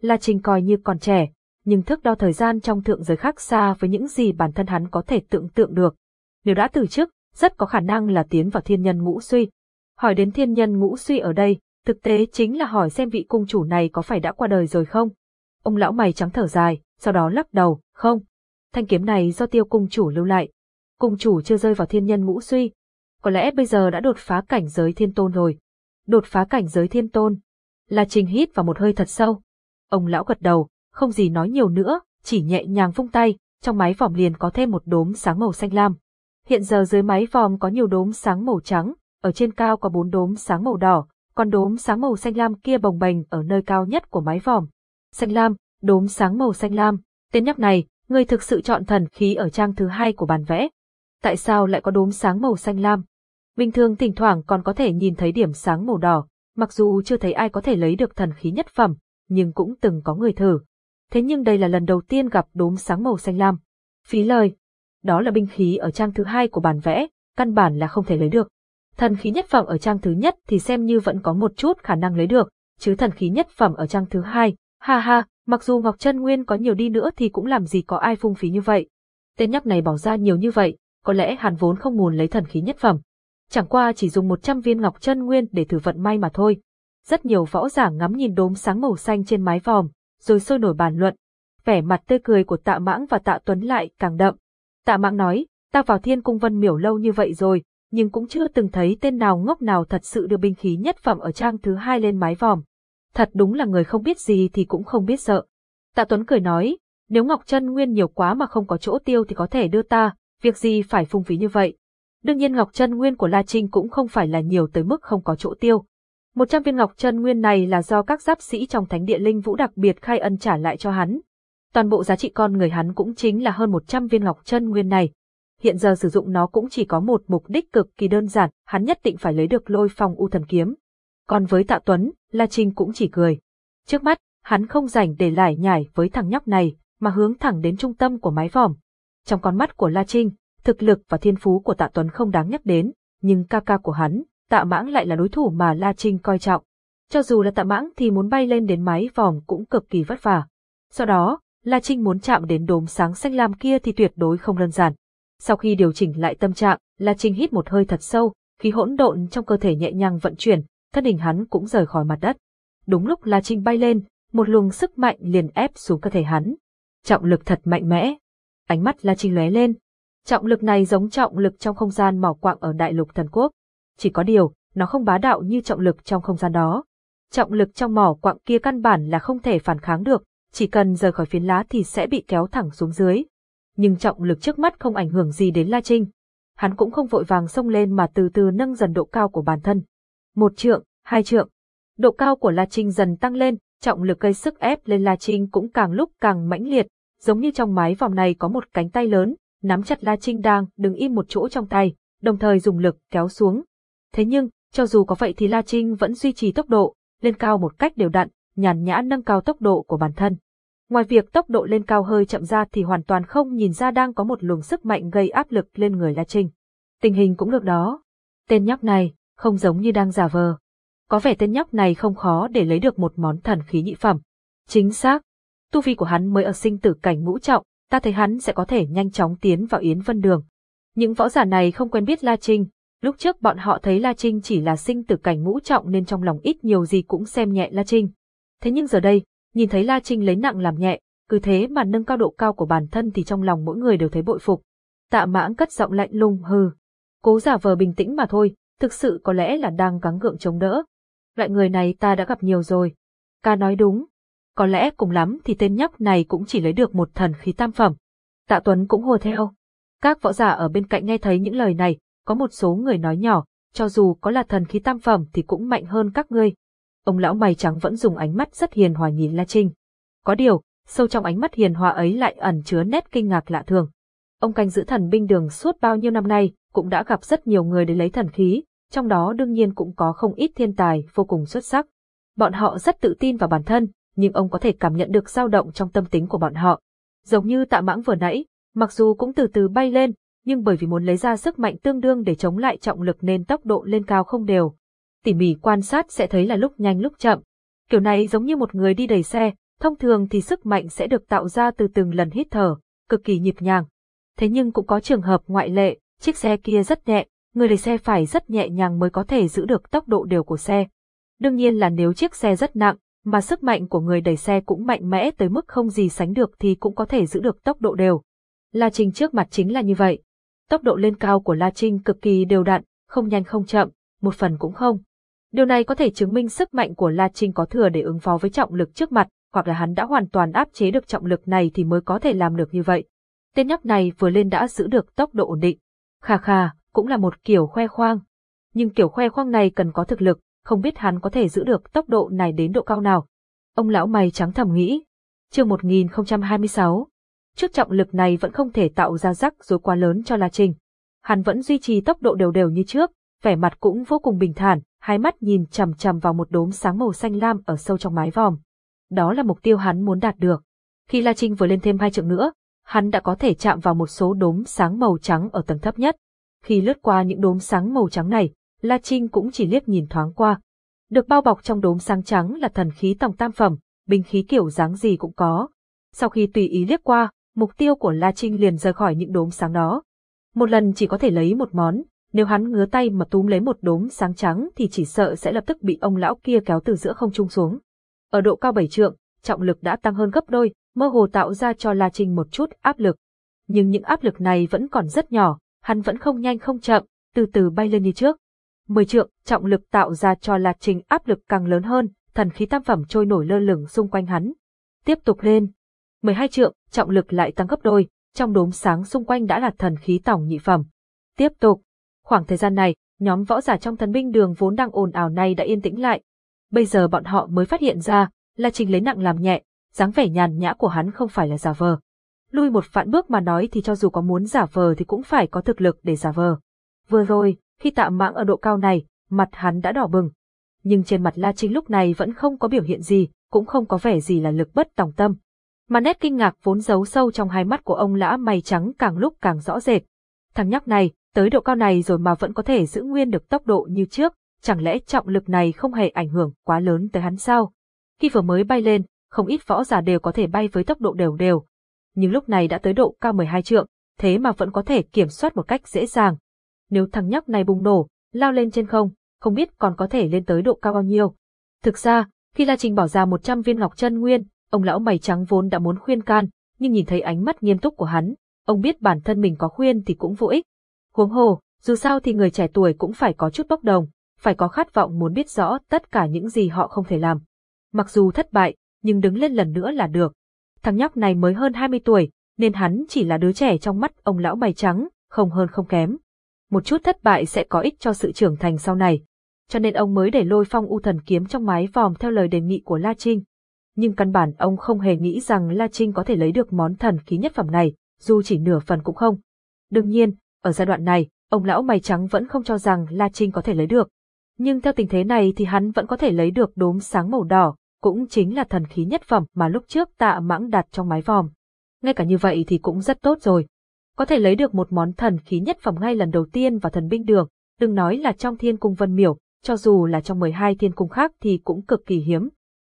La Trinh coi như còn trẻ, nhưng thước đo thời gian trong thượng giới khác xa với những gì bản thân hắn có thể tưởng tượng được. Nếu đã từ chức, rất có khả năng là tiến vào thiên nhân ngũ suy. Hỏi đến thiên nhân ngũ suy ở đây, thực tế chính là hỏi xem vị cung chủ này có phải đã qua đời rồi không. Ông lão mày trắng thở dài, sau đó lắc đầu, không. Thanh kiếm này do tiêu cung chủ lưu lại. Cung chủ chưa rơi vào thiên nhân ngũ suy. Có lẽ bây giờ đã đột phá cảnh giới thiên tôn rồi. Đột phá cảnh giới thiên tôn. Là trình hít vào một hơi thật sâu. Ông lão gật đầu, không gì nói nhiều nữa, chỉ nhẹ nhàng vung tay, trong máy vòm liền có thêm một đốm sáng màu xanh lam. Hiện giờ dưới máy vòm có nhiều đốm sáng màu trắng, ở trên cao có bốn đốm sáng màu đỏ, còn đốm sáng màu xanh lam kia bồng bềnh ở nơi cao nhất của mái vòm. Xanh lam, đốm sáng màu xanh lam, tên nhóc này, người thực sự chọn thần khí ở trang thứ hai của bàn vẽ. Tại sao lại có đốm sáng màu xanh lam? Bình thường thỉnh thoảng còn có thể nhìn thấy điểm sáng màu đỏ, mặc dù chưa thấy ai có thể lấy được thần khí nhất phẩm, nhưng cũng từng có người thử. Thế nhưng đây là lần đầu tiên gặp đốm sáng màu xanh lam. Phí lời. Đó là binh khí ở trang thứ hai của bản vẽ, căn bản là không thể lấy được. Thần khí nhất phẩm ở trang thứ nhất thì xem như vẫn có một chút khả năng lấy được, chứ thần khí nhất phẩm ở trang thứ hai, ha ha, mặc dù Ngọc chân Nguyên có nhiều đi nữa thì cũng làm gì có ai phung phí như vậy. Tên nhóc này bỏ ra nhiều như vậy, có lẽ hắn vốn không muốn lấy thần khí nhất phẩm. Chẳng qua chỉ dùng 100 viên Ngọc chân Nguyên để thử vận may mà thôi. Rất nhiều võ giả ngắm nhìn đốm sáng màu xanh trên mái vòm, rồi sôi nổi bàn luận. Vẻ mặt tươi cười của tạ mãng và tạ tuấn lại càng đậm. Tạ mãng nói, ta vào thiên cung vân miểu lâu như vậy rồi, nhưng cũng chưa từng thấy tên nào ngốc nào thật sự đưa binh khí nhất phẩm ở trang thứ hai lên mái vòm. Thật đúng là người không biết gì thì cũng không biết sợ. Tạ Tuấn cười nói, nếu Ngọc Trân Nguyên nhiều quá mà không có chỗ tiêu thì có thể đưa ta, việc gì phải phung phí như vậy. Đương nhiên ngọc chân nguyên của La Trinh cũng không phải là nhiều tới mức không có chỗ tiêu. 100 viên ngọc chân nguyên này là do các giáp sĩ trong thánh địa linh vũ đặc biệt khai ân trả lại cho hắn. Toàn bộ giá trị con người hắn cũng chính là hơn 100 viên ngọc chân nguyên này. Hiện giờ sử dụng nó cũng chỉ có một mục đích cực kỳ đơn giản, hắn nhất định phải lấy được lôi phong u thần kiếm. Còn với tạ tuấn, La Trinh cũng chỉ cười. Trước mắt, hắn không rảnh để lải nhải với thằng nhóc này, mà hướng thẳng đến trung tâm của mái vòm. Trong con mắt của La Trinh, thực lực và thiên phú của tạ tuấn không đáng nhắc đến, nhưng ca ca của hắn, tạ mãng lại là đối thủ mà La Trinh coi trọng. Cho dù là tạ mãng thì muốn bay lên đến mái vòm cũng cực kỳ vất vả. Sau đó, La Trinh muốn chạm đến đốm sáng xanh lam kia thì tuyệt đối không đơn giản. Sau khi điều chỉnh lại tâm trạng, La Trinh hít một hơi thật sâu, khí hỗn độn trong cơ thể nhẹ nhàng vận chuyển, thân hình hắn cũng rời khỏi mặt đất. Đúng lúc La Trinh bay lên, một luồng sức mạnh liền ép xuống cơ thể hắn. Trọng lực thật mạnh mẽ. Ánh mắt La Trinh lóe lên. Trọng lực này giống trọng lực trong không gian mỏ quạng ở đại lục thần quốc. Chỉ có điều, nó không bá đạo như trọng lực trong không gian đó. Trọng lực trong mỏ quạng kia căn bản là không thể phản kháng được, chỉ cần rời khỏi phiến lá thì sẽ bị kéo thẳng xuống dưới. Nhưng trọng lực trước mắt không ảnh hưởng gì đến La Trinh. Hắn cũng không vội vàng xông lên mà từ từ nâng dần độ cao của bản thân. Một trượng, hai trượng. Độ cao của La Trinh dần tăng lên, trọng lực gây sức ép lên La Trinh cũng càng lúc càng mãnh liệt, giống như trong mái vòng này có một cánh tay lớn, nắm chặt La Trinh đang đứng im một chỗ trong tay, đồng thời dùng lực kéo xuống. Thế nhưng, cho dù có vậy thì La Trinh vẫn duy trì tốc độ, lên cao một cách đều đặn, nhàn nhã nâng cao tốc độ của bản thân. Ngoài việc tốc độ lên cao hơi chậm ra thì hoàn toàn không nhìn ra đang có một luồng sức mạnh gây áp lực lên người La Trinh. Tình hình cũng được đó. Tên nhóc này, không giống như đang giả vờ. Có vẻ tên nhóc này không khó để lấy được một món thần khí nhị phẩm. Chính xác. Tu vi của hắn mới ở sinh tử cảnh ngũ trọng, ta thấy hắn sẽ có thể nhanh chóng tiến vào Yến Vân Đường. Những võ giả này không quen biết La Trinh, lúc trước bọn họ thấy La Trinh chỉ là sinh tử cảnh ngũ trọng nên trong lòng ít nhiều gì cũng xem nhẹ La Trinh. Thế nhưng giờ đây, nhìn thấy La Trinh lấy nặng làm nhẹ, cứ thế mà nâng cao độ cao của bản thân thì trong lòng mỗi người đều thấy bội phục. Tạ mãng cất giọng lạnh lùng hừ. Cố giả vờ bình tĩnh mà thôi, thực sự có lẽ là đang gắng gượng chống đỡ. Loại người này ta đã gặp nhiều rồi. Ca nói đúng. Có lẽ cùng lắm thì tên nhóc này cũng chỉ lấy được một thần khí tam phẩm. Tạ Tuấn cũng hùa theo. Các võ giả ở bên cạnh nghe thấy những lời này, có một số người nói nhỏ, cho dù có là thần khí tam phẩm thì cũng mạnh hơn các ngươi. Ông lão mày trắng vẫn dùng ánh mắt rất hiền hòa nhìn La Trinh. Có điều, sâu trong ánh mắt hiền hòa ấy lại ẩn chứa nét kinh ngạc lạ thường. Ông canh giữ thần binh đường suốt bao nhiêu năm nay, cũng đã gặp rất nhiều người để lấy thần khí, trong đó đương nhiên cũng có không ít thiên tài vô cùng xuất sắc. Bọn họ rất tự tin vào bản thân, nhưng ông có thể cảm nhận được dao động trong tâm tính của bọn họ. Giống như tạ mãng vừa nãy, mặc dù cũng từ từ bay lên, nhưng bởi vì muốn lấy ra sức mạnh tương đương để chống lại trọng lực nên tốc độ lên cao không đều. Tỉ mỉ quan sát sẽ thấy là lúc nhanh lúc chậm. Kiểu này giống như một người đi đầy xe, thông thường thì sức mạnh sẽ được tạo ra từ từng lần hít thở, cực kỳ nhịp nhàng. Thế nhưng cũng có trường hợp ngoại lệ, chiếc xe kia rất nhẹ, người đẩy xe phải rất nhẹ nhàng mới có thể giữ được tốc độ đều của xe. Đương nhiên là nếu chiếc xe rất nặng, mà sức mạnh của người đẩy xe cũng mạnh mẽ tới mức không gì sánh được thì cũng có thể giữ được tốc độ đều. La trình trước mặt chính là như vậy. Tốc độ lên cao của La Trinh cực kỳ đều đặn, không nhanh không chậm, một phần cũng không. Điều này có thể chứng minh sức mạnh của La Trinh có thừa để ứng phó với trọng lực trước mặt, hoặc là hắn đã hoàn toàn áp chế được trọng lực này thì mới có thể làm được như vậy. Tên nhóc này vừa lên đã giữ được tốc độ ổn định. Khà khà, cũng là một kiểu khoe khoang. Nhưng kiểu khoe khoang này cần có thực lực, không biết hắn có thể giữ được tốc độ này đến độ cao nào. Ông lão mày trắng thầm nghĩ. Chương 1026 Trước trọng lực này vẫn không thể tạo ra rắc rối quá lớn cho La Trinh. Hắn vẫn duy trì tốc độ đều đều như trước, vẻ mặt cũng vô cùng bình thản, hai mắt nhìn chằm chằm vào một đốm sáng màu xanh lam ở sâu trong mái vòm. Đó là mục tiêu hắn muốn đạt được. Khi La Trinh vừa lên thêm hai trượng nữa, hắn đã có thể chạm vào một số đốm sáng màu trắng ở tầng thấp nhất. Khi lướt qua những đốm sáng màu trắng này, La Trinh cũng chỉ liếc nhìn thoáng qua. Được bao bọc trong đốm sáng trắng là thần khí tòng tam phẩm, binh khí kiểu dáng gì cũng có. Sau khi tùy ý liếc qua, mục tiêu của La Trinh liền rời khỏi những đốm sáng đó. Một lần chỉ có thể lấy một món, nếu hắn ngứa tay mà túm lấy một đốm sáng trắng thì chỉ sợ sẽ lập tức bị ông lão kia kéo từ giữa không trung xuống. Ở độ cao bảy trượng, trọng lực đã tăng hơn gấp đôi, mơ hồ tạo ra cho La Trinh một chút áp lực. Nhưng những áp lực này vẫn còn rất nhỏ, hắn vẫn không nhanh không chậm, từ từ bay lên như trước. Mười trượng, trọng lực tạo ra cho La Trinh áp lực càng lớn hơn, thần khí tam phẩm trôi nổi lơ lửng xung quanh hắn. Tiếp tục lên. 12 trượng, trọng lực lại tăng gấp đôi, trong đốm sáng xung quanh đã là thần khí tổng nhị phẩm. Tiếp tục. Khoảng thời gian này, nhóm võ giả trong thần binh đường vốn đang ồn ào này đã yên tĩnh lại. Bây giờ bọn họ mới phát hiện ra, La Trình lấy nặng làm nhẹ, dáng vẻ nhàn nhã của hắn không phải là giả vờ. Lui một vạn bước mà nói thì cho dù có muốn giả vờ thì cũng phải có thực lực để giả vờ. Vừa rồi, khi tạ mãng ở độ cao này, mặt hắn đã đỏ bừng. Nhưng trên mặt La Trinh lúc này vẫn không có biểu hiện gì, cũng không có vẻ gì là lực bất tòng tâm. Mà nét kinh ngạc vốn giấu sâu trong hai mắt của ông lã mày trắng càng lúc càng rõ rệt. Thằng nhóc này, tới độ cao này rồi mà vẫn có thể giữ nguyên được tốc độ như trước, chẳng lẽ trọng lực này không hề ảnh hưởng quá lớn tới hắn sao? Khi vừa mới bay lên, không ít võ giả đều có thể bay với tốc độ đều đều. Nhưng lúc này đã tới độ cao 12 trượng, thế mà vẫn có thể kiểm soát một cách dễ dàng. Nếu thằng nhóc này bùng nổ, lao lên trên không, không biết còn có thể lên tới độ cao bao nhiêu. Thực ra, khi La Trình bỏ ra 100 viên ngọc chân nguyên, ông lão mày trắng vốn đã muốn khuyên can, nhưng nhìn thấy ánh mắt nghiêm túc của hắn, ông biết bản thân mình có khuyên thì cũng vô ích. Huống hồ, dù sao thì người trẻ tuổi cũng phải có chút bốc đồng, phải có khát vọng muốn biết rõ tất cả những gì họ không thể làm. Mặc dù thất bại, nhưng đứng lên lần nữa là được. Thằng nhóc này mới hơn 20 tuổi, nên hắn chỉ là đứa trẻ trong mắt ông lão mày trắng, không hơn không kém. Một chút thất bại sẽ có ích cho sự trưởng thành sau này. Cho nên ông mới để lôi phong u thần kiếm trong mái vòm theo lời đề nghị của La Trinh. Nhưng căn bản ông không hề nghĩ rằng La Trinh có thể lấy được món thần khí nhất phẩm này, dù chỉ nửa phần cũng không. Đương nhiên, ở giai đoạn này, ông lão mày trắng vẫn không cho rằng La Trinh có thể lấy được. Nhưng theo tình thế này thì hắn vẫn có thể lấy được đốm sáng màu đỏ, cũng chính là thần khí nhất phẩm mà lúc trước tạ mãng đặt trong mái vòm. Ngay cả như vậy thì cũng rất tốt rồi. Có thể lấy được một món thần khí nhất phẩm ngay lần đầu tiên vào thần binh đường, đừng nói là trong thiên cung vân miểu, cho dù là trong 12 thiên cung khác thì cũng cực kỳ hiếm.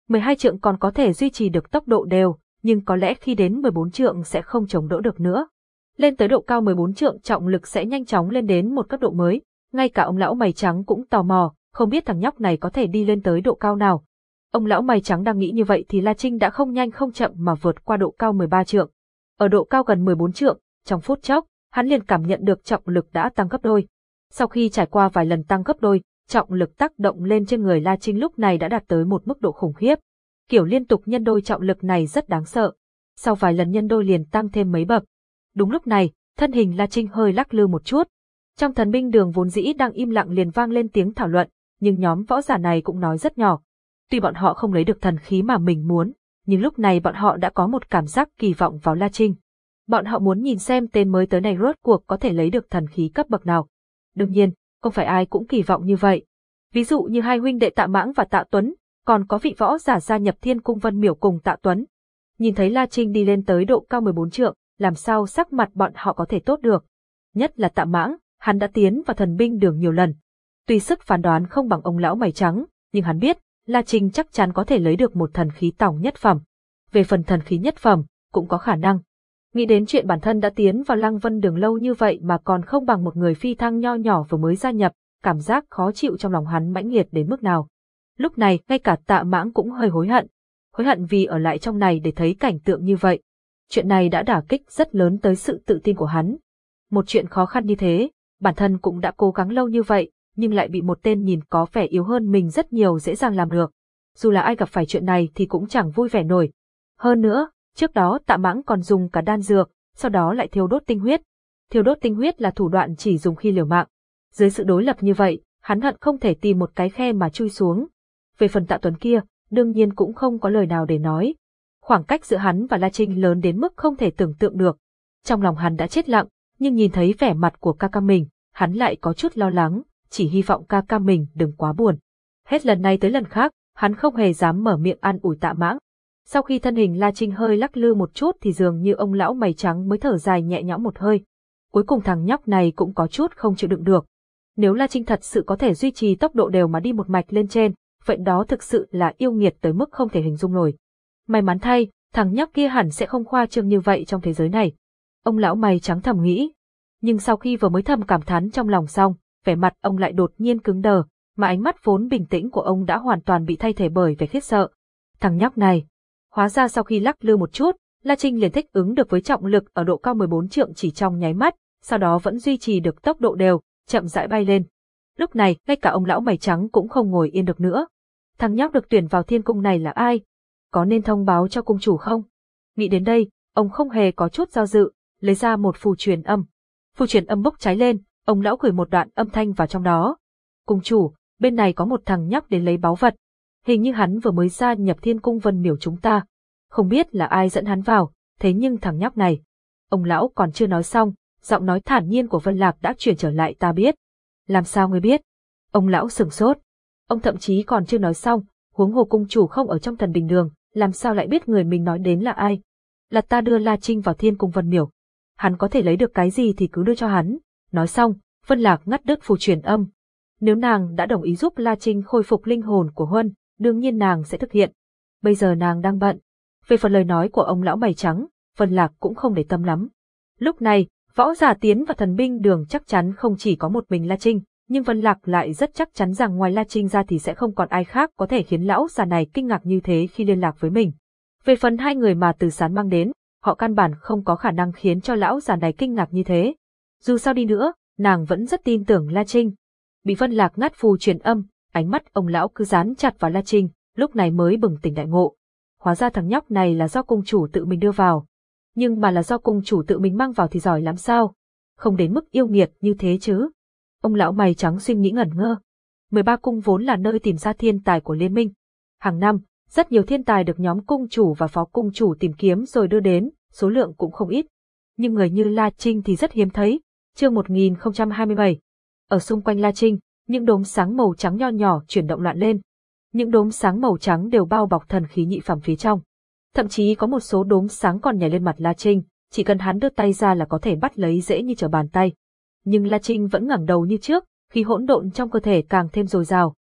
12 trượng còn có thể duy trì được tốc độ đều, nhưng có lẽ khi đến 14 trượng sẽ không chống đỡ được nữa. Lên tới độ cao 14 trượng trọng lực sẽ nhanh chóng lên đến một cấp độ mới, ngay cả ông lão mày trắng cũng tò mò, không biết thằng nhóc này có thể đi lên tới độ cao nào. Ông lão mày trắng đang nghĩ như vậy thì La Trinh đã không nhanh không chậm mà vượt qua độ cao 13 trượng. Ở độ cao gần 14 trượng, trong phút chốc, hắn liền cảm nhận được trọng lực đã tăng gấp đôi. Sau khi trải qua vài lần tăng gấp đôi, trọng lực tác động lên trên người La Trinh lúc này đã đạt tới một mức độ khủng khiếp. Kiểu liên tục nhân đôi trọng lực này rất đáng sợ. Sau vài lần nhân đôi liền tăng thêm mấy bậc. Đúng lúc này, thân hình La Trinh hơi lắc lư một chút. Trong thần binh đường vốn dĩ đang im lặng liền vang lên tiếng thảo luận, nhưng nhóm võ giả này cũng nói rất nhỏ. Tuy bọn họ không lấy được thần khí mà mình muốn, nhưng lúc này bọn họ đã có một cảm giác kỳ vọng vào La Trinh. Bọn họ muốn nhìn xem tên mới tới này rốt cuộc có thể lấy được thần khí cấp bậc nào. Đương nhiên, không phải ai cũng kỳ vọng như vậy. Ví dụ như hai huynh đệ Tạ Mãng và Tạ Tuấn, còn có vị võ giả gia nhập Thiên Cung Vân Miểu cùng Tạ Tuấn. Nhìn thấy La Trinh đi lên tới độ cao 14 trượng, làm sao sắc mặt bọn họ có thể tốt được. Nhất là Tạ Mãng, hắn đã tiến vào thần binh đường nhiều lần. Tuy sức phán đoán không bằng ông lão mày trắng, nhưng hắn biết, La Trinh chắc chắn có thể lấy được một thần khí tòng nhất phẩm. Về phần thần khí nhất phẩm, cũng có khả năng. Nghĩ đến chuyện bản thân đã tiến vào lăng vân đường lâu như vậy mà còn không bằng một người phi thăng nho nhỏ vừa mới gia nhập, cảm giác khó chịu trong lòng hắn mãnh liệt đến mức nào. Lúc này, ngay cả tạ mãng cũng hơi hối hận. Hối hận vì ở lại trong này để thấy cảnh tượng như vậy. Chuyện này đã đả kích rất lớn tới sự tự tin của hắn. Một chuyện khó khăn như thế, bản thân cũng đã cố gắng lâu như vậy, nhưng lại bị một tên nhìn có vẻ yếu hơn mình rất nhiều dễ dàng làm được. Dù là ai gặp phải chuyện này thì cũng chẳng vui vẻ nổi. Hơn nữa, trước đó tạ mãng còn dùng cả đan dược, sau đó lại thiêu đốt tinh huyết. Thiêu đốt tinh huyết là thủ đoạn chỉ dùng khi liều mạng. Dưới sự đối lập như vậy, hắn hận không thể tìm một cái khe mà chui xuống. Về phần tạ tuấn kia, đương nhiên cũng không có lời nào để nói. Khoảng cách giữa hắn và La Trinh lớn đến mức không thể tưởng tượng được. Trong lòng hắn đã chết lặng, nhưng nhìn thấy vẻ mặt của ca ca mình, hắn lại có chút lo lắng, chỉ hy vọng ca ca mình đừng quá buồn. Hết lần này tới lần khác, hắn không hề dám mở miệng ăn ủi tạ mãng. Sau khi thân hình La Trinh hơi lắc lư một chút thì dường như ông lão mày trắng mới thở dài nhẹ nhõm một hơi. Cuối cùng thằng nhóc này cũng có chút không chịu đựng được. Nếu La Trinh thật sự có thể duy trì tốc độ đều mà đi một mạch lên trên, vậy đó thực sự là yêu nghiệt tới mức không thể hình dung nổi. May mắn thay, thằng nhóc kia hẳn sẽ không khoa trương như vậy trong thế giới này. Ông lão mày trắng thầm nghĩ. Nhưng sau khi vừa mới thầm cảm thán trong lòng xong, vẻ mặt ông lại đột nhiên cứng đờ, mà ánh mắt vốn bình tĩnh của ông đã hoàn toàn bị thay thế bởi vẻ khiếp sợ. Thằng nhóc này, hóa ra sau khi lắc lư một chút, La Trinh liền thích ứng được với trọng lực ở độ cao 14 trượng chỉ trong nháy mắt, sau đó vẫn duy trì được tốc độ đều, chậm rãi bay lên. Lúc này, ngay cả ông lão mày trắng cũng không ngồi yên được nữa. Thằng nhóc được tuyển vào thiên cung này là ai? Có nên thông báo cho cung chủ không? Nghĩ đến đây, ông không hề có chút do dự, lấy ra một phù truyền âm. Phù truyền âm bốc cháy lên, Ông lão gửi một đoạn âm thanh vào trong đó. Cung chủ, bên này có một thằng nhóc đến lấy báu vật. Hình như hắn vừa mới gia nhập thiên cung vân miểu chúng ta. Không biết là ai dẫn hắn vào, thế nhưng thằng nhóc này. Ông lão còn chưa nói xong, giọng nói thản nhiên của Vân Lạc đã chuyển trở lại ta biết. Làm sao ngươi biết? Ông lão sừng sốt. Ông thậm chí còn chưa nói xong, huống hồ cung chủ không ở trong thần bình đường, làm sao lại biết người mình nói đến là ai? Là ta đưa La Trinh vào thiên cung Vân Miểu. Hắn có thể lấy được cái gì thì cứ đưa cho hắn. Nói xong, Vân Lạc ngắt đứt phù truyền âm. Nếu nàng đã đồng ý giúp La Trinh khôi phục linh hồn của Huân, đương nhiên nàng sẽ thực hiện. Bây giờ nàng đang bận. Về phần lời nói của ông lão mày trắng, Vân Lạc cũng không để tâm lắm. Lúc này, võ giả tiến và thần binh đường chắc chắn không chỉ có một mình La Trinh, nhưng Vân Lạc lại rất chắc chắn rằng ngoài La Trinh ra thì sẽ không còn ai khác có thể khiến lão già này kinh ngạc như thế khi liên lạc với mình. Về phần hai người mà từ sán mang đến, họ căn bản không có khả năng khiến cho lão già này kinh ngạc như thế. Dù sao đi nữa, nàng vẫn rất tin tưởng La Trinh. Bị Vân Lạc ngắt phù truyền âm, ánh mắt ông lão cứ dán chặt vào La Trinh, lúc này mới bừng tỉnh đại ngộ. Hóa ra thằng nhóc này là do cung chủ tự mình đưa vào. Nhưng mà là do cung chủ tự mình mang vào thì giỏi lắm sao? Không đến mức yêu nghiệt như thế chứ. Ông lão mày trắng suy nghĩ ngẩn ngơ. 13 cung vốn là nơi tìm ra thiên tài của liên minh. Hàng năm, rất nhiều thiên tài được nhóm cung chủ và phó cung chủ tìm kiếm rồi đưa đến, số lượng cũng không ít. Nhưng người như La Trinh thì rất hiếm thấy. Chương 1027 Ở xung quanh La Trinh, những đốm sáng màu trắng nho nhỏ chuyển động loạn lên. Những đốm sáng màu trắng đều bao bọc thần khí nhị phẩm phía trong. Thậm chí có một số đốm sáng còn nhảy lên mặt La Trinh, chỉ cần hắn đưa tay ra là có thể bắt lấy dễ như trở bàn tay. Nhưng La Trinh vẫn ngẩng đầu như trước, khi hỗn độn trong cơ thể càng thêm dồi dào.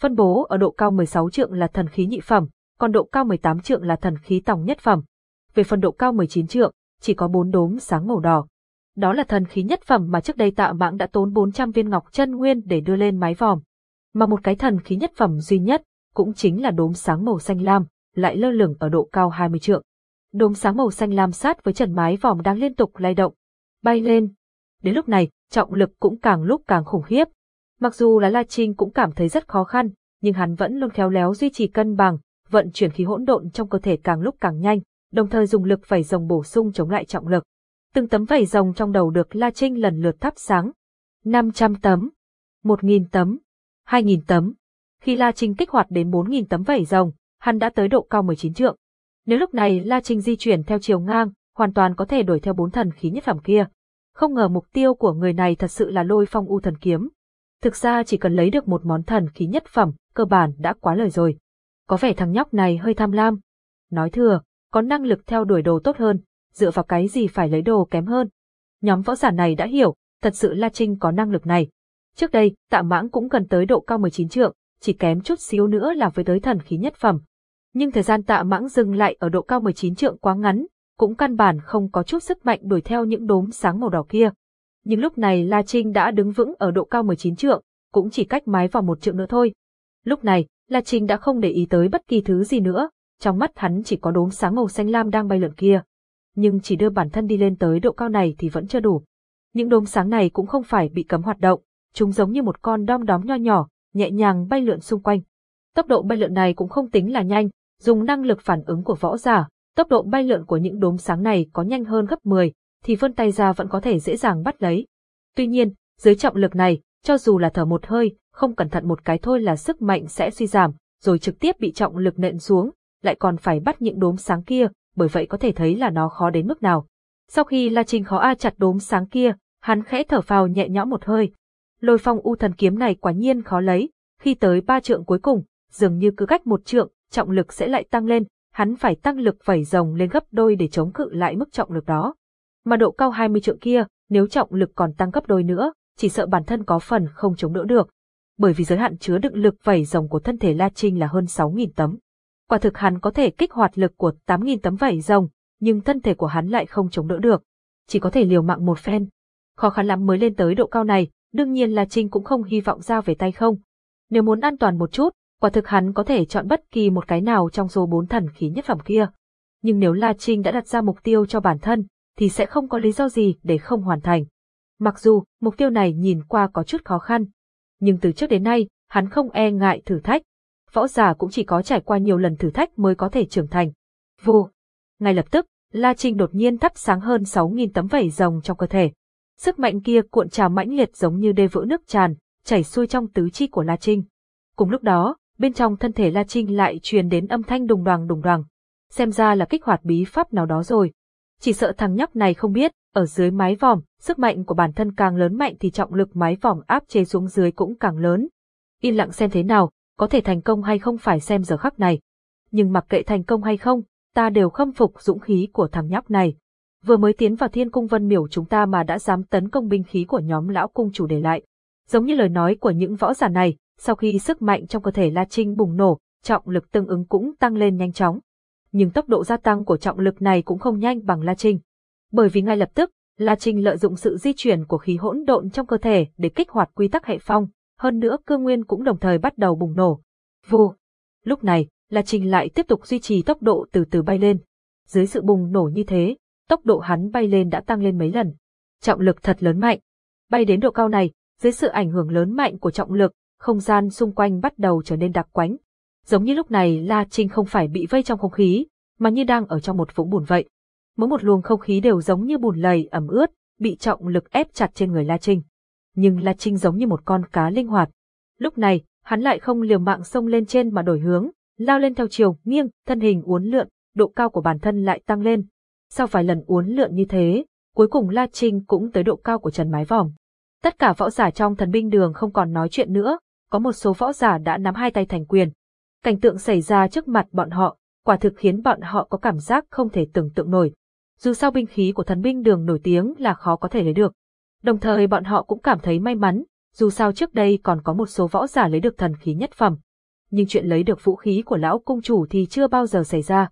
Phân bố ở độ cao 16 trượng là thần khí nhị phẩm, còn độ cao 18 trượng là thần khí tòng nhất phẩm. Về phần độ cao 19 trượng, chỉ có bốn đốm sáng màu đỏ. Đó là thần khí nhất phẩm mà trước đây tạ mạng đã tốn 400 viên ngọc chân nguyên để đưa lên mái vòm. Mà một cái thần khí nhất phẩm duy nhất, cũng chính là đốm sáng màu xanh lam, lại lơ lửng ở độ cao 20 trượng. Đốm sáng màu xanh lam sát với trần mái vòm đang liên tục lay động, bay lên. Đến lúc này, trọng lực cũng càng lúc càng khủng khiếp. Mặc dù là La Trinh cũng cảm thấy rất khó khăn, nhưng hắn vẫn luôn khéo léo duy trì cân bằng, vận chuyển khí hỗn độn trong cơ thể càng lúc càng nhanh, đồng thời dùng lực phải rồng bổ sung chống lại trọng lực. Từng tấm vẩy rồng trong đầu được La Trinh lần lượt thắp sáng. 500 tấm, 1.000 tấm, 2.000 tấm. Khi La Trinh kích hoạt đến 4.000 tấm vẩy rồng, hắn đã tới độ cao 19 trượng. Nếu lúc này La Trinh di chuyển theo chiều ngang, hoàn toàn có thể đuổi theo bốn thần khí nhất phẩm kia. Không ngờ mục tiêu của người này thật sự là lôi phong u thần kiếm. Thực ra chỉ cần lấy được một món thần khí nhất phẩm, cơ bản đã quá lời rồi. Có vẻ thằng nhóc này hơi tham lam. Nói thừa, có năng lực theo đuổi đồ tốt hơn, dựa vào cái gì phải lấy đồ kém hơn. Nhóm võ giả này đã hiểu, thật sự La Trinh có năng lực này. Trước đây, tạ mãng cũng gần tới độ cao 19 trượng, chỉ kém chút xíu nữa là với tới thần khí nhất phẩm. Nhưng thời gian tạ mãng dừng lại ở độ cao 19 trượng quá ngắn, cũng căn bản không có chút sức mạnh đuổi theo những đốm sáng màu đỏ kia. Nhưng lúc này La Trinh đã đứng vững ở độ cao 19 trượng, cũng chỉ cách mái vào một trượng nữa thôi. Lúc này, La Trinh đã không để ý tới bất kỳ thứ gì nữa, trong mắt hắn chỉ có đốm sáng màu xanh lam đang bay lượn kia. Nhưng chỉ đưa bản thân đi lên tới độ cao này thì vẫn chưa đủ. Những đốm sáng này cũng không phải bị cấm hoạt động, chúng giống như một con đom đóm nho nhỏ, nhẹ nhàng bay lượn xung quanh. Tốc độ bay lượn này cũng không tính là nhanh, dùng năng lực phản ứng của võ giả, tốc độ bay lượn của những đốm sáng này có nhanh hơn gấp 10, thì vươn tay ra vẫn có thể dễ dàng bắt lấy. Tuy nhiên, dưới trọng lực này, cho dù là thở một hơi, không cẩn thận một cái thôi là sức mạnh sẽ suy giảm, rồi trực tiếp bị trọng lực nện xuống, lại còn phải bắt những đốm sáng kia, bởi vậy có thể thấy là nó khó đến mức nào. Sau khi La Trinh khó a chặt đốm sáng kia, hắn khẽ thở phào nhẹ nhõm một hơi. Lôi phong u thần kiếm này quả nhiên khó lấy, khi tới ba trượng cuối cùng, dường như cứ cách một trượng, trọng lực sẽ lại tăng lên, hắn phải tăng lực vẩy rồng lên gấp đôi để chống cự lại mức trọng lực đó. Mà độ cao 20 trượng kia, nếu trọng lực còn tăng gấp đôi nữa, chỉ sợ bản thân có phần không chống đỡ được. Bởi vì giới hạn chứa đựng lực vẩy rồng của thân thể La Trinh là hơn 6.000 tấm. Quả thực hắn có thể kích hoạt lực của 8.000 tấm vảy rồng, nhưng thân thể của hắn lại không chống đỡ được. Chỉ có thể liều mạng một phen. Khó khăn lắm mới lên tới độ cao này, đương nhiên là Trinh cũng không hy vọng ra về tay không. Nếu muốn an toàn một chút, quả thực hắn có thể chọn bất kỳ một cái nào trong số bốn thần khí nhất phẩm kia. Nhưng nếu La Trinh đã đặt ra mục tiêu cho bản thân, thì sẽ không có lý do gì để không hoàn thành. Mặc dù, mục tiêu này nhìn qua có chút khó khăn, nhưng từ trước đến nay, hắn không e ngại thử thách. Võ giả cũng chỉ có trải qua nhiều lần thử thách mới có thể trưởng thành. Vô, Ngay lập tức, La Trinh đột nhiên thắp sáng hơn 6.000 tấm vảy rồng trong cơ thể. Sức mạnh kia cuộn trào mãnh liệt giống như đê vỡ nước tràn, chảy xuôi trong tứ chi của La Trinh. Cùng lúc đó, bên trong thân thể La Trinh lại truyền đến âm thanh đùng đoàng đùng đoàng. Xem ra là kích hoạt bí pháp nào đó rồi. Chỉ sợ thằng nhóc này không biết, ở dưới mái vòm, sức mạnh của bản thân càng lớn mạnh thì trọng lực mái vòm áp chế xuống dưới cũng càng lớn. Yên lặng xem thế nào, có thể thành công hay không phải xem giờ khắc này. Nhưng mặc kệ thành công hay không, ta đều khâm phục dũng khí của thằng nhóc này. Vừa mới tiến vào thiên cung vân miểu chúng ta mà đã dám tấn công binh khí của nhóm lão cung chủ để lại. Giống như lời nói của những võ giả này, sau khi sức mạnh trong cơ thể La Trinh bùng nổ, trọng lực tương ứng cũng tăng lên nhanh chóng. Nhưng tốc độ gia tăng của trọng lực này cũng không nhanh bằng La Trinh. Bởi vì ngay lập tức, La Trinh lợi dụng sự di chuyển của khí hỗn độn trong cơ thể để kích hoạt quy tắc hệ phong, hơn nữa cơ nguyên cũng đồng thời bắt đầu bùng nổ. Vù! Lúc này, La Trinh lại tiếp tục duy trì tốc độ từ từ bay lên. Dưới sự bùng nổ như thế, tốc độ hắn bay lên đã tăng lên mấy lần. Trọng lực thật lớn mạnh. Bay đến độ cao này, dưới sự ảnh hưởng lớn mạnh của trọng lực, không gian xung quanh bắt đầu trở nên đặc quánh. Giống như lúc này La Trinh không phải bị vây trong không khí, mà như đang ở trong một vũng bùn vậy. Mỗi một luồng không khí đều giống như bùn lầy ẩm ướt, bị trọng lực ép chặt trên người La Trinh. Nhưng La Trinh giống như một con cá linh hoạt. Lúc này, hắn lại không liều mạng xông lên trên mà đổi hướng, lao lên theo chiều nghiêng, thân hình uốn lượn, độ cao của bản thân lại tăng lên. Sau vài lần uốn lượn như thế, cuối cùng La Trinh cũng tới độ cao của trần mái vòm. Tất cả võ giả trong thần binh đường không còn nói chuyện nữa, có một số võ giả đã nắm hai tay thành quyền. Cảnh tượng xảy ra trước mặt bọn họ, quả thực khiến bọn họ có cảm giác không thể tưởng tượng nổi. Dù sao binh khí của thần binh đường nổi tiếng là khó có thể lấy được. Đồng thời bọn họ cũng cảm thấy may mắn, dù sao trước đây còn có một số võ giả lấy được thần khí nhất phẩm. Nhưng chuyện lấy được vũ khí của lão cung chủ thì chưa bao giờ xảy ra.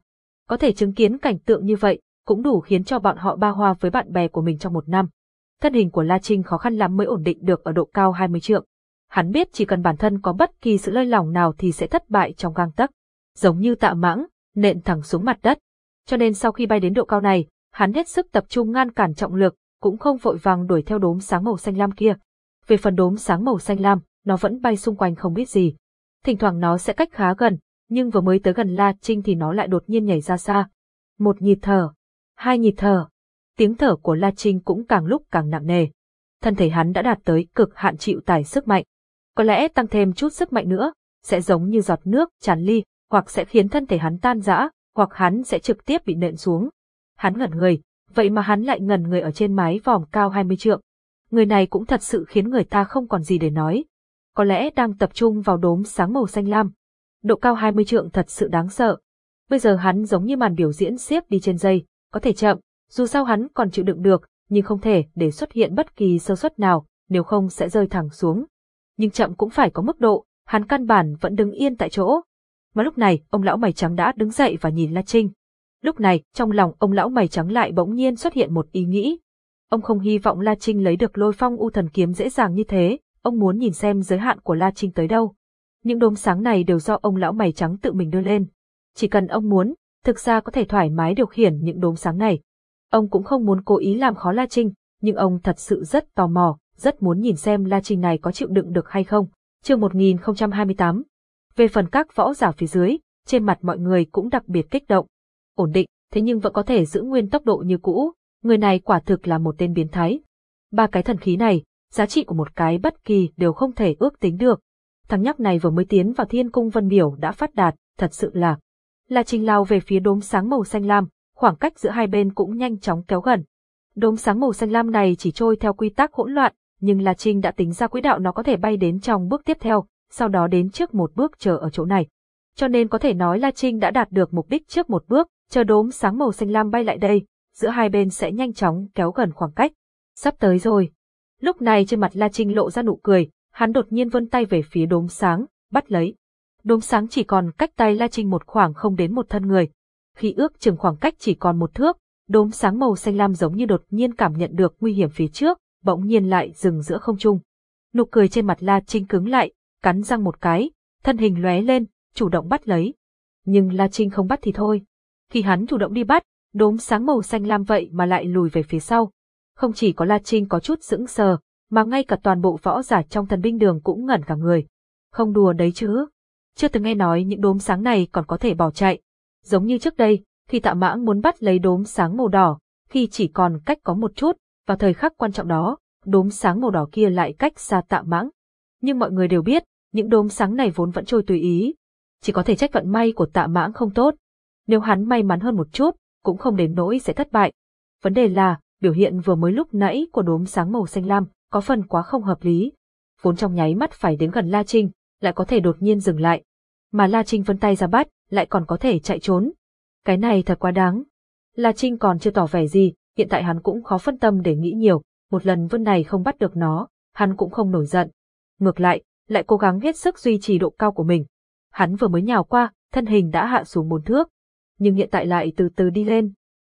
Có thể chứng kiến cảnh tượng như vậy, cũng đủ khiến cho bọn họ ba hoa với bạn bè của mình trong một năm. Thân hình của La Trinh khó khăn lắm mới ổn định được ở độ cao 20 trượng. Hắn biết chỉ cần bản thân có bất kỳ sự lơi lỏng nào thì sẽ thất bại trong gang tấc. Giống như tạ mãng, nện thẳng xuống mặt đất. Cho nên sau khi bay đến độ cao này, hắn hết sức tập trung ngăn cản trọng lực, cũng không vội vàng đuổi theo đốm sáng màu xanh lam kia. Về phần đốm sáng màu xanh lam, nó vẫn bay xung quanh không biết gì. Thỉnh thoảng nó sẽ cách khá gần, nhưng vừa mới tới gần La Trinh thì nó lại đột nhiên nhảy ra xa. Một nhịp thở, hai nhịp thở. Tiếng thở của La Trinh cũng càng lúc càng nặng nề. Thân thể hắn đã đạt tới cực hạn chịu tải sức mạnh. Có lẽ tăng thêm chút sức mạnh nữa, sẽ giống như giọt nước tràn ly, hoặc sẽ khiến thân thể hắn tan rã, hoặc hắn sẽ trực tiếp bị nện xuống. Hắn ngẩn người, vậy mà hắn lại ngẩn người ở trên mái vòm cao 20 trượng. Người này cũng thật sự khiến người ta không còn gì để nói. Có lẽ đang tập trung vào đốm sáng màu xanh lam. Độ cao 20 trượng thật sự đáng sợ. Bây giờ hắn giống như màn biểu diễn xếp đi trên dây, có thể chậm, dù sao hắn còn chịu đựng được, nhưng không thể để xuất hiện bất kỳ sơ suất nào, nếu không sẽ rơi thẳng xuống. Nhưng chậm cũng phải có mức độ, hắn căn bản vẫn đứng yên tại chỗ. Mà lúc này, ông lão mày trắng đã đứng dậy và nhìn La Trinh. Lúc này, trong lòng ông lão mày trắng lại bỗng nhiên xuất hiện một ý nghĩ. Ông không hy vọng La Trinh lấy được lôi phong u thần kiếm dễ dàng như thế, ông muốn nhìn xem giới hạn của La Trinh tới đâu. Những đốm sáng này đều do ông lão mày trắng tự mình đưa lên. Chỉ cần ông muốn, thực ra có thể thoải mái điều khiển những đốm sáng này. Ông cũng không muốn cố ý làm khó La Trinh, nhưng ông thật sự rất tò mò, rất muốn nhìn xem La Trinh này có chịu đựng được hay không. Chương 1028 Về phần các võ giả phía dưới, trên mặt mọi người cũng đặc biệt kích động. Ổn định, thế nhưng vẫn có thể giữ nguyên tốc độ như cũ, người này quả thực là một tên biến thái. Ba cái thần khí này, giá trị của một cái bất kỳ đều không thể ước tính được. Thằng nhóc này vừa mới tiến vào thiên cung vân biểu đã phát đạt, thật sự là. Là trình lao về phía đốm sáng màu xanh lam, khoảng cách giữa hai bên cũng nhanh chóng kéo gần. Đốm sáng màu xanh lam này chỉ trôi theo quy tắc hỗn loạn, nhưng La Trinh đã tính ra quỹ đạo nó có thể bay đến trong bước tiếp theo, sau đó đến trước một bước chờ ở chỗ này. Cho nên có thể nói La Trinh đã đạt được mục đích trước một bước, chờ đốm sáng màu xanh lam bay lại đây, giữa hai bên sẽ nhanh chóng kéo gần khoảng cách. Sắp tới rồi. Lúc này trên mặt La Trinh lộ ra nụ cười, hắn đột nhiên vươn tay về phía đốm sáng, bắt lấy. Đốm sáng chỉ còn cách tay La Trinh một khoảng không đến một thân người. Khi ước chừng khoảng cách chỉ còn một thước, đốm sáng màu xanh lam giống như đột nhiên cảm nhận được nguy hiểm phía trước, bỗng nhiên lại dừng giữa không trung. Nụ cười trên mặt La Trinh cứng lại, cắn răng một cái, thân hình lóe lên, chủ động bắt lấy. Nhưng La Trinh không bắt thì thôi. Khi hắn chủ động đi bắt, đốm sáng màu xanh lam vậy mà lại lùi về phía sau. Không chỉ có La Trinh có chút sững sờ, mà ngay cả toàn bộ võ giả trong thần binh đường cũng ngẩn cả người. Không đùa đấy chứ. Chưa từng nghe nói những đốm sáng này còn có thể bỏ chạy. Giống như trước đây, khi tạ mãng muốn bắt lấy đốm sáng màu đỏ, khi chỉ còn cách có một chút, Vào thời khắc quan trọng đó, đốm sáng màu đỏ kia lại cách xa tạ mãng. Nhưng mọi người đều biết, những đốm sáng này vốn vẫn trôi tùy ý. Chỉ có thể trách vận may của tạ mãng không tốt. Nếu hắn may mắn hơn một chút, cũng không đến nỗi sẽ thất bại. Vấn đề là, biểu hiện vừa mới lúc nãy của đốm sáng màu xanh lam, có phần quá không hợp lý. Vốn trong nháy mắt phải đến gần La Trinh, lại có thể đột nhiên dừng lại. Mà La Trinh vân tay ra bắt, lại còn có thể chạy trốn. Cái này thật quá đáng. La Trinh còn chưa tỏ vẻ gì, hiện tại hắn cũng khó phân tâm để nghĩ nhiều, một lần vân này không bắt được nó, hắn cũng không nổi giận. Ngược lại, lại cố gắng hết sức duy trì độ cao của mình. Hắn vừa mới nhào qua, thân hình đã hạ xuống bốn thước, nhưng hiện tại lại từ từ đi lên.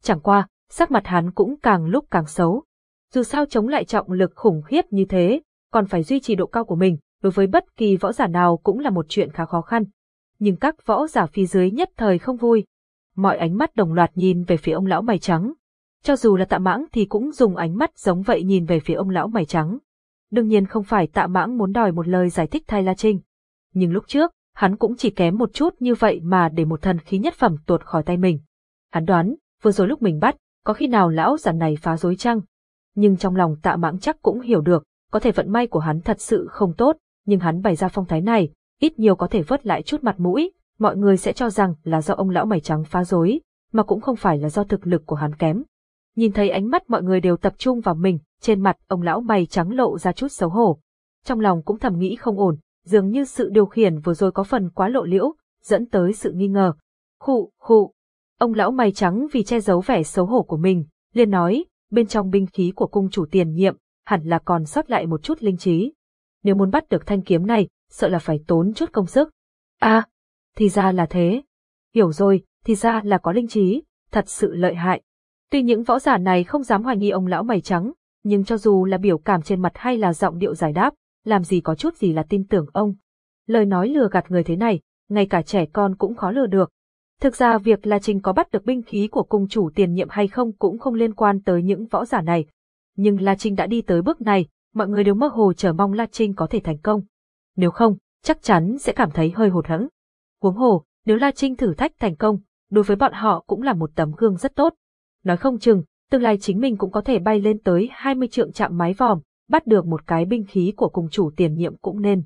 Chẳng qua, sắc mặt hắn cũng càng lúc càng xấu. Dù sao chống lại trọng lực khủng khiếp như thế, còn phải duy trì độ cao của mình, đối với bất kỳ võ giả nào cũng là một chuyện khá khó khăn. Nhưng các võ giả phía dưới nhất thời không vui. Mọi ánh mắt đồng loạt nhìn về phía ông lão mày trắng. Cho dù là tạ mãng thì cũng dùng ánh mắt giống vậy nhìn về phía ông lão mày trắng. Đương nhiên không phải tạ mãng muốn đòi một lời giải thích thay La Trinh. Nhưng lúc trước, hắn cũng chỉ kém một chút như vậy mà để một thần khí nhất phẩm tuột khỏi tay mình. Hắn đoán, vừa rồi lúc mình bắt, có khi nào lão già này phá rối chăng? Nhưng trong lòng tạ mãng chắc cũng hiểu được, có thể vận may của hắn thật sự không tốt, nhưng hắn bày ra phong thái này, ít nhiều có thể vớt lại chút mặt mũi, mọi người sẽ cho rằng là do ông lão mày trắng phá rối, mà cũng không phải là do thực lực của hắn kém. Nhìn thấy ánh mắt mọi người đều tập trung vào mình, trên mặt ông lão mày trắng lộ ra chút xấu hổ. Trong lòng cũng thầm nghĩ không ổn, dường như sự điều khiển vừa rồi có phần quá lộ liễu, dẫn tới sự nghi ngờ. Khụ, khụ. Ông lão mày trắng vì che giấu vẻ xấu hổ của mình, liền nói, bên trong binh khí của cung chủ tiền nhiệm, hẳn là còn sót lại một chút linh trí. Nếu muốn bắt được thanh kiếm này, sợ là phải tốn chút công sức. À, thì ra là thế. Hiểu rồi, thì ra là có linh trí, thật sự lợi hại. Tuy những võ giả này không dám hoài nghi ông lão mày trắng, nhưng cho dù là biểu cảm trên mặt hay là giọng điệu giải đáp, làm gì có chút gì là tin tưởng ông. Lời nói lừa gạt người thế này, ngay cả trẻ con cũng khó lừa được. Thực ra việc La Trinh có bắt được binh khí của cung chủ tiền nhiệm hay không cũng không liên quan tới những võ giả này. Nhưng La Trinh đã đi tới bước này, mọi người đều mơ hồ chờ mong La Trinh có thể thành công. Nếu không, chắc chắn sẽ cảm thấy hơi hụt hẫng. Huống hồ, nếu La Trinh thử thách thành công, đối với bọn họ cũng là một tấm gương rất tốt. Nói không chừng, tương lai chính mình cũng có thể bay lên tới 20 trượng chạm mái vòm, bắt được một cái binh khí của cung chủ tiền nhiệm cũng nên.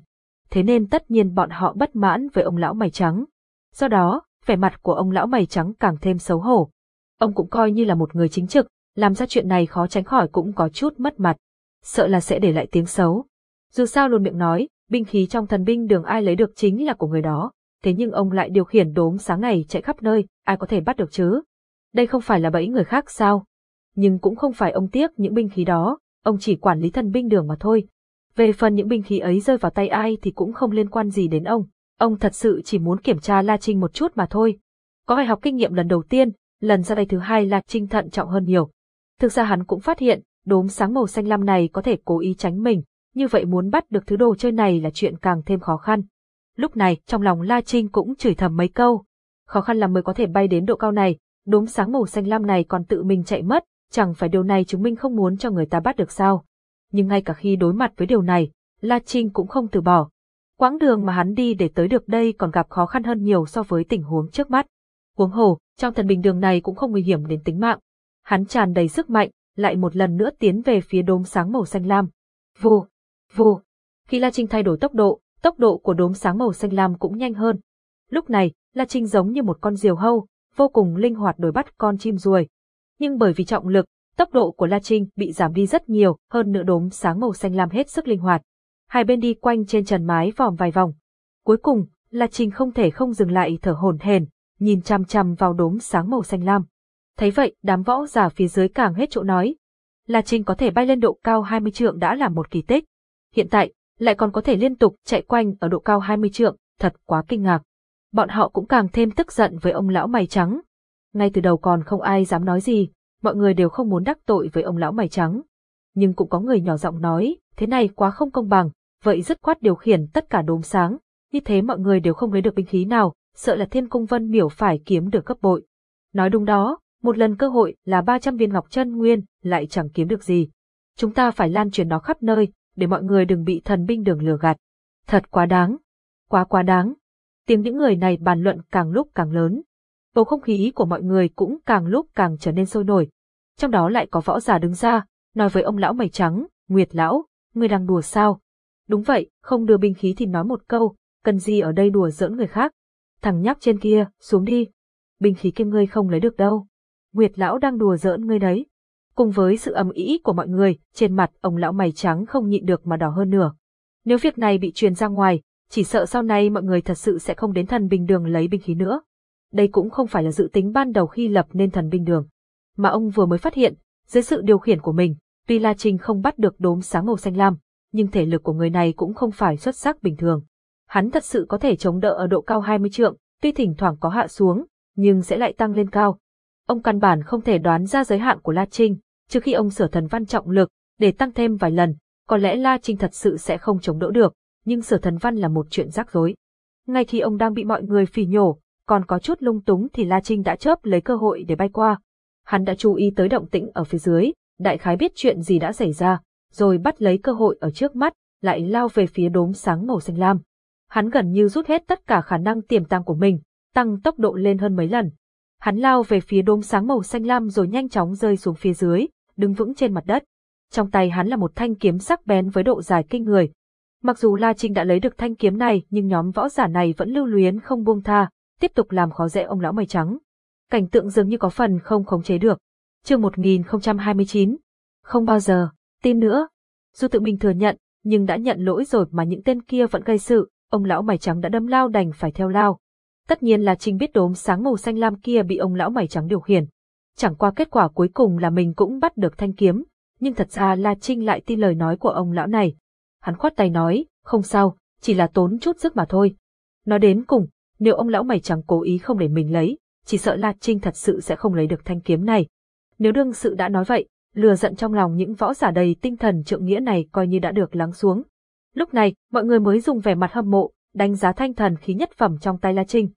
Thế nên tất nhiên bọn họ bất mãn với ông lão mày trắng. Do đó, vẻ mặt của ông lão mày trắng càng thêm xấu hổ. Ông cũng coi như là một người chính trực, làm ra chuyện này khó tránh khỏi cũng có chút mất mặt. Sợ là sẽ để lại tiếng xấu. Dù sao luôn miệng nói, binh khí trong thần binh đường ai lấy được chính là của người đó. Thế nhưng ông lại điều khiển đốm sáng ngày chạy khắp nơi, ai có thể bắt được chứ? Đây không phải là bẫy người khác sao? Nhưng cũng không phải ông tiếc những binh khí đó, ông chỉ quản lý thần binh đường mà thôi. Về phần những binh khí ấy rơi vào tay ai thì cũng không liên quan gì đến ông. Ông thật sự chỉ muốn kiểm tra La Trinh một chút mà thôi. Có bài học kinh nghiệm lần đầu tiên, lần ra đây thứ hai La Trinh thận trọng hơn nhiều. Thực ra hắn cũng phát hiện, đốm sáng màu xanh lam này có thể cố ý tránh mình, như vậy muốn bắt được thứ đồ chơi này là chuyện càng thêm khó khăn. Lúc này, trong lòng La Trinh cũng chửi thầm mấy câu. Khó khăn là mới có thể bay đến độ cao này, đốm sáng màu xanh lam này còn tự mình chạy mất, chẳng phải điều này chúng minh không muốn cho người ta bắt được sao. Nhưng ngay cả khi đối mặt với điều này, La Trinh cũng không từ bỏ. Quãng đường mà hắn đi để tới được đây còn gặp khó khăn hơn nhiều so với tình huống trước mắt. Huống hồ, trong thần bình đường này cũng không nguy hiểm đến tính mạng. Hắn tràn đầy sức mạnh, lại một lần nữa tiến về phía đốm sáng màu xanh lam. Vù, vù. Khi La Trinh thay đổi tốc độ, tốc độ của đốm sáng màu xanh lam cũng nhanh hơn. Lúc này, La Trinh giống như một con diều hâu, vô cùng linh hoạt đuổi bắt con chim ruồi. Nhưng bởi vì trọng lực, tốc độ của La Trinh bị giảm đi rất nhiều, hơn nữa đốm sáng màu xanh lam hết sức linh hoạt. Hai bên đi quanh trên trần mái vòm vài vòng. Cuối cùng, La Trinh không thể không dừng lại thở hổn hển, nhìn chăm chăm vào đốm sáng màu xanh lam. Thấy vậy, đám võ giả phía dưới càng hết chỗ nói. La Trinh có thể bay lên độ cao 20 trượng đã là một kỳ tích. Hiện tại, lại còn có thể liên tục chạy quanh ở độ cao 20 trượng, thật quá kinh ngạc. Bọn họ cũng càng thêm tức giận với ông lão mày trắng. Ngay từ đầu còn không ai dám nói gì, mọi người đều không muốn đắc tội với ông lão mày trắng. Nhưng cũng có người nhỏ giọng nói, thế này quá không công bằng, vậy dứt khoát điều khiển tất cả đốm sáng, như thế mọi người đều không lấy được binh khí nào, sợ là thiên cung vân miểu phải kiếm được cấp bội. Nói đúng đó, một lần cơ hội là 300 viên ngọc chân nguyên, lại chẳng kiếm được gì. Chúng ta phải lan truyền nó khắp nơi, để mọi người đừng bị thần binh đường lừa gạt. Thật quá đáng. Quá quá đáng. Tiếng những người này bàn luận càng lúc càng lớn. Bầu không khí của mọi người cũng càng lúc càng trở nên sôi nổi. Trong đó lại có võ giả đứng ra, nói với ông lão mày trắng, Nguyệt lão, ngươi đang đùa sao? Đúng vậy, không đưa binh khí thì nói một câu, cần gì ở đây đùa giỡn người khác. Thằng nhóc trên kia, xuống đi. Binh khí kim ngươi không lấy được đâu. Nguyệt lão đang đùa giỡn ngươi đấy. Cùng với sự ầm ĩ của mọi người, trên mặt ông lão mày trắng không nhịn được mà đỏ hơn nửa. Nếu việc này bị truyền ra ngoài, chỉ sợ sau này mọi người thật sự sẽ không đến thần bình đường lấy binh khí nữa. Đây cũng không phải là dự tính ban đầu khi lập nên thần binh đường. Mà ông vừa mới phát hiện, dưới sự điều khiển của mình, tuy La Trinh không bắt được đốm sáng màu xanh lam, nhưng thể lực của người này cũng không phải xuất sắc bình thường. Hắn thật sự có thể chống đỡ ở độ cao 20 trượng, tuy thỉnh thoảng có hạ xuống, nhưng sẽ lại tăng lên cao. Ông căn bản không thể đoán ra giới hạn của La Trinh, trừ khi ông sửa thần văn trọng lực, để tăng thêm vài lần, có lẽ La Trinh thật sự sẽ không chống đỡ được, nhưng sửa thần văn là một chuyện rắc rối. Ngay khi ông đang bị mọi người phỉ nhổ, còn có chút lung túng thì La Trinh đã chớp lấy cơ hội để bay qua. Hắn đã chú ý tới động tĩnh ở phía dưới, đại khái biết chuyện gì đã xảy ra, rồi bắt lấy cơ hội ở trước mắt, lại lao về phía đốm sáng màu xanh lam. Hắn gần như rút hết tất cả khả năng tiềm tàng của mình, tăng tốc độ lên hơn mấy lần. Hắn lao về phía đốm sáng màu xanh lam rồi nhanh chóng rơi xuống phía dưới, đứng vững trên mặt đất. Trong tay hắn là một thanh kiếm sắc bén với độ dài kinh người. Mặc dù La Trinh đã lấy được thanh kiếm này nhưng nhóm võ giả này vẫn lưu luyến không buông tha, tiếp tục làm khó dễ ông lão mày trắng. Cảnh tượng dường như có phần không khống chế được. Chương 1029. Không bao giờ, tin nữa. Dù tự mình thừa nhận, nhưng đã nhận lỗi rồi mà những tên kia vẫn gây sự, ông lão mày trắng đã đâm lao đành phải theo lao. Tất nhiên là Trinh biết đốm sáng màu xanh lam kia bị ông lão mày trắng điều khiển. Chẳng qua kết quả cuối cùng là mình cũng bắt được thanh kiếm, nhưng thật ra La Trinh lại tin lời nói của ông lão này. Hắn khoát tay nói, không sao, chỉ là tốn chút sức mà thôi. Nói đến cùng, nếu ông lão mày trắng cố ý không để mình lấy, chỉ sợ La Trinh thật sự sẽ không lấy được thanh kiếm này. Nếu đương sự đã nói vậy, lừa giận trong lòng những võ giả đầy tinh thần trượng nghĩa này coi như đã được lắng xuống. Lúc này, mọi người mới dùng vẻ mặt hâm mộ, đánh giá thanh thần khí nhất phẩm trong tay La Trinh.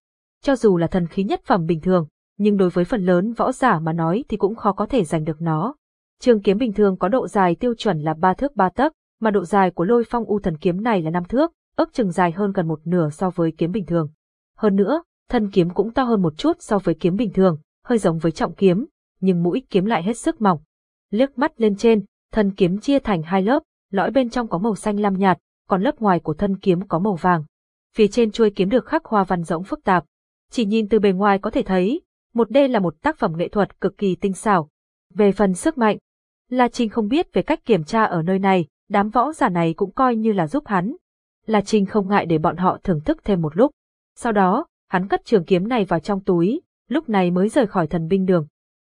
Cho dù là thần khí nhất phẩm bình thường, nhưng đối với phần lớn võ giả mà nói thì cũng khó có thể giành được nó. Trường kiếm bình thường có độ dài tiêu chuẩn là 3 thước 3 tấc, mà độ dài của lôi phong u thần kiếm này là 5 thước, ước chừng dài hơn gần một nửa so với kiếm bình thường. Hơn nữa, thân kiếm cũng to hơn một chút so với kiếm bình thường, hơi giống với trọng kiếm, nhưng mũi kiếm lại hết sức mỏng. Liếc mắt lên trên, thân kiếm chia thành hai lớp, lõi bên trong có màu xanh lam nhạt, còn lớp ngoài của thân kiếm có màu vàng. Phía trên chuôi kiếm được khắc hoa văn rỗng phức tạp. Chỉ nhìn từ bề ngoài có thể thấy, một đây là một tác phẩm nghệ thuật cực kỳ tinh xảo. Về phần sức mạnh, La Trinh không biết về cách kiểm tra ở nơi này, đám võ giả này cũng coi như là giúp hắn. La Trinh không ngại để bọn họ thưởng thức thêm một lúc. Sau đó, hắn cất trường kiếm này vào trong túi, lúc này mới rời khỏi thần binh đường.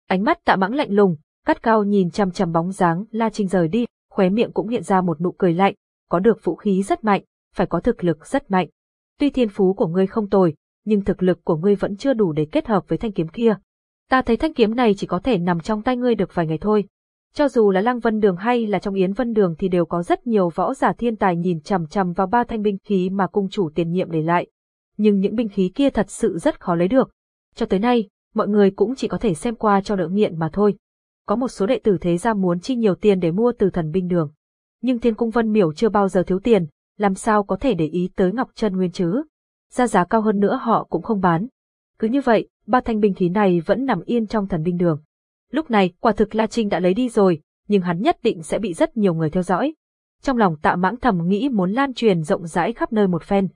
Ánh mắt tạ mãng lạnh lùng, cắt cao nhìn chằm chằm bóng dáng La Trinh rời đi, khóe miệng cũng hiện ra một nụ cười lạnh, có được vũ khí rất mạnh, phải có thực lực rất mạnh. Tuy thiên phú của ngươi không tồi, nhưng thực lực của ngươi vẫn chưa đủ để kết hợp với thanh kiếm kia. Ta thấy thanh kiếm này chỉ có thể nằm trong tay ngươi được vài ngày thôi. Cho dù là Lăng Vân Đường hay là trong Yến Vân Đường thì đều có rất nhiều võ giả thiên tài nhìn chằm chằm vào ba thanh binh khí mà cung chủ tiền nhiệm để lại. Nhưng những binh khí kia thật sự rất khó lấy được. Cho tới nay, mọi người cũng chỉ có thể xem qua cho đỡ nghiện mà thôi. Có một số đệ tử thế gia muốn chi nhiều tiền để mua từ thần binh đường. Nhưng Thiên Cung Vân Miểu chưa bao giờ thiếu tiền, làm sao có thể để ý tới Ngọc Trân Nguyên chứ? Ra giá cao hơn nữa họ cũng không bán. Cứ như vậy, ba thanh binh khí này vẫn nằm yên trong thần binh đường. Lúc này, quả thực La Trinh đã lấy đi rồi, nhưng hắn nhất định sẽ bị rất nhiều người theo dõi. Trong lòng tạ mãng thầm nghĩ muốn lan truyền rộng rãi khắp nơi một phen.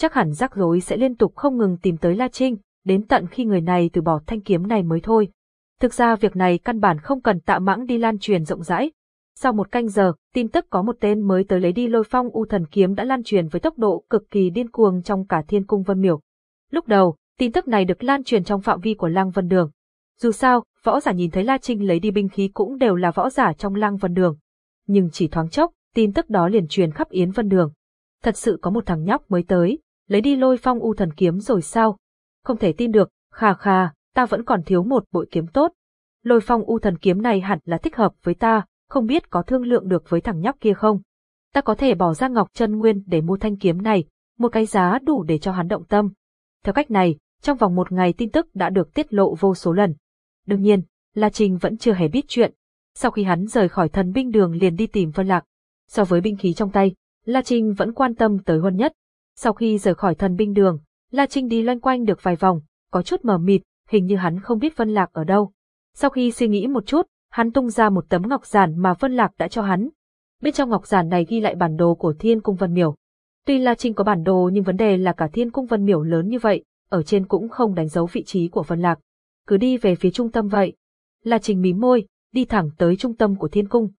Chắc hẳn rắc rối sẽ liên tục không ngừng tìm tới La Trinh, đến tận khi người này từ bỏ thanh kiếm này mới thôi. Thực ra việc này căn bản không cần tạ mãng đi lan truyền rộng rãi. Sau một canh giờ, tin tức có một tên mới tới lấy đi lôi phong u thần kiếm đã lan truyền với tốc độ cực kỳ điên cuồng trong cả thiên cung vân miểu. Lúc đầu, tin tức này được lan truyền trong phạm vi của Lăng Vân Đường. Dù sao, võ giả nhìn thấy La Trinh lấy đi binh khí cũng đều là võ giả trong Lăng Vân Đường. Nhưng chỉ thoáng chốc, tin tức đó liền truyền khắp Yến Vân Đường. Thật sự có một thằng nhóc mới tới, lấy đi lôi phong u thần kiếm rồi sao? Không thể tin được, khà khà, ta vẫn còn thiếu một bội kiếm tốt. Lôi phong u thần kiếm này hẳn là thích hợp với ta, không biết có thương lượng được với thằng nhóc kia không? Ta có thể bỏ ra ngọc chân nguyên để mua thanh kiếm này, một cái giá đủ để cho hắn động tâm. Theo cách này, trong vòng một ngày tin tức đã được tiết lộ vô số lần. Đương nhiên, La Trình vẫn chưa hề biết chuyện. Sau khi hắn rời khỏi thần binh đường liền đi tìm Vân Lạc. So với binh khí trong tay, La Trình vẫn quan tâm tới Huân Nhất. Sau khi rời khỏi thần binh đường, La Trinh đi loanh quanh được vài vòng, có chút mờ mịt, hình như hắn không biết Vân Lạc ở đâu. Sau khi suy nghĩ một chút, hắn tung ra một tấm ngọc giản mà Vân Lạc đã cho hắn. Bên trong ngọc giản này ghi lại bản đồ của Thiên Cung Vân Miểu. Tuy La Trinh có bản đồ nhưng vấn đề là cả Thiên Cung Vân Miểu lớn như vậy, ở trên cũng không đánh dấu vị trí của Vân Lạc. Cứ đi về phía trung tâm vậy. La Trinh mím môi, đi thẳng tới trung tâm của Thiên Cung.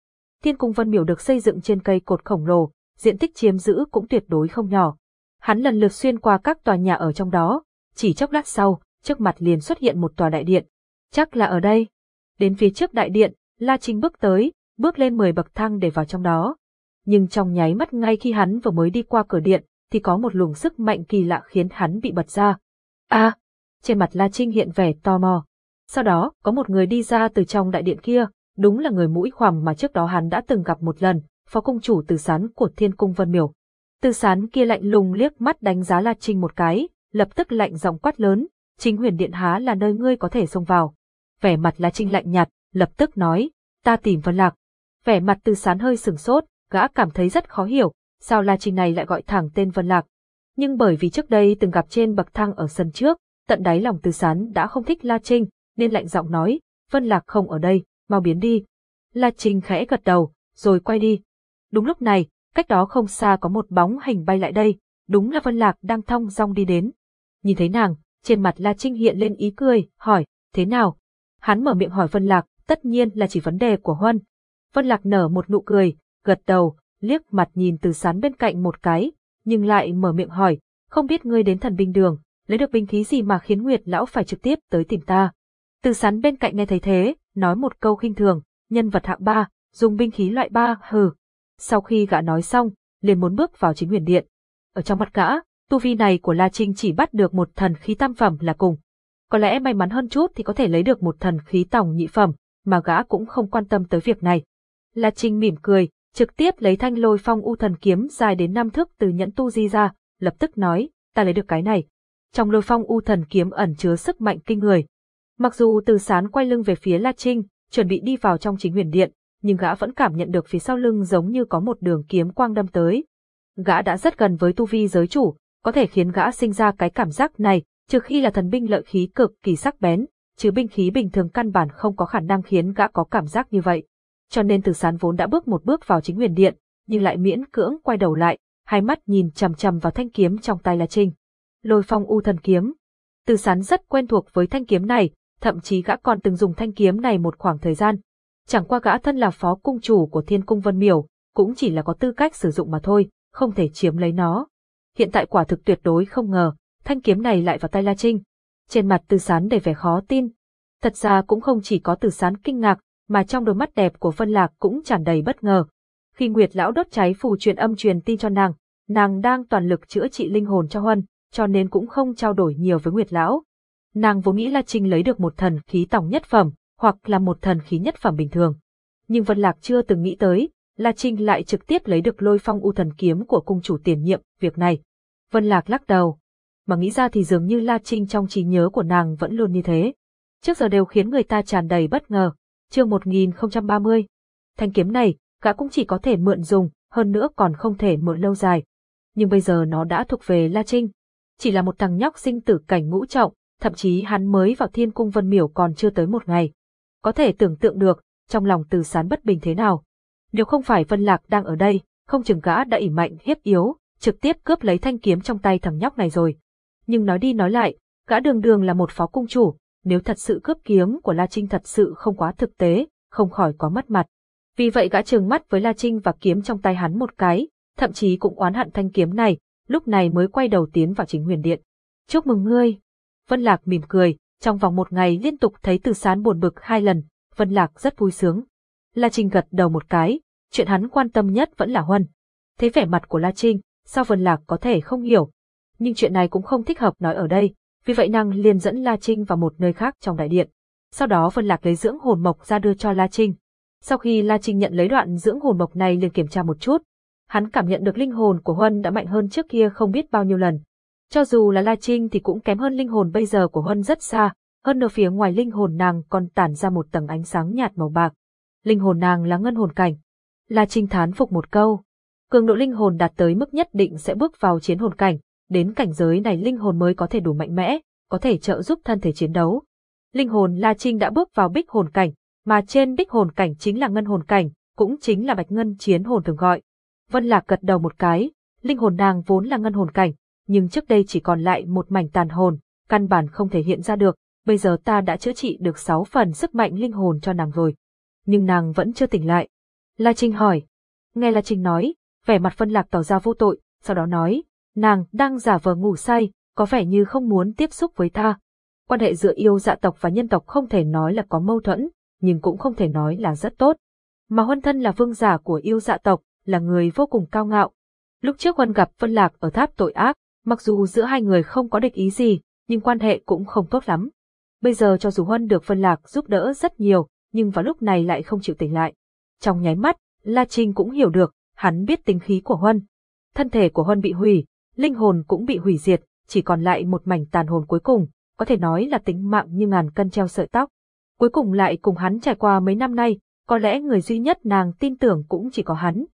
Thiên Cung Vân Miểu được xây dựng trên cây cột khổng lồ, diện tích chiếm giữ cũng tuyệt đối không nhỏ. Hắn lần lượt xuyên qua các tòa nhà ở trong đó, chỉ chốc lát sau, trước mặt liền xuất hiện một tòa đại điện. Chắc là ở đây. Đến phía trước đại điện, La Trinh bước tới, bước lên 10 bậc thang để vào trong đó. Nhưng trong nháy mắt ngay khi hắn vừa mới đi qua cửa điện, thì có một luồng sức mạnh kỳ lạ khiến hắn bị bật ra. A! trên mặt La Trinh hiện vẻ tò mò. Sau đó, có một người đi ra từ trong đại điện kia, đúng là người mũi khoằm mà trước đó hắn đã từng gặp một lần, phó công chủ từ sán của thiên cung vân miểu. Từ sán kia lạnh lùng liếc mắt đánh giá La Trinh một cái, lập tức lạnh giọng quát lớn, chính huyền điện há là nơi ngươi có thể xông vào. Vẻ mặt La Trinh lạnh nhạt, lập tức nói, ta tìm Vân Lạc. Vẻ mặt từ sán hơi sừng sốt, gã cảm thấy rất khó hiểu, sao La Trinh này lại gọi thẳng tên Vân Lạc. Nhưng bởi vì trước đây từng gặp trên bậc thang ở sân trước, tận đáy lòng từ sán đã không thích La Trinh, nên lạnh giọng nói, Vân Lạc không ở đây, mau biến đi. La Trinh khẽ gật đầu, rồi quay đi. Đúng lúc này, cách đó không xa có một bóng hình bay lại đây, đúng là Vân Lạc đang thong dong đi đến. Nhìn thấy nàng, trên mặt La Trinh hiện lên ý cười, hỏi, thế nào? Hắn mở miệng hỏi Vân Lạc, tất nhiên là chỉ vấn đề của Huân. Vân Lạc nở một nụ cười, gật đầu, liếc mặt nhìn từ sán bên cạnh một cái, nhưng lại mở miệng hỏi, không biết ngươi đến thần binh đường, lấy được binh khí gì mà khiến Nguyệt lão phải trực tiếp tới tìm ta. Từ sán bên cạnh nghe thấy thế, nói một câu khinh thường, nhân vật hạng ba, dùng binh khí loại ba, hừ. Sau khi gã nói xong, liền muốn bước vào chính huyền điện. Ở trong mắt gã, tu vi này của La Trinh chỉ bắt được một thần khí tam phẩm là cùng. Có lẽ may mắn hơn chút thì có thể lấy được một thần khí tòng nhị phẩm, mà gã cũng không quan tâm tới việc này. La Trinh mỉm cười, trực tiếp lấy thanh lôi phong u thần kiếm dài đến năm thước từ nhẫn tu di ra, lập tức nói, ta lấy được cái này. Trong lôi phong u thần kiếm ẩn chứa sức mạnh kinh người. Mặc dù từ sán quay lưng về phía La Trinh, chuẩn bị đi vào trong chính huyền điện, nhưng gã vẫn cảm nhận được phía sau lưng giống như có một đường kiếm quang đâm tới. Gã đã rất gần với tu vi giới chủ, có thể khiến gã sinh ra cái cảm giác này, trừ khi là thần binh lợi khí cực kỳ sắc bén, chứ binh khí bình thường căn bản không có khả năng khiến gã có cảm giác như vậy. Cho nên từ sán vốn đã bước một bước vào chính huyền điện, nhưng lại miễn cưỡng quay đầu lại, hai mắt nhìn chằm chằm vào thanh kiếm trong tay La Trinh. Lôi phong u thần kiếm. Từ sán rất quen thuộc với thanh kiếm này, thậm chí gã còn từng dùng thanh kiếm này một khoảng thời gian. Chẳng qua gã thân là phó cung chủ của thiên cung Vân Miểu, cũng chỉ là có tư cách sử dụng mà thôi, không thể chiếm lấy nó. Hiện tại quả thực tuyệt đối không ngờ, thanh kiếm này lại vào tay La Trinh. Trên mặt từ sán đầy vẻ khó tin. Thật ra cũng không chỉ có từ sán kinh ngạc, mà trong đôi mắt đẹp của Vân Lạc cũng tràn đầy bất ngờ. Khi Nguyệt lão đốt cháy phù truyền âm truyền tin cho nàng, nàng đang toàn lực chữa trị linh hồn cho Huân, cho nên cũng không trao đổi nhiều với Nguyệt lão. Nàng vốn nghĩ La Trinh lấy được một thần khí tổng nhất phẩm, hoặc là một thần khí nhất phẩm bình thường. Nhưng Vân Lạc chưa từng nghĩ tới, La Trinh lại trực tiếp lấy được lôi phong u thần kiếm của cung chủ tiền nhiệm, việc này. Vân Lạc lắc đầu. Mà nghĩ ra thì dường như La Trinh trong trí nhớ của nàng vẫn luôn như thế. Trước giờ đều khiến người ta tràn đầy bất ngờ. Chương 1030 Thanh kiếm này, gã cũng chỉ có thể mượn dùng, hơn nữa còn không thể mượn lâu dài. Nhưng bây giờ nó đã thuộc về La Trinh. Chỉ là một thằng nhóc sinh tử cảnh ngũ trọng, thậm chí hắn mới vào thiên cung vân miểu còn chưa tới một ngày. Có thể tưởng tượng được, trong lòng từ sán bất bình thế nào. Nếu không phải Vân Lạc đang ở đây, không chừng gã đã ỉ mạnh hiếp yếu, trực tiếp cướp lấy thanh kiếm trong tay thằng nhóc này rồi. Nhưng nói đi nói lại, gã đường đường là một phó cung chủ, nếu thật sự cướp kiếm của La Trinh thật sự không quá thực tế, không khỏi quá mất mặt. Vì vậy gã trừng mắt với La Trinh và kiếm trong tay hắn một cái, thậm chí cũng oán hận thanh kiếm này, lúc này mới quay đầu tiến vào chính huyền điện. Chúc mừng ngươi, Vân Lạc mỉm cười, trong vòng một ngày liên tục thấy từ sán buồn bực hai lần, Vân Lạc rất vui sướng. La Trinh gật đầu một cái, chuyện hắn quan tâm nhất vẫn là Huân. Thấy vẻ mặt của La Trinh, sao Vân Lạc có thể không hiểu. Nhưng chuyện này cũng không thích hợp nói ở đây, vì vậy Năng liền dẫn La Trinh vào một nơi khác trong đại điện. Sau đó Vân Lạc lấy dưỡng hồn mộc ra đưa cho La Trinh. Sau khi La Trinh nhận lấy đoạn dưỡng hồn mộc này liền kiểm tra một chút, hắn cảm nhận được linh hồn của Huân đã mạnh hơn trước kia không biết bao nhiêu lần. Cho dù là La Trinh thì cũng kém hơn linh hồn bây giờ của Huân rất xa, hơn nữa phía ngoài linh hồn nàng còn tản ra một tầng ánh sáng nhạt màu bạc. Linh hồn nàng là ngân hồn cảnh. La Trinh thán phục một câu. Cường độ linh hồn đạt tới mức nhất định sẽ bước vào chiến hồn cảnh, đến cảnh giới này linh hồn mới có thể đủ mạnh mẽ, có thể trợ giúp thân thể chiến đấu. Linh hồn La Trinh đã bước vào bích hồn cảnh, mà trên bích hồn cảnh chính là ngân hồn cảnh, cũng chính là bạch ngân chiến hồn thường gọi. Vân Lạc gật đầu một cái, linh hồn nàng vốn là ngân hồn cảnh, nhưng trước đây chỉ còn lại một mảnh tàn hồn, căn bản không thể hiện ra được, bây giờ ta đã chữa trị được sáu phần sức mạnh linh hồn cho nàng rồi. Nhưng nàng vẫn chưa tỉnh lại. La Trinh hỏi. Nghe La Trinh nói, vẻ mặt phân Lạc tỏ ra vô tội, sau đó nói, nàng đang giả vờ ngủ say, có vẻ như không muốn tiếp xúc với ta. Quan hệ giữa yêu dạ tộc và nhân tộc không thể nói là có mâu thuẫn, nhưng cũng không thể nói là rất tốt. Mà Huân thân là vương giả của yêu dạ tộc, là người vô cùng cao ngạo. Lúc trước Huân gặp phân Lạc ở tháp tội ác, mặc dù giữa hai người không có địch ý gì, nhưng quan hệ cũng không tốt lắm. Bây giờ cho dù Huân được Vân Lạc giúp đỡ rất nhiều, nhưng vào lúc này lại không chịu tỉnh lại. Trong nháy mắt, La Trinh cũng hiểu được, hắn biết tính khí của Huân. Thân thể của Huân bị hủy, linh hồn cũng bị hủy diệt, chỉ còn lại một mảnh tàn hồn cuối cùng, có thể nói là tính mạng như ngàn cân treo sợi tóc. Cuối cùng lại cùng hắn trải qua mấy năm nay, có lẽ người duy nhất nàng tin tưởng cũng chỉ có hắn.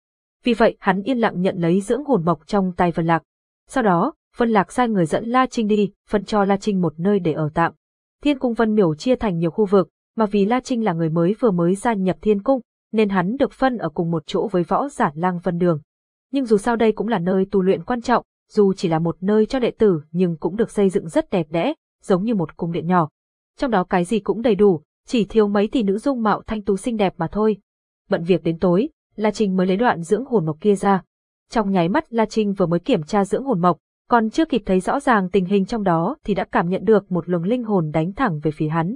Vì vậy hắn yên lặng nhận lấy dưỡng hồn mộc trong tay Vân Lạc. Sau đó, Vân Lạc sai người dẫn La Trinh đi, phân cho La Trinh một nơi để ở tạm. Thiên cung Vân Miểu chia thành nhiều khu vực, mà vì La Trinh là người mới vừa mới gia nhập Thiên cung, nên hắn được phân ở cùng một chỗ với võ giả Lang Vân Đường. Nhưng dù sao đây cũng là nơi tu luyện quan trọng, dù chỉ là một nơi cho đệ tử nhưng cũng được xây dựng rất đẹp đẽ, giống như một cung điện nhỏ. Trong đó cái gì cũng đầy đủ, chỉ thiếu mấy tỷ nữ dung mạo thanh tú xinh đẹp mà thôi. Bận việc đến tối, La Trinh mới lấy đoạn dưỡng hồn mộc kia ra. Trong nháy mắt La Trinh vừa mới kiểm tra dưỡng hồn mộc, còn chưa kịp thấy rõ ràng tình hình trong đó thì đã cảm nhận được một luồng linh hồn đánh thẳng về phía hắn.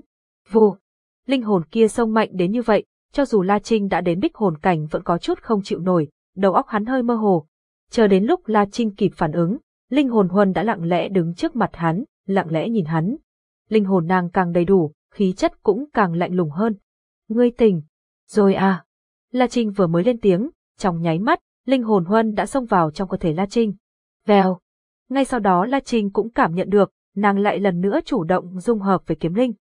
Vô Linh hồn kia sông mạnh đến như vậy, cho dù La Trinh đã đến bích hồn cảnh vẫn có chút không chịu nổi, đầu óc hắn hơi mơ hồ. Chờ đến lúc La Trinh kịp phản ứng, linh hồn huân đã lặng lẽ đứng trước mặt hắn, lặng lẽ nhìn hắn. Linh hồn nàng càng đầy đủ, khí chất cũng càng lạnh lùng hơn. Ngươi tỉnh. Rồi à. La Trinh vừa mới lên tiếng, trong nháy mắt, linh hồn huân đã xông vào trong cơ thể La Trinh. Vèo. Ngay sau đó La Trinh cũng cảm nhận được, nàng lại lần nữa chủ động dung hợp với kiếm linh.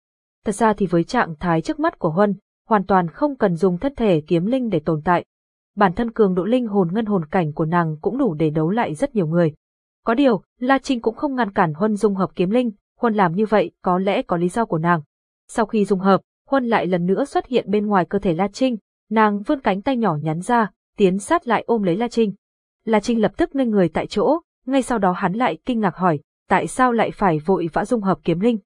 Thật ra thì với trạng thái trước mắt của Huân, hoàn toàn không cần dùng thân thể kiếm linh để tồn tại. Bản thân cường độ linh hồn ngân hồn cảnh của nàng cũng đủ để đấu lại rất nhiều người. Có điều, La Trinh cũng không ngăn cản Huân dung hợp kiếm linh, Huân làm như vậy có lẽ có lý do của nàng. Sau khi dung hợp, Huân lại lần nữa xuất hiện bên ngoài cơ thể La Trinh, nàng vươn cánh tay nhỏ nhắn ra, tiến sát lại ôm lấy La Trinh. La Trinh lập tức ngây người tại chỗ, ngay sau đó hắn lại kinh ngạc hỏi, tại sao lại phải vội vã dung hợp kiếm linh?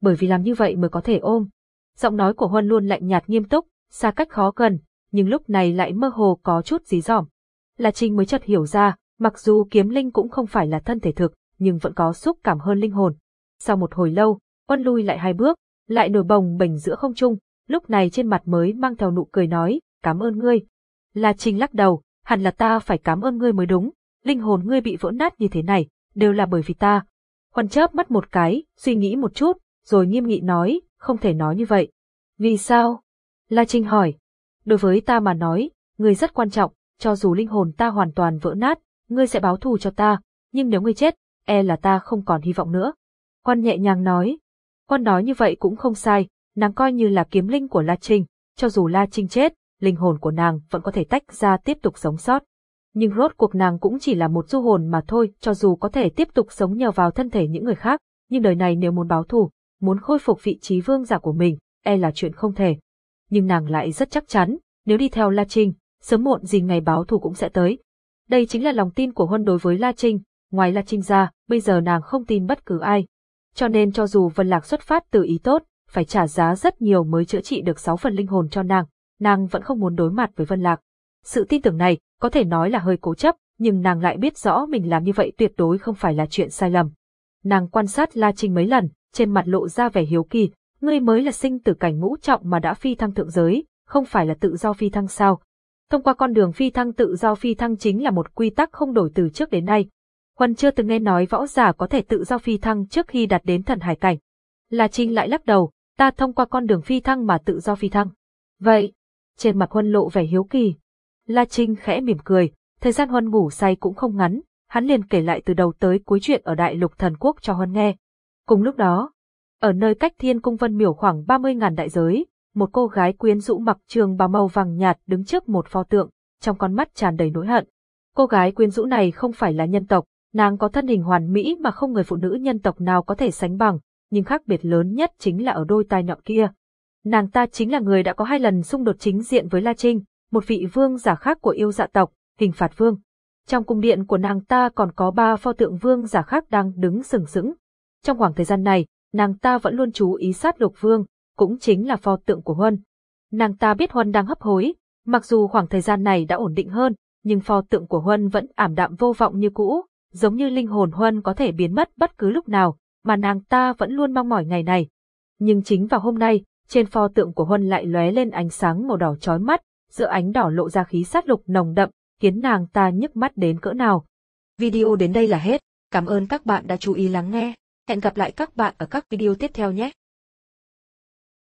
Bởi vì làm như vậy mới có thể ôm. Giọng nói của Huân luôn lạnh nhạt nghiêm túc, xa cách khó gần, nhưng lúc này lại mơ hồ có chút dí dỏm. La Trinh mới chợt hiểu ra, mặc dù kiếm linh cũng không phải là thân thể thực, nhưng vẫn có xúc cảm hơn linh hồn. Sau một hồi lâu, Huân lui lại hai bước, lại nổi bồng bềnh giữa không trung, lúc này trên mặt mới mang theo nụ cười nói, cảm ơn ngươi. La Trinh lắc đầu, hẳn là ta phải cảm ơn ngươi mới đúng, linh hồn ngươi bị vỡ nát như thế này, đều là bởi vì ta. Huân chớp mắt một cái, suy nghĩ một chút, rồi nghiêm nghị nói, không thể nói như vậy. Vì sao? La Trinh hỏi. Đối với ta mà nói, ngươi rất quan trọng, cho dù linh hồn ta hoàn toàn vỡ nát, ngươi sẽ báo thù cho ta, nhưng nếu ngươi chết, e là ta không còn hy vọng nữa. Quan nhẹ nhàng nói. Quan nói như vậy cũng không sai, nàng coi như là kiếm linh của La Trinh, cho dù La Trinh chết, linh hồn của nàng vẫn có thể tách ra tiếp tục sống sót. Nhưng rốt cuộc nàng cũng chỉ là một du hồn mà thôi, cho dù có thể tiếp tục sống nhờ vào thân thể những người khác, nhưng đời này nếu muốn báo thù, muốn khôi phục vị trí vương giả của mình, e là chuyện không thể. Nhưng nàng lại rất chắc chắn, nếu đi theo La Trinh, sớm muộn gì ngày báo thù cũng sẽ tới. Đây chính là lòng tin của Huân đối với La Trinh, ngoài La Trinh ra, bây giờ nàng không tin bất cứ ai. Cho nên cho dù Vân Lạc xuất phát từ ý tốt, phải trả giá rất nhiều mới chữa trị được 6 phần linh hồn cho nàng, nàng vẫn không muốn đối mặt với Vân Lạc. Sự tin tưởng này, có thể nói là hơi cố chấp, nhưng nàng lại biết rõ mình làm như vậy tuyệt đối không phải là chuyện sai lầm. Nàng quan sát La Trinh mấy lần, trên mặt lộ ra vẻ hiếu kỳ, ngươi mới là sinh tử cảnh ngũ trọng mà đã phi thăng thượng giới, không phải là tự do phi thăng sao? Thông qua con đường phi thăng tự do phi thăng chính là một quy tắc không đổi từ trước đến nay. Huân chưa từng nghe nói võ giả có thể tự do phi thăng trước khi đạt đến thần hải cảnh. La Trinh lại lắc đầu, ta thông qua con đường phi thăng mà tự do phi thăng. Vậy, trên mặt Huân lộ vẻ hiếu kỳ. La Trinh khẽ mỉm cười, thời gian Huân ngủ say cũng không ngắn, hắn liền kể lại từ đầu tới cuối chuyện ở Đại Lục Thần Quốc cho Huân nghe. Cùng lúc đó, ở nơi cách Thiên Cung Vân Miểu khoảng 30.000 đại giới, một cô gái quyến rũ mặc trường bào màu vàng nhạt đứng trước một pho tượng, trong con mắt tràn đầy nỗi hận. Cô gái quyến rũ này không phải là nhân tộc, nàng có thân hình hoàn mỹ mà không người phụ nữ nhân tộc nào có thể sánh bằng, nhưng khác biệt lớn nhất chính là ở đôi tai nhọn kia. Nàng ta chính là người đã có hai lần xung đột chính diện với La Trinh, một vị vương giả khác của yêu dạ tộc, hình phạt vương. Trong cung điện của nàng ta còn có ba pho tượng vương giả khác đang đứng sừng sững. Trong khoảng thời gian này, nàng ta vẫn luôn chú ý sát lục vương, cũng chính là pho tượng của Huân. Nàng ta biết Huân đang hấp hối, mặc dù khoảng thời gian này đã ổn định hơn, nhưng pho tượng của Huân vẫn ảm đạm vô vọng như cũ, giống như linh hồn Huân có thể biến mất bất cứ lúc nào, mà nàng ta vẫn luôn mong mỏi ngày này. Nhưng chính vào hôm nay, trên pho tượng của Huân lại lóe lên ánh sáng màu đỏ chói mắt, giữa ánh đỏ lộ ra khí sát lục nồng đậm, khiến nàng ta nhức mắt đến cỡ nào.
Video đến đây là hết. Cảm ơn các bạn đã chú ý lắng nghe. Hẹn gặp lại các bạn ở các video tiếp theo nhé.